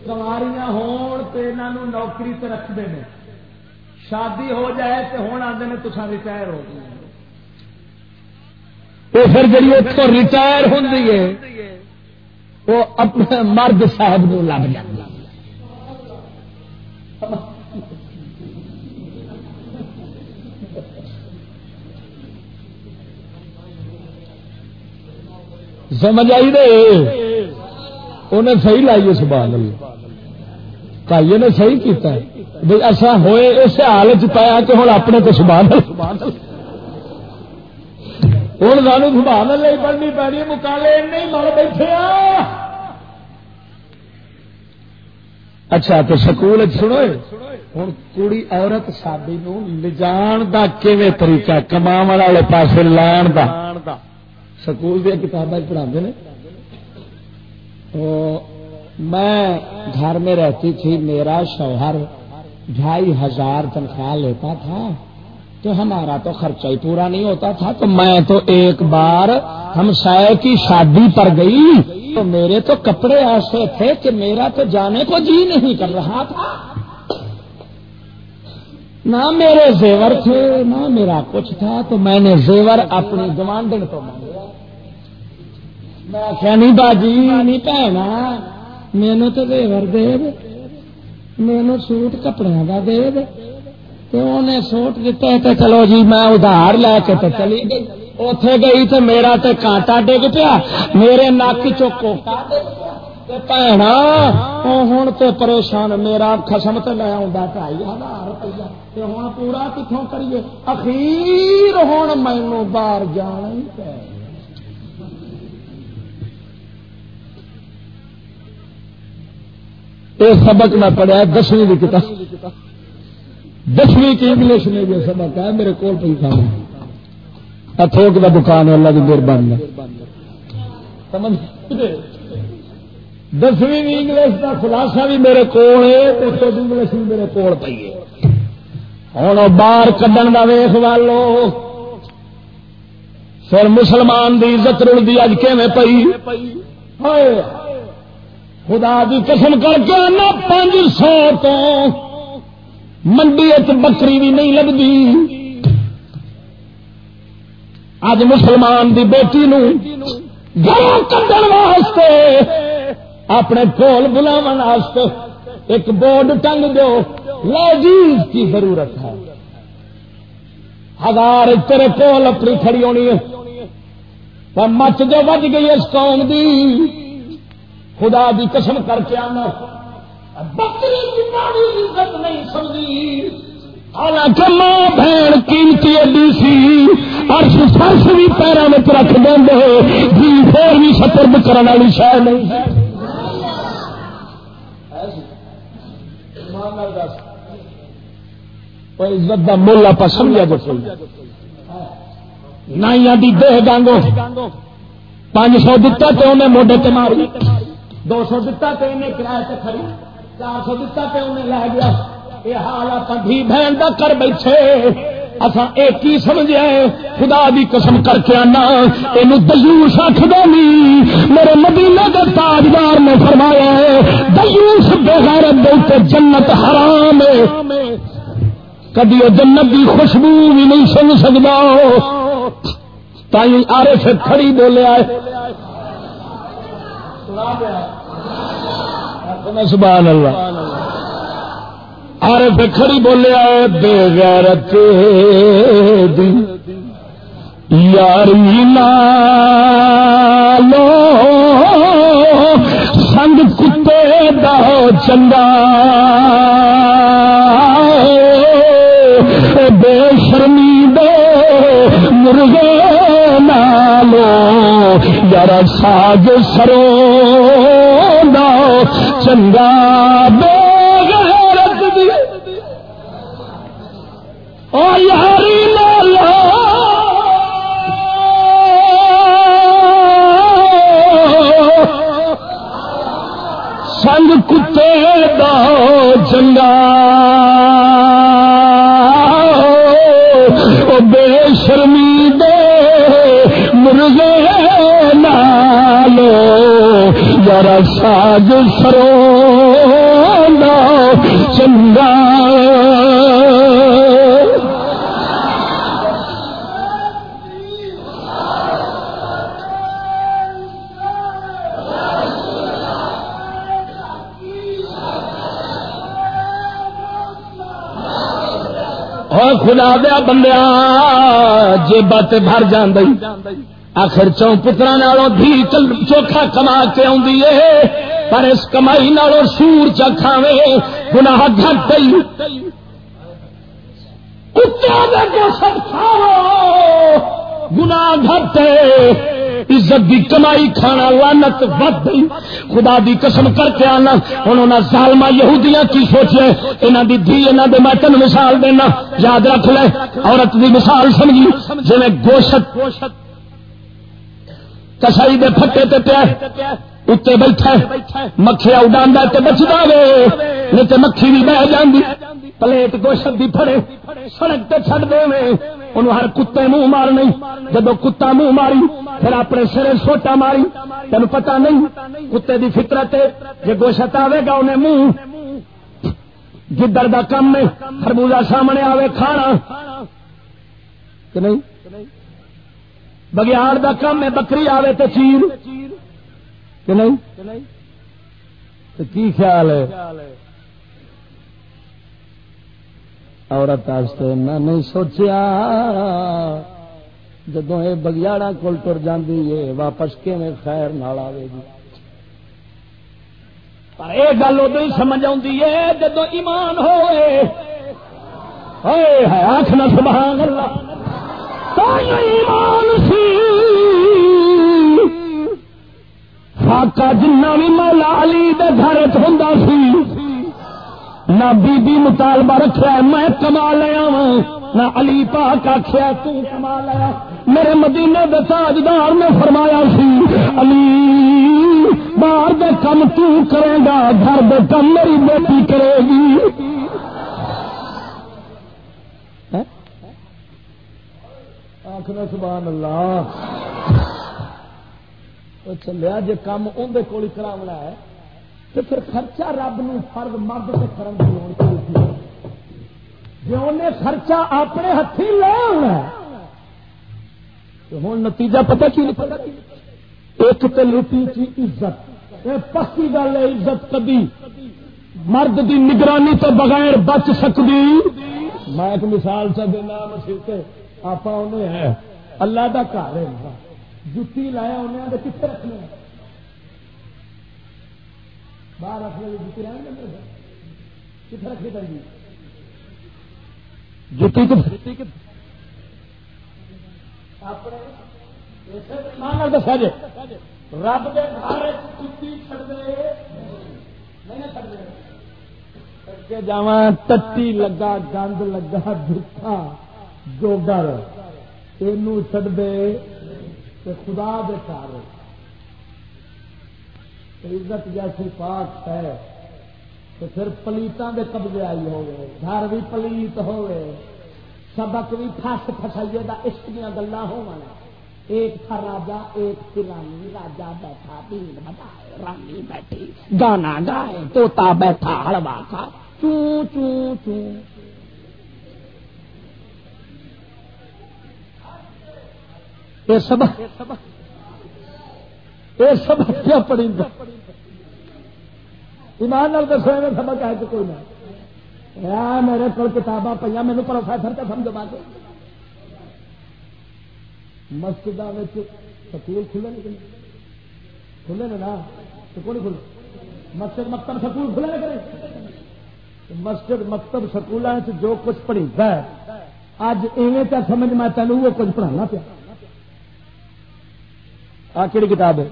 کماریاں ہون تو انہوں نوکری سے رکھتے ہیں شادی ہو جائے تو ہوں آتے ہیں تو ریٹائر ہو گئے پھر جی اتوں ریٹائر ہوں وہ اپنے مرد صاحب کو لگ جاتا سمجھ آئی دے۔ انہیں صحیح لائی اس بات بھائی نے صحیح کیتا ہے۔ بھائی ایسا ہوئے اس حالت پایا کہ ہوں اپنے تو سبحان ہوں سانو سبحان لے پڑنی پی مکالے نہیں مر بیٹھے اچھا تو سکول سنو۔ ہوں کڑی عورت شادی نو لجان دا کیویں طریقہ کما والے پاس لان دا۔ سکول دیا کتابیں پڑھا میں گھر میں رہتی تھی، میرا شوہر ڈھائی ہزار تنخواہ لیتا تھا۔ تو ہمارا تو خرچہ ہی پورا نہیں ہوتا تھا۔ تو میں تو ایک بار ہم سائے کی شادی پر گئی۔ تو میرے تو کپڑے ایسے تھے کہ میرا تو جانے کو جی نہیں کر رہا تھا۔ نہ میرے زیور تھے، نہ میرا کچھ تھا۔ تو میں نے زیور اپنی گوانڈن کو مانگا۔ میں آخیا نہیں باجی نہیں پہنا مینو تو زیور دے مینو سوٹ کپڑے کا دے انہیں سوٹ دیتا ہے تو چلو جی میں ادھار لے کے تو چلی گئی اتے گئی تو میرا تو کانٹا ڈگ پیا میرے نک چوکو بھنا ہوں تو پریشان میرا خسم تو لے آ ڈائی ہزار روپیہ ہوں پورا کتوں کریے اخیر ہوں مینو باہر جان یہ سبق میں پڑھیا دسویں کی کتاب۔ دسویں کی انگلش میں جو سبق ہے، میرے کول پہ کام تھوک کا دکان ہے، اللہ کی مہربانی دسویں انگلش کا خلاصہ بھی میرے کول ہے تو انگلش بھی میرے کول پی ہے۔ ہوں باہر کڈن کا ویخ والو۔ پھر مسلمان دی عزت رڑتی اج کی پی خدا دی قسم کر کے آنا پانچ سو تو۔ منڈی بکری بھی نہیں لگتی اج مسلمان دی بیٹی نو کٹن واسطے اپنے کول واسطے ایک بورڈ ٹنگ دو لوجیز کی ضرورت ہے۔ ہزار تیرے کول اپنی کھڑی ہونی ہے۔ مچ جو بج گئی اس قوم دی۔ خدا دی قسم کر کے آنا۔ بکری کی بڑی عزت نہیں سمجھی۔ حالانکہ ماں بہن قیمتی ایڈی سی ارش فرش بھی پیروں میں رکھ دیں جی پھر بھی سپرد کرنے والی شہ نہیں عزت کا مل آپ سمجھا جو نائیا دی دہ گانگو پانچ سو دتا تو انہیں موڈے تے ماری دو سو دتا تو انہیں کرایہ تے کھڑی چار سو دتا پہ انہیں لے گیا۔ یہ حال آپ دھی بہن کا کر بیٹھے۔ اصا ایک ہی سمجھے خدا دی قسم کر کے آنا۔ یہ دلوس آخر میرے مدینے کے تاجدار نے فرمایا ہے دلوس بغیر دے جنت حرام ہے۔ کدی وہ جنت کی خوشبو بھی نہیں سن سکتا تھی آرے سے کھڑی بولیا ہے۔ سبحان اللہ۔ آر پہ کھڑی بولیا بے غیرت دی یاری لو سنگ کتے دا چنگا۔ بے شرمی دے مرغے نالو۔ یار ساگ سرو چنگا بے غیرت دی او یاری لالا سنگ کتے دا چنگا یار ساج سرو چنگا خدا دیا بندیا جی بت بھر جان آخر چون پترا نالوں بھی چوکھا کما کے آ پر اس کمائی نالوں سور چا کھاوے، گناہ گھٹ گئی۔ گنا گھٹ عزت دی کمائی کھانا لانت ود خدا دی قسم کر کے آنا۔ ہوں انہوں ظالما یہودیاں کی سوچے انہوں دی دھی انہوں دے میں تین مثال دینا۔ یاد رکھ لے، عورت دی مثال سمجھی جی گوشت گوشت کسائی دے پھٹے تے پیا اتنے بیٹھا مکھیا اڈا تے بچتا وے نہیں تو مکھی بھی بہ جاندی۔ پلیٹ گوشت دی پھڑے، سڑک تے چڑ دے۔ ان ہر کتے منہ مار نہیں جب کتا منہ ماری، پھر اپنے سر سوٹا ماری۔ تین پتا نہیں، کتے دی فطرت جی گوشت آئے گا انہیں منہ۔ جدر دا کم ہے، خربوزہ سامنے آوے کھانا۔ کہ نہیں؟ بگیاڑ دا کم ہے، بکری آوے تو چیر۔ کہ نہیں؟ تو کی خیال ہے؟ عورت میں نہیں سوچیا۔ جدو یہ بگیاڑا کول تر جاندی ہے واپس کیویں خیر نال آئے گی؟ پر یہ گل ادو ہی سمجھ آتی ہے جدو ایمان ہوئے۔ آخ نہ سبحان اللہ۔ ایمان سی۔ فاقا جنہ بھی مولا علی دے گھر ہوں سی۔ نہ بی بی مطالبہ رکھا میں کما لیا وا نہ علی پاک آخیا کما لیا میرے مدینے دے تاجدار نے فرمایا سی، علی، باہر دے کم تو کرے گا، گھر دے کم میری بیٹی کرے گی۔ آخر سبحان اللہ۔ چلیا جی کام اندر کول کرا ہے تو پھر خرچہ رب نو فرد مرد سے کرن کی لوڑ چاہیے جی انہیں خرچہ اپنے ہاتھی لے آنا تو ہوں نتیجہ پتہ کی نہیں پتا ایک تو لوٹی کی عزت۔ یہ پکی گل ہے، عزت کبھی مرد دی نگرانی تو بغیر بچ سکتی میں ایک مثال سے دینا مسیح آپ ہے۔ اللہ کا گھر ہے۔ جتی لایا انہیں کتنے رکھنے باہر رکھنے کی جتی رہنے کتنے رکھنی جی؟ پڑی جتی جتی دسا جی رب کے گھر جتی چڑھتے نہیں چڑھتے جا ٹٹی لگا، گند لگا، جھوٹا۔ جوگر یہ چڑ دے خدا دے عزت جیسی پاک ہے تو پھر پلیتوں کے قبضے آئی ہوئے گھر بھی پلیت ہوئے سبق بھی فس فسائیے کا عشق دیا گلا ہو ایک تھا راجا ایک تھی رانی راجا بیٹھا بھیڑ بجائے رانی بیٹھی گانا گائے توتا بیٹھا ہڑوا کھا چوں چوں چوں یہ سبق یہ سب کیا پڑی ایمان نال دسو میں سبق ہے کہ کوئی نہ۔ میرے کو کتاباں پہ میرے پروفیسر کا سمجھ بات مسجد سکول کھلے نہیں؟ کھلے نا؟ تو کون کھلے۔ مسجد مکتب سکول کھلے نہ کرے مسجد مکتب سکول جو کچھ پڑھی ہے، اج ایویں کیا سمجھ میں تینوں وہ کچھ پڑھانا پیا۔ ہاں، کہڑی کتاب ہے؟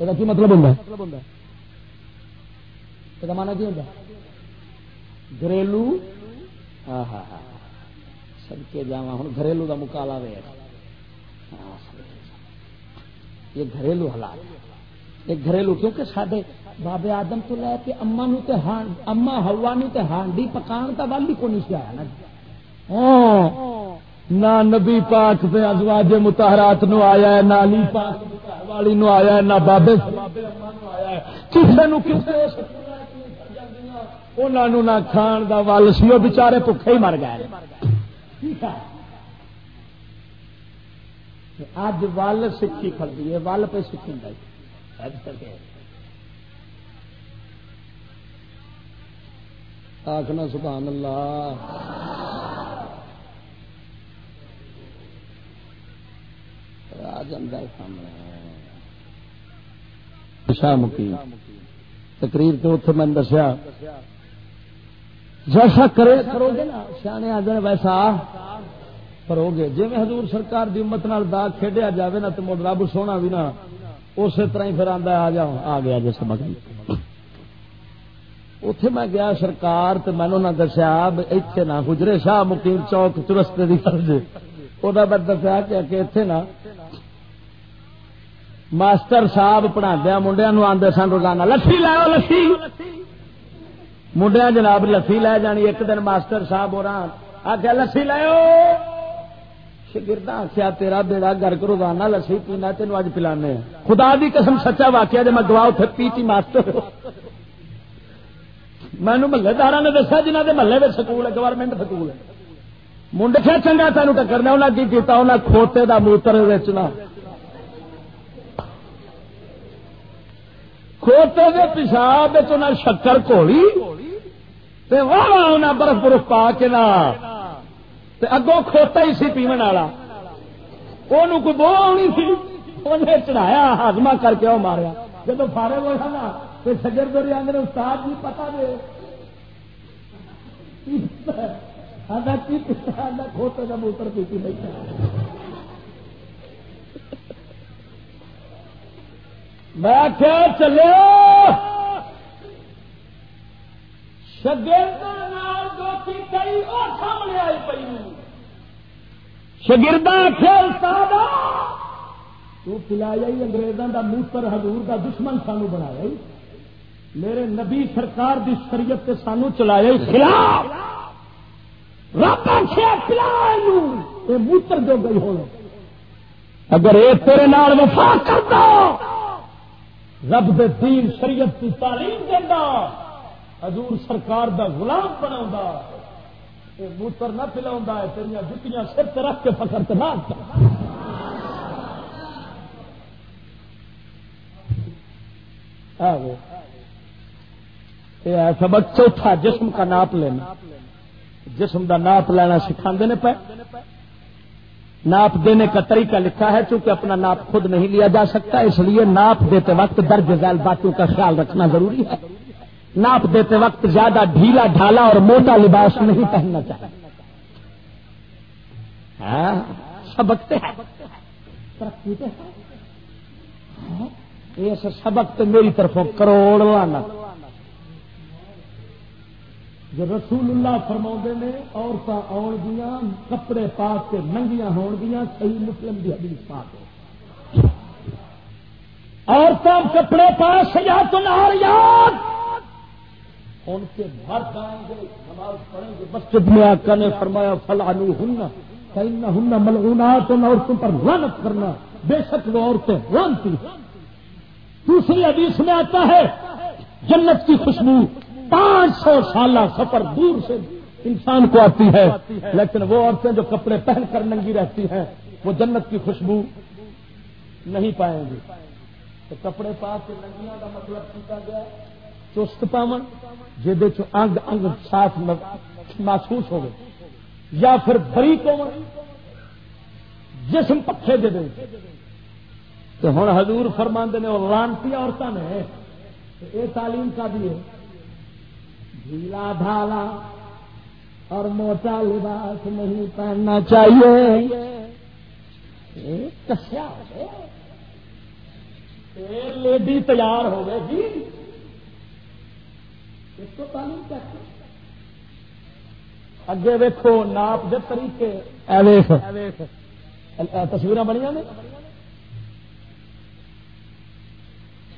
یہ مطلب ہوں یہ مانا کی ہوتا گھریلو ہاں ہاں ہاں سب کے جا ہوں گھریلو کا مکالا وے ہاں، یہ گھریلو حالات یہ گھریلو کیونکہ سارے بابے آدم تو لے کے اما نو ہاں، اما ہوا نو ہانڈی پکان کا ول ہی کو نہیں آیا نا جی۔ نہ نبی پاک پہ ازواج متحرات نو آیا ہے، نہ علی پاک والی نو آیا ہے، نہ بابے کسی نو انہوں نہ کھان دا ول سی، وہ بچارے بھوکے ہی مر گئے۔ اج ول سکھی کھڑی ہے ول پہ سکھی آخنا سبحان اللہ۔ آ جائے سامنے شاہ مقیم۔ تقریر تو اتنے میں دسیا۔ جیسا کرے کرو گے نا، سیانے آدھے ویسا۔ کرو گے جی حضور سرکار دی امت نال داغ کھیڈیا جاوے نا تو رب سونا بھی نا، اسی طرح ہی پھر آدھا آ جاؤ آ گیا جی سبق اتے میں گیا سرکار تو مینو نہ دسیا اتنے نہ گجرے شاہ مقیم چوک چرستے کی فرض وہ میں دسیا کہ اتنے نا ماسٹر صاحب پڑھا منڈیا نو آدھے سن روزانہ۔ لسی لاؤ، لسی۔ منڈیا جناب لسی لے جانی، ایک دن ماسٹر صاحب ہو رہا۔ آخیا لسی لاؤ شگرد آخیا تیرا بیڑا گرک روزانہ لسی پینا تین اج پلانے خدا دی قسم، سچا واقعہ جب میں گواہ اتنے پیتی ماسٹر مینو محلے دار نے دسا جنہ کے محلے میں سکول ہے گورنمنٹ سکول ہے۔ منڈ کیا چنگا تین ٹکرنا انہیں کی کیتا انہیں کھوتے کا موتر ویچنا۔ کھوتے کے پیشاب شکر گھولی واہ برف برف پا کے نا اگوں کھوتا ہی سی پیو والا وہ کوئی بو آنی سی انہیں چڑھایا ہاضمہ کر کے وہ ماریا جب فارے ہوا نا تو سجر دور آدھے استاد جی پتا دے کھوتے کا موتر پیتی بیٹھا میں کیا چلے شگردا کھیل تو پلایا انگریزوں کا موتر حضور کا دشمن سانو بنایا میرے نبی سرکار دی شریعت سے سانو چلایا خلاف. یہ موتر جو گئی ہو اگر یہ تیرے نال وفا کرتا رب دے دین شریعت کی تعلیم دینا حضور سرکار دا غلام بنا موتر نہ پلا تیریا جتیاں سر رکھ کے فکر تو نہ سبق چوتھا جسم کا ناپ لینا۔ جسم کا ناپ لینا سکھا پہ ناپ دینے کا طریقہ لکھا ہے چونکہ اپنا ناپ خود نہیں لیا جا سکتا اس لیے ناپ دیتے وقت درج ذیل باتوں کا خیال رکھنا ضروری ہے۔ ناپ دیتے وقت زیادہ ڈھیلا ڈھالا اور موٹا لباس نہیں پہننا چاہیے۔ ہاں، سبق ہاں، سبق تو میری طرفوں کروڑ لانا جو رسول اللہ فرما نے عورتیں آن گیا، کپڑے پا کے ننگیاں ہون گیا، صحیح مسلم کی حدیث پا کے عورتیں کپڑے پا سجا تو یاد۔ ان کے گھر جائیں گے، نماز پڑھیں گے۔ مسجد میں آقا نے فرمایا فلانی ہننا کہیں ہننا ملغونات ان عورتوں پر لانت کرنا۔ بے شک وہ عورتیں رانتی دوسری حدیث میں آتا ہے، جنت کی خوشبو۔ پانچ سو سالہ سفر دور سے انسان کو آتی ہے۔ لیکن وہ عورتیں جو کپڑے پہن کر ننگی رہتی ہیں، وہ جنت کی خوشبو نہیں پائیں گی تو کپڑے پا کے ننگیاں کا مطلب کیا گیا چست پاون جہد انگ انگ صاف محسوس ہو گئے یا پھر بری کو جسم پکے دے دیں تو ہوں حضور فرماندے نے اور رانتی عورتوں نے یہ تعلیم کا بھی ہے۔ ڈھیلا ڈھالا اور موٹا لباس نہیں پہننا چاہیے۔ لیڈی تیار ہو گئے جی۔ اس کو تعلیم اگے ویکو ناپ دے طریقے۔ تصویر بنیا نے۔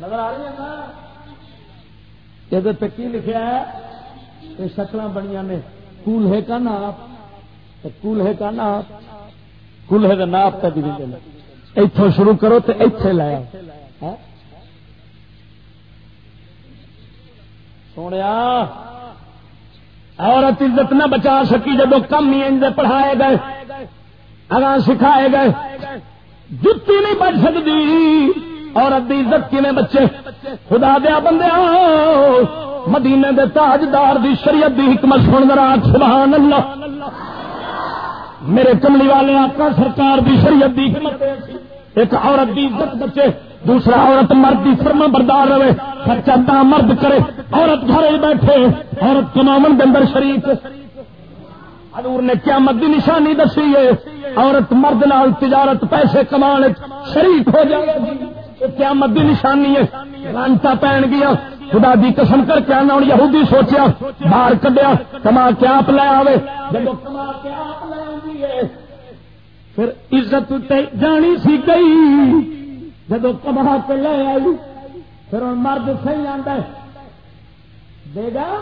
نظر آ رہی ہیں نا؟ یہ لکھا ہے۔ یہ شکل بنیا نے۔ کولہے کا ناپ۔ کولہے کا ناپ۔ کولہے کا ناپ کا بھی اتوں شروع کرو تو اتے لایا سونے عورت عزت نہ بچا سکی جب کم ہی اندر پڑھائے گئے، اگاں سکھائے گئے۔ جتی نہیں بچ سکتی عورت کی عزت کی بچے؟ خدا دیا بندے مدینے دے تاجدار دی شریعت دی حکمت سن رات سبحان اللہ میرے کملی والے، آقا سرکار دی شریعت دی حکمت ایک عورت دی عزت بچے، دوسرا عورت مرد کی فرما بردار رہے۔ خرچہ تا مرد کرے، عورت گھر بیٹھے۔ عورت کماون کے اندر شریف حضور نے قیامت کی نشانی دسی ہے۔ عورت مرد نال تجارت، پیسے کما شریف ہو جائے قیامت کی نشانی ہے۔ لانتا پہن گیا۔ خدا دی قسم کر کے آنا ہوں یہودی سوچیا، باہر کڈیا، کما کے آپ لے آوے۔ جب کما کے آپ لے پھر عزت جانی سی گئی۔ جب کما کے لے آئی، پھر ہوں مرد صحیح آتا دے گا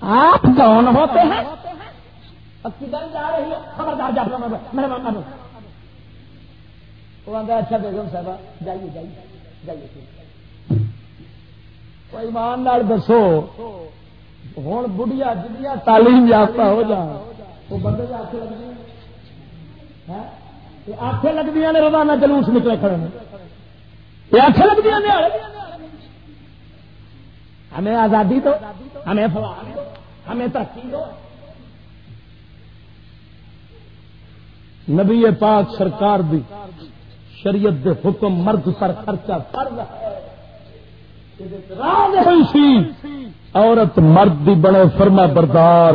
آپ کون ہوتے ہیں؟ جا رہی ہے، خبردار جا رہا میرے وہ آتا اچھا بیگم صاحب جائیے جائیے جائیے ایمان دسو ہوں بڑھیا جنیا تعلیم یافتہ ہو جا وہ بندے آخے لگتی آخے لگتی نے روزانہ جلوس نکلے کھڑے یہ آخے لگتی نے ہمیں آزادی تو ہمیں فواد ہمیں ترقی دو۔ نبی پاک سرکار دی شریعت دے حکم مرد پر خرچہ فرض ہے۔ عورت مرد دی بنے فرما بردار۔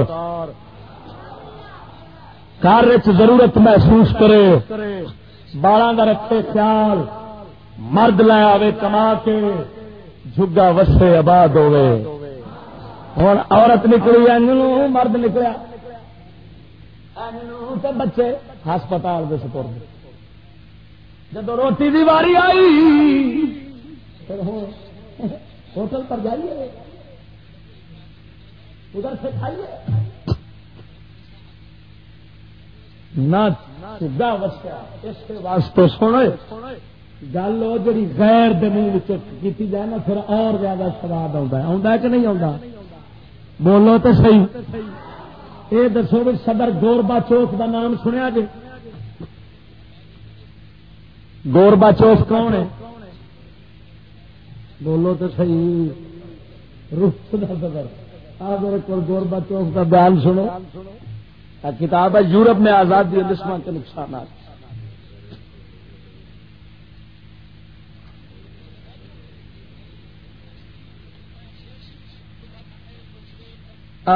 کار ضرورت محسوس کرے۔ بالا کا رکھے خیال۔ مرد لے آوے کما کے۔ جگا وسے آباد ہوے ہوں عورت نکلی مرد نکلیا۔ بچے ہسپتال کے سپرد۔ جب روٹی دی واری آئی، پھر ہوٹل پر جائیے ادھر سے کھائیے نہ اس واسطے سونے، گل وہ جی غیر منہ کی جائے نا، پھر اور زیادہ سواد آتا کہ نہیں آتا بولو تو صحیح۔ یہ دسو بھی صدر گوربا چوک کا نام سنیا جی گوربا چوک کون ہے؟ بولو تو صحیح۔ روح صدر آ میرے کو گوربا چوک کا بیان سنو۔ کتاب ہے یورپ میں آزادی اور دشمن کے نقصانات۔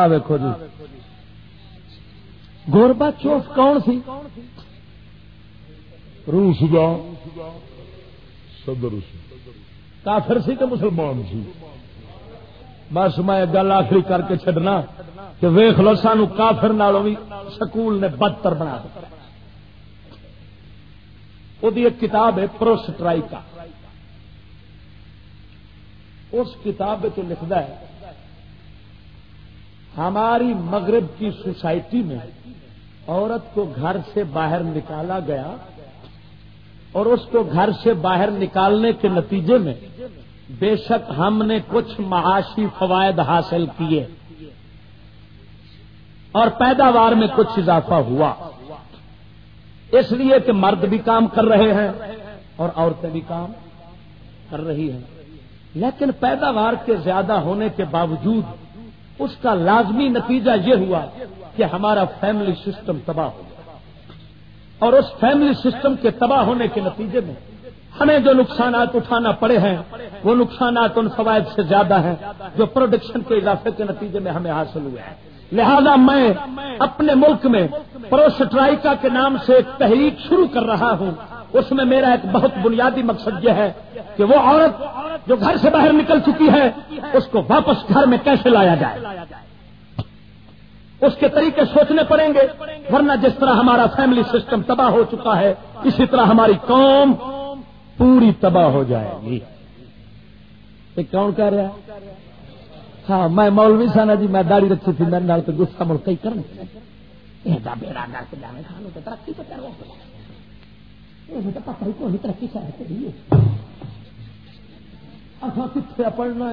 ویکو جی۔ گوربا چوک کون سی؟ روس کا صدر کافر سی کہ مسلمان سی؟ بس میں گل آخری کر کے چڈنا کہ ویخ لو سان کافر نالوں بھی سکول نے بدتر بنا وہ ایک کتاب ہے پرو سٹرائکا اس کتاب لکھتا ہے، ہماری مغرب کی سوسائٹی میں عورت کو گھر سے باہر نکالا گیا۔ اور اس کو گھر سے باہر نکالنے کے نتیجے میں بے شک ہم نے کچھ معاشی فوائد حاصل کیے اور پیداوار میں کچھ اضافہ ہوا۔ اس لیے کہ مرد بھی کام کر رہے ہیں اور عورتیں بھی کام کر رہی ہیں۔ لیکن پیداوار کے زیادہ ہونے کے باوجود اس کا لازمی نتیجہ یہ ہوا کہ ہمارا فیملی سسٹم تباہ ہو گیا۔ اور اس فیملی سسٹم کے تباہ ہونے کے نتیجے میں ہمیں جو نقصانات اٹھانا پڑے ہیں، وہ نقصانات ان فوائد سے زیادہ ہیں جو پروڈکشن کے اضافے کے نتیجے میں ہمیں حاصل ہوئے ہیں۔ لہذا میں اپنے ملک میں پروسٹرائکا کے نام سے ایک تحریک شروع کر رہا ہوں۔ اس میں میرا ایک بہت بنیادی مقصد یہ ہے کہ وہ عورت جو گھر سے باہر نکل چکی ہے، اس کو واپس گھر میں کیسے لایا جائے؟ اس کے طریقے سوچنے پڑیں گے۔ ورنہ جس طرح ہمارا فیملی سسٹم تباہ ہو چکا ہے، اسی طرح ہماری قوم پوری تباہ ہو جائے گی۔ کون کہہ رہا ہاں میں مولوی سانا جی میں داڑھی رکھی تھی، میرے تو گسا ملک کرنا ترقی ترقی سے پڑھنا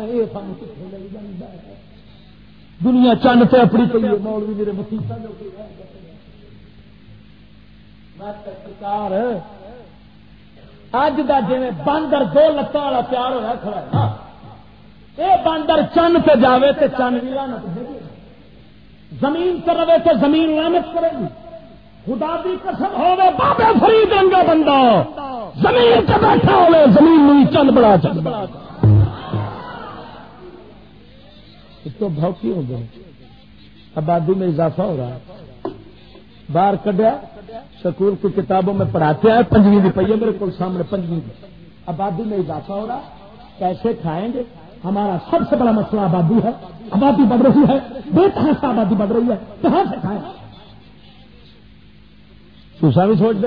دنیا چند پہ اپنی پی ہے، مولوی میرے مسیح سرکار، اج کا جی باندر دو لتان والا پیار ہوا کھڑا یہ ہاں۔ باندر چند پہ جاوے تو چند بھی لانت زمین پر رہے تو زمین لانت کرے گی۔ خدا کی قسم ہو بابے فرید رنگا بندہ۔ زمین سے بیٹھا ہو زمین چند بڑا چند۔ بڑا تو بھوکی ہو گئے آبادی میں اضافہ ہو رہا ہے۔ باہر کڈیا، سکول کی کتابوں میں پڑھاتے ہیں، پنجویں بھی پہیے میرے کو سامنے، پنجویں۔ آبادی میں اضافہ ہو رہا کیسے کھائیں گے۔ ہمارا سب سے بڑا مسئلہ آبادی ہے۔ آبادی بڑھ رہی ہے۔ بے کہاں سے آبادی بڑھ رہی ہے۔ کہاں سے کھائیں؟ سوسا بھی سوچ دے۔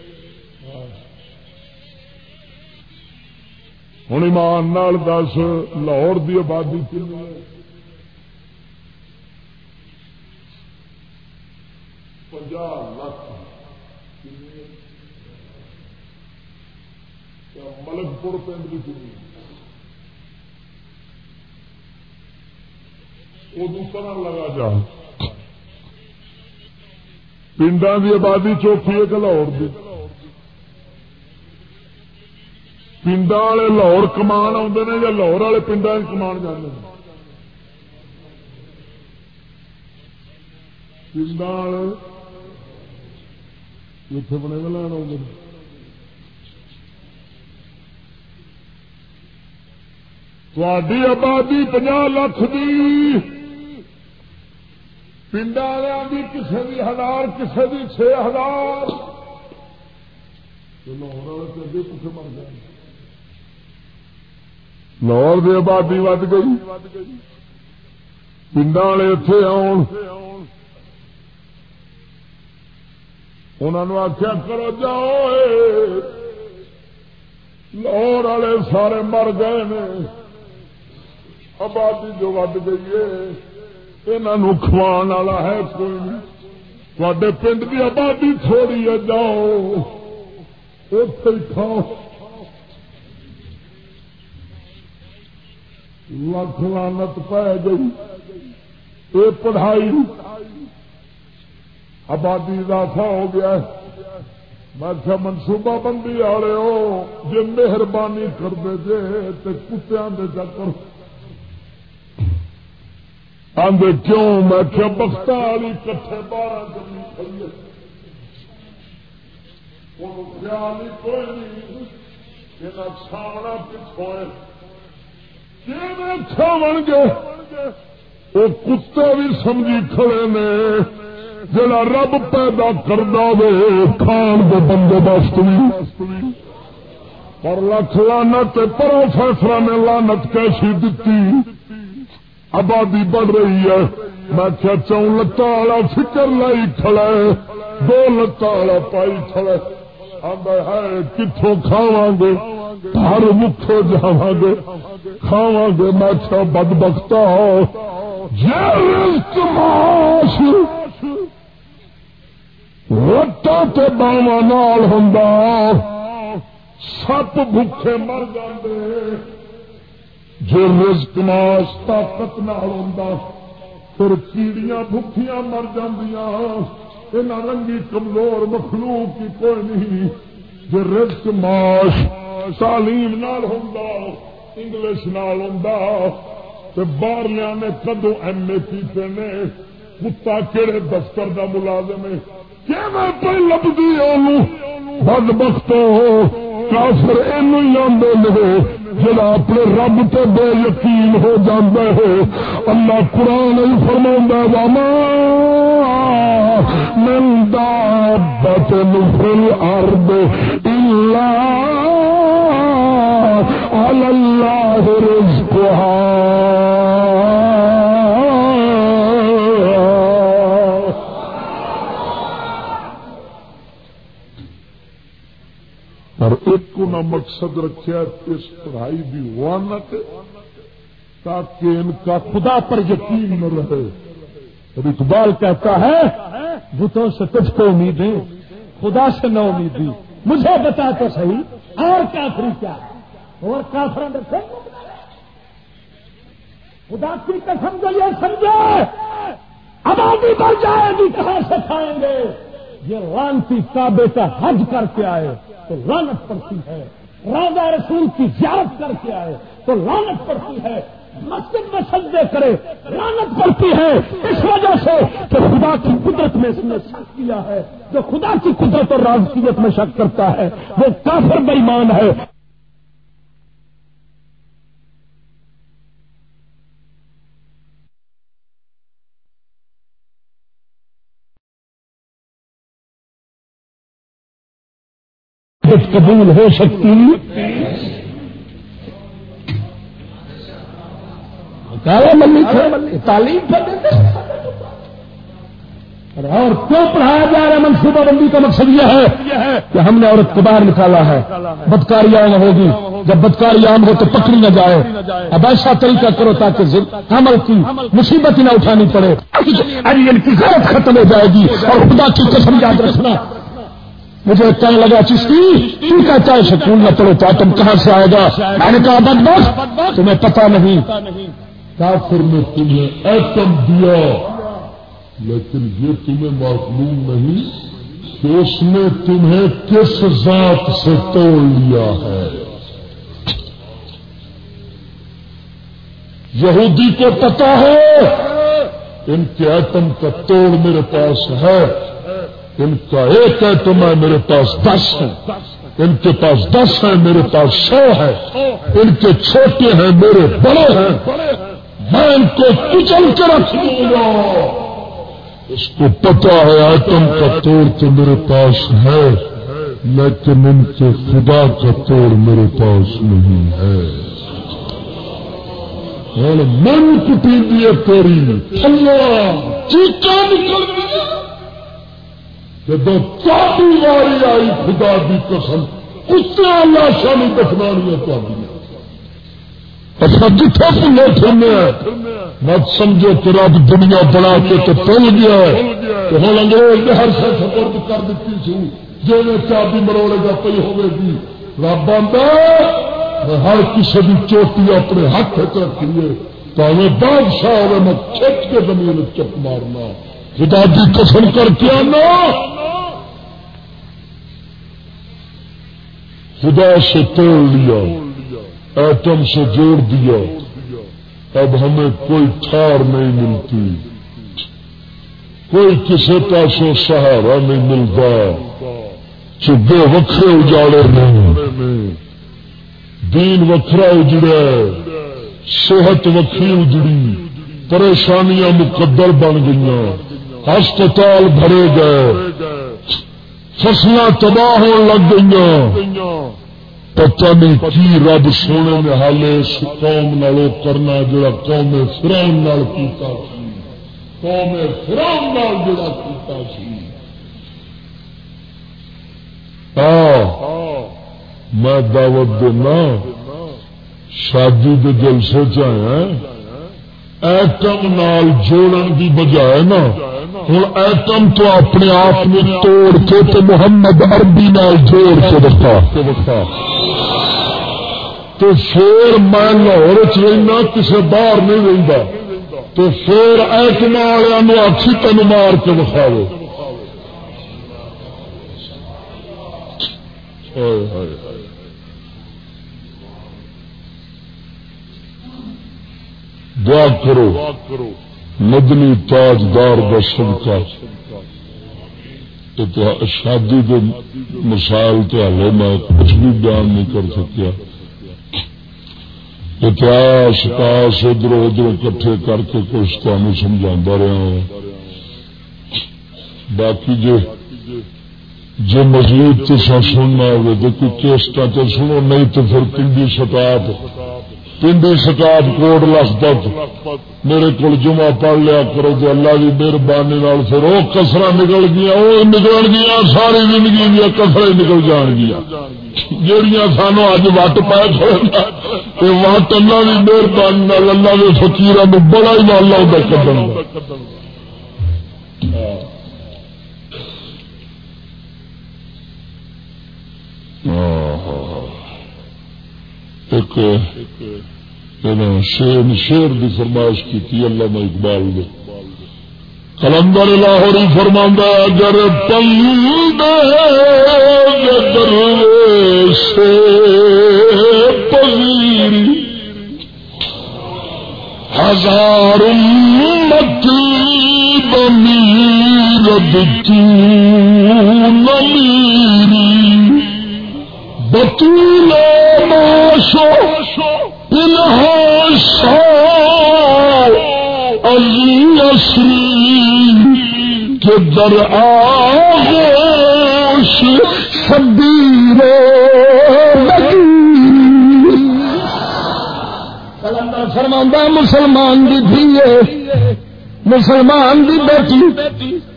ہوں ایمان نال دس لاہور کی آبادی کنی لاکھ ملک پور پنڈ کی چنی وہ لگا جا پنڈا کی آبادی چوکی ہے کہ لاہور کی پنڈا والے لاہور کمان آتے ہیں یا لاہور والے پنڈا کمان جانے پنڈا والے اتنے بنے گا لین آؤ تھی آبادی پناہ لاکھ کی پنڈ والوں کی کسی بھی ہزار کسی بھی چھ ہزار لاہور والے کچھ مر گئے لاہور کی آبادی ود گئی پنڈ والے اتے آن آخیا کرو جاؤ لاہور والے سارے مر گئے نے آبادی جو ود گئی ہے یہ کھوان والا ہے کوئی نہیں تے پنڈ کی آبادی تھوڑی ہے جاؤ اتے کھاؤ لکھ لانت پی گئی یہ پڑھائی آبادی اضافہ ہو گیا میں کیا منصوبہ بندی والے ہو جی مہربانی کر دے جے تو کتیا دے چکر آدھے کیوں میں کیا بخت والی کٹھے بارہ کرنی کھڑی خیال ہی کوئی نہیں یہ سامنا پچھو کھاو گے وہ کتے بھی سمجھی کھڑے نے، جڑا رب پیدا کردا وے، کھان دے بندوبست بھی پر لکھ لانت پروفیسر نے لانت کیسی دتی؟ آبادی بڑھ رہی ہے۔ میں کیا چون لتا والا فکر لائی کھڑا ہے، دو لتا والا پائی کھڑا ہے۔ کتوں کھاوا گے ہر مکھو جاوا گے کھاوا گے میں کیا بد بختا ہو جی تے باوا نال ہوں۔ سپ بھوکے مر جاندے۔ جو رزق ماس طاقت نال ہوں پھر کیڑیاں بھوکیاں مر جاندیاں۔ جی رنگی کمزور مخلوق کی کوئی نہیں، جو رزق ماس تعلیم نال ہوں انگلش نال ہوں باہر نے کدو ایم اے کیتے نے، کتا کہڑے دفتر کا ملازم ہے؟ کہ میں پہ لبھی بد بخت ہو کافر یہ جڑا اپنے رب تو بے یقین ہو جاتا ہے اللہ قرآن فرما واما نندا بچن فل ارد اللہ رزقها. اور ایک کو نہ مقصد رکھا اس پڑھائی بھی وانت تاکہ ان کا خدا پر یقین نہ رہے۔ اور اقبال کہتا ہے، بتوں سے تجھ کو امیدیں، خدا سے نہ امیدی مجھے بتا تو صحیح، اور کافری کیا؟ اور کافر خدا کی قسم کو یہ سمجھے آبادی بڑھ جائے گی، کہاں سے کھائیں گے؟ یہ رانتی کعبے کا حج کر کے آئے تو لانت پڑتی ہے راجا رسول کی زیارت کر کے آئے تو لانت پڑتی ہے، مسجد میں سجدے کرے رانت پڑتی ہے۔ اس وجہ سے کہ خدا کی قدرت میں اس نے شک کیا ہے۔ جو خدا کی قدرت اور راجکیت میں شک کرتا ہے، وہ کافر بےمان ہے۔ قبول ہو سکتی تعلیم اور کیوں پڑھایا جا رہا ہے؟ منصوبہ بندی کا مقصد یہ ہے کہ ہم نے عورت کو باہر نکالا ہے۔ بدکاری عام ہوگی۔ جب بدکاری عام ہو تو پکڑی نہ جائے۔ اب ایسا طریقہ کرو تاکہ عمل کی مصیبت نہ اٹھانی پڑے۔ ارے، ان کی غلط ختم ہو جائے گی۔ اور خدا کی قسم یاد رکھنا مجھے کہنے لگا چشتی، تو کہتا ہے سکون نہ پڑو، تو تم کہاں سے آئے گا؟ میں نے کہا بد بس، تمہیں پتا نہیں۔ کافر نے تمہیں ایٹم دیا، لیکن یہ تمہیں معلوم نہیں کہ اس نے تمہیں کس ذات سے توڑ لیا ہے۔ یہودی کو پتا ہے، ان کے ایٹم کا توڑ میرے پاس ہے۔ ان کا ایک ایٹم ہے میرے پاس دس ہے ان کے پاس دس ہے میرے پاس سو ہے ان کے چھوٹے ہیں، میرے بڑے ہیں۔ میں ان کو کچل کے رکھ دوں گا۔ اس کو پتا ہے آئٹم کا توڑ تو میرے پاس ہے، لیکن ان کے خدا کا توڑ میرے پاس نہیں ہے۔ من کٹی دیے تیری۔ چیچا نکل جب کافی واری آئی، خدا کی قسم، کتنا لاشا نہیں دفنانی ہے اچھا جتنے پلے پھرنے مت سمجھو کہ رب دنیا بنا کے تو پل گیا تو ہوں انگریز نے ہر شہ سپرد کر دیتی سی جو چابی مروڑے گا پی ہوگی رب آتا ہر کسی بھی چوٹی اپنے ہاتھ رکھیے تو بادشاہ ہوئے میں کھچ کے زمین چپ مارنا۔ خدا کی قسم کر کے آنا۔ خدا سے توڑ لیا ایٹم سے جوڑ دیا۔ اب ہمیں کوئی ٹھار نہیں ملتی۔ کوئی کسی پاسوں سہارا نہیں ملتا۔ چبے وکھرے اجاڑے نہیں دین وکھرا اجڑا صحت وکری اجڑی۔ پریشانیاں مقدر بن گئی ہسپتال بھرے گئے۔ فصل تباہ ہو لگ گئی پتہ نہیں کی رب سونے میں حال اس قوم نالو کرنا جڑا قوم فرون نال کیتا سی۔ قوم فرون نال جڑا کیتا سی۔ ہاں۔ میں دعوت دینا، شادی کے جلسے چاہے ایٹم نال جوڑن کی بجائے نا ہوں ایٹم تو اپنے آپ میں توڑ کے تو محمد عربی نال جوڑ کے دکھا تو پھر میں لاہور چینا کسی باہر نہیں رہتا تو پھر ایٹم والوں اچھی تین مار کے دکھاو دعا کرو۔ مدنی تاجدار دشن کا شادی کے مسائل تو ہلے میں کچھ بھی بیان نہیں کر سکیا۔ اتہاس کاس ادھر ادھر کٹھے کر کے کچھ تمہیں سمجھا رہا ہوں۔ باقی جو جو مزید تو سننا ہوگا تو کوئی کیسٹا تو سنو، نہیں تو پھر پنڈی سٹاپ پنڈی سٹاپ کوٹ لکھپت میرے کو جمعہ پڑھ لیا کرو تو اللہ کی مہربانی پھر وہ کسر نکل گیا وہ نکل گیا، ساری زندگی دیا کسر نکل جان گیا۔ جہیا سانو اج وٹ پائے وٹ اللہ کی مہربانی اللہ کے فکیر بڑا ہی مال لا کھڑا ایک یعنی شیر شیر کی فرمائش کی تھی اللہ میں اقبال نے۔ کلندر لاہوری فرما اگر پل سے ہزار متی بمی رد نمیری علی کے در آغوش شبیر فرما مسلمان دی دھیے، مسلمان دی بیٹی،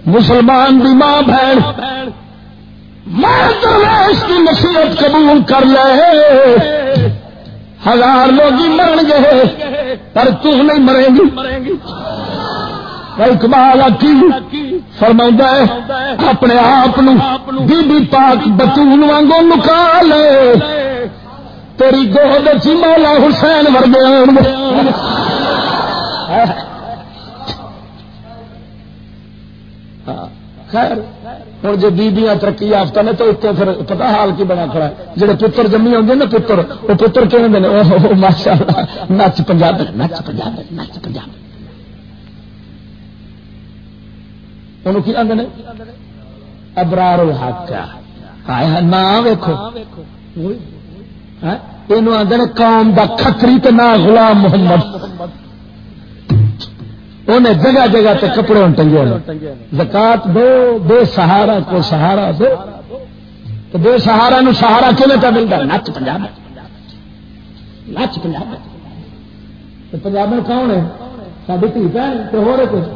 مسلمان دی ماں بہن۔ میں تو اس کی نصیحت قبول کر لے۔ ہزار لوگ مرن گے پر تو نہیں مرے گی۔ اقبال کی؟ فرما اپنے آپ بی بی پاک بتون وانگو لکا لے۔ تیری گود چی مولا حسین ورگے خیر ہوں جی بیبیاں ترقی یافتہ نے تو اتنے پھر پتا حال کی بنا کھڑا جہے پتر جمی آدھے نا پتر، وہ پتر کہ ماشاء اللہ نچ پنجاب نچ پنجاب نچ پنجاب۔ ان کی آدھے ابرار الحق۔ نہ ویکو یہ ہاں، آدھے قوم دا کتری تو نہ غلام محمد۔ انہیں جگہ جگہ تے کپڑے ٹنگے زکات دو بے سہارا کو سہارا دو۔ تو بے سہارا نو سہارا کھلے کا ملتا؟ نچ پنجاب۔ نچ پنجاب۔ پنجاب میں کون ہے؟ ساری دھی بہن تو ہو رہے کچھ۔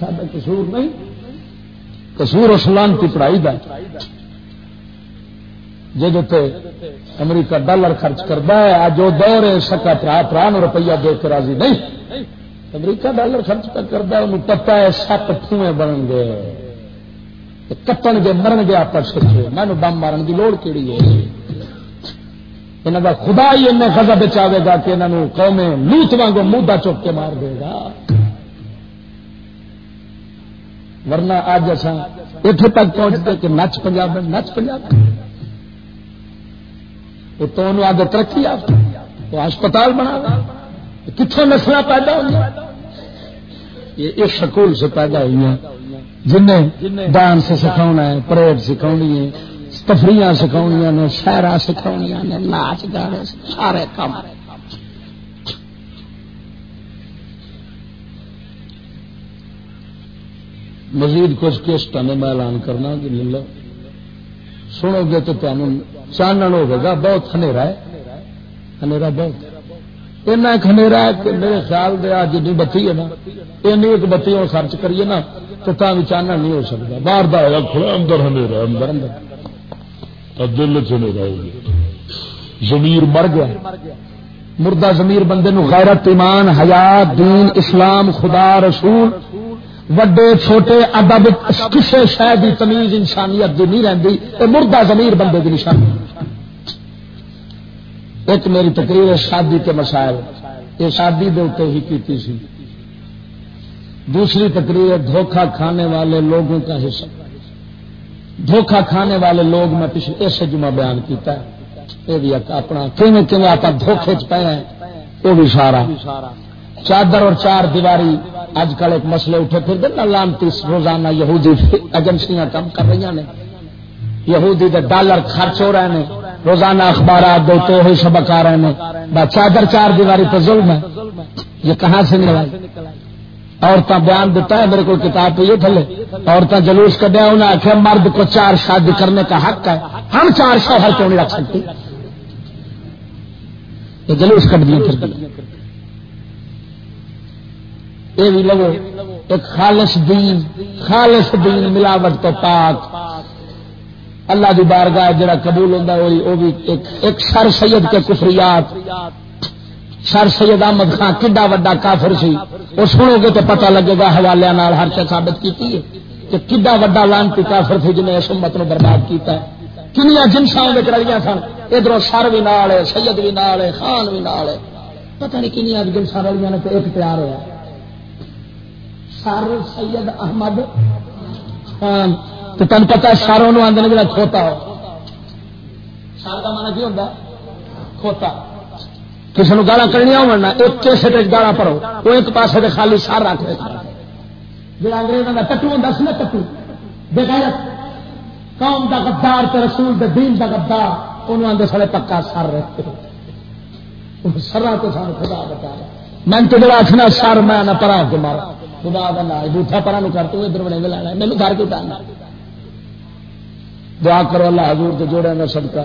سا قصور نہیں۔ قصور اسلام کی پڑھائی کا جی امریکہ ڈالر خرچ کرتا ہے اج وہ دور ہے سکا پرا پرا روپیہ دے کے راضی نہیں۔ امریکہ ڈالر خرچ کرتا ہے، انہوں پتا ہے سپ ٹھوئے بن گئے کٹن گے، مرن گے آپس میں بم مارن کی لوڑ کہڑی ہے؟ یہاں کا خدا ہی ان خزا بچاوے گا کہ انہوں قومیں لوت وانگو مودا چوک کے مار دے گا۔ ورنہ اج اصا اتنے تک پہنچتے کہ نچ پنجاب نچ پنجاب تو آگے ترقی آپ تو ہسپتال بنا کتوں نسل پیدا ہوئی یہ سکول سے پیدا ہوئی ہیں۔ جن ڈانس سکھا ہے، پریڈ سکھا ہے تفریح سکھا نے شہرا سکھا نے ناچ گانے سارے کام۔ مزید کچھ کس میں اعلان کرنا کہ لو سنو گے تو تمہیں چانن ہوگا بہت ہے۔ خنیرا بہت۔ ایسا خنیرا ہے کہ میرے خیال دیا جی بتی ہے نا این ایک بتی اور خرچ کریے نا تو بھی چانن نہیں ہو سکتا باہر دا ہوگا کھلا اندر خنیرا اندر اندر۔ دل چنیرا ہو گیا۔ زمیر مر گیا۔ مردہ زمیر بندے نو غیرت ایمان، حیات، دین، اسلام، خدا، رسول۔ وڈے چھوٹے ادب کسی شہ کی تمیز انسانیت کی نہیں رہتی یہ مردہ زمیر بندے کی نشانی۔ ایک میری تقریر ہے شادی کے مسائل۔ یہ شادی دے اتنے ہی کی سی۔ دوسری تقریر ہے دھوکھا کھانے والے لوگوں کا حصہ۔ دھوکھا کھانے والے لوگ میں پچھلے اس جمعہ بیان کیتا ہے۔ یہ بھی اپنا کیون آپ دھوکھے چ پہ وہ بھی سارا۔ چادر اور چار دیواری اج کل ایک مسئلے اٹھے پھر دن لانتی روزانہ یہودی ایجنسیاں کام کر رہی ہیں یہودی دے ڈالر خرچ ہو رہے ہیں روزانہ اخبارات دو تو ہی سبق آ رہے ہیں چادر چار دیواری پہ ظلم ہے۔ یہ کہاں سے نکلا عورتیں بیان دیتا ہے، میرے کو کتاب پہ یہ تھلے۔ عورتیں جلوس کر دیا انہیں آخر مرد کو چار شادی کرنے کا حق ہے۔ ہم چار شوہر کیوں نہیں رکھ سکتے؟ یہ جلوس کٹ دیا پھر۔ یہ بھی لگو ایک خالص دین خالص دین ملاوٹ تو پاک۔ اللہ دی بارگاہ جڑا قبول ہوتا ہے، وہ بھی ایک ایک سر سید کے کفریات۔ سر سید احمد خان کڈا وا کافر سی، وہ سنو گے تو پتہ لگے گا حوالے ہر چیز ثابت کی کہ کڈا وا لانتی کافر تھی جنہیں اس امت نو برباد کیتا ہے۔ کنیا جنسا رلیاں سن ادھر سر بھی نال ہے، سید بھی نال ہے، خان بھی نال ہے۔ پتہ نہیں کنیا جنسا رلیاں نے تو ایک تیار ہوا سر سید احمد خان. تو تین پتا ساروں آدھے جا کھوتا ہو. سر کا مانا کی ہوتا کھوتا. کسی نے گالا کرنی ہونا ایک کیسے گالا پڑو وہ ایک پاس خالی سر رکھ دے. جا انگریزوں کا ٹٹو ہوں سی نا ٹٹو بغیر قوم کا گدار تے رسول دے دین کا گدار انہوں آدھے سارے پکا سر رکھتے سرا تو سارے خدا بتا میں تو جڑا آخنا سر میں نہ پرا کے مارا. خدا کا نام بوٹا پرا نو کر تو ادھر بنے لانا میرے گھر کیوں ٹاننا دعا کرو اللہ حضور کے جوڑے میں صدقہ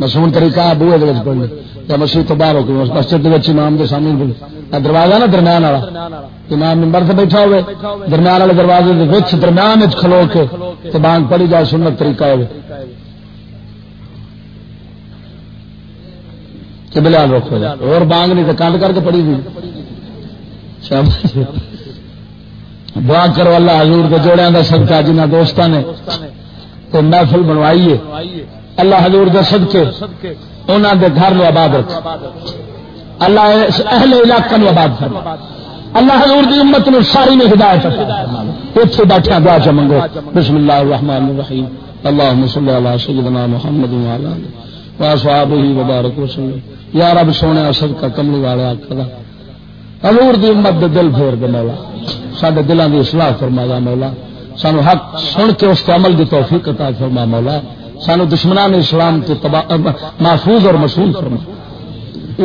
مسون طریقہ بوہے بوے پڑھنے یا مسیح تو باہر ہو کے مسجد امام کے سامنے دروازہ نا درمیان والا۔ امام نمبر سے بیٹھا ہوئے۔ درمیان والے دروازے درمیان کھلو کے تو بانگ پڑی جائے سنت طریقہ ہوئے۔ کہ بلال رکھو اور بانگ نہیں تو کانڈ کر کے پڑی ہوئی۔ دعا کرو اللہ حضور کے جوڑے کا سدکا جنہ دوست نے تو محفل بنوائیے اللہ حضور کے سدکے انہوں دے گھر لو آباد رکھ۔ اللہ اہل علاقہ نو آباد کر اللہ حضور دی امت نو ساری نے ہدایت اتنے بیٹھے دعا چ منگو۔ بسم اللہ الرحمن الرحیم۔ اللهم صل على سيدنا محمد وعلى اله واصحابه وبارك وسلم. یا رب سونے صدقہ کملی والے آکھدا حضور دی امت دے دل پھیر دے مولا. سڈے دلوں کی اصلاح فرما جا مولا. سانو حق سن کے اس عمل دی توفیق عطا فرما مولا. سانو دشمنان اسلام تو محفوظ اور مسئول فرما.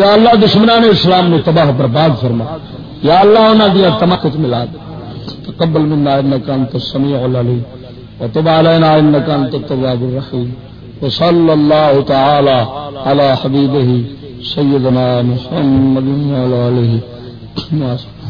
یا اللہ دشمنان اسلام نے تباہ برباد فرما. یا اللہ انہوں دیا تمام کچھ ملا تقبل منا انك انت السميع العليم وتب علينا انك انت التواب الرحيم وصلى الله تعالى على حبيبه سيدنا محمد وعلى آله وصحبه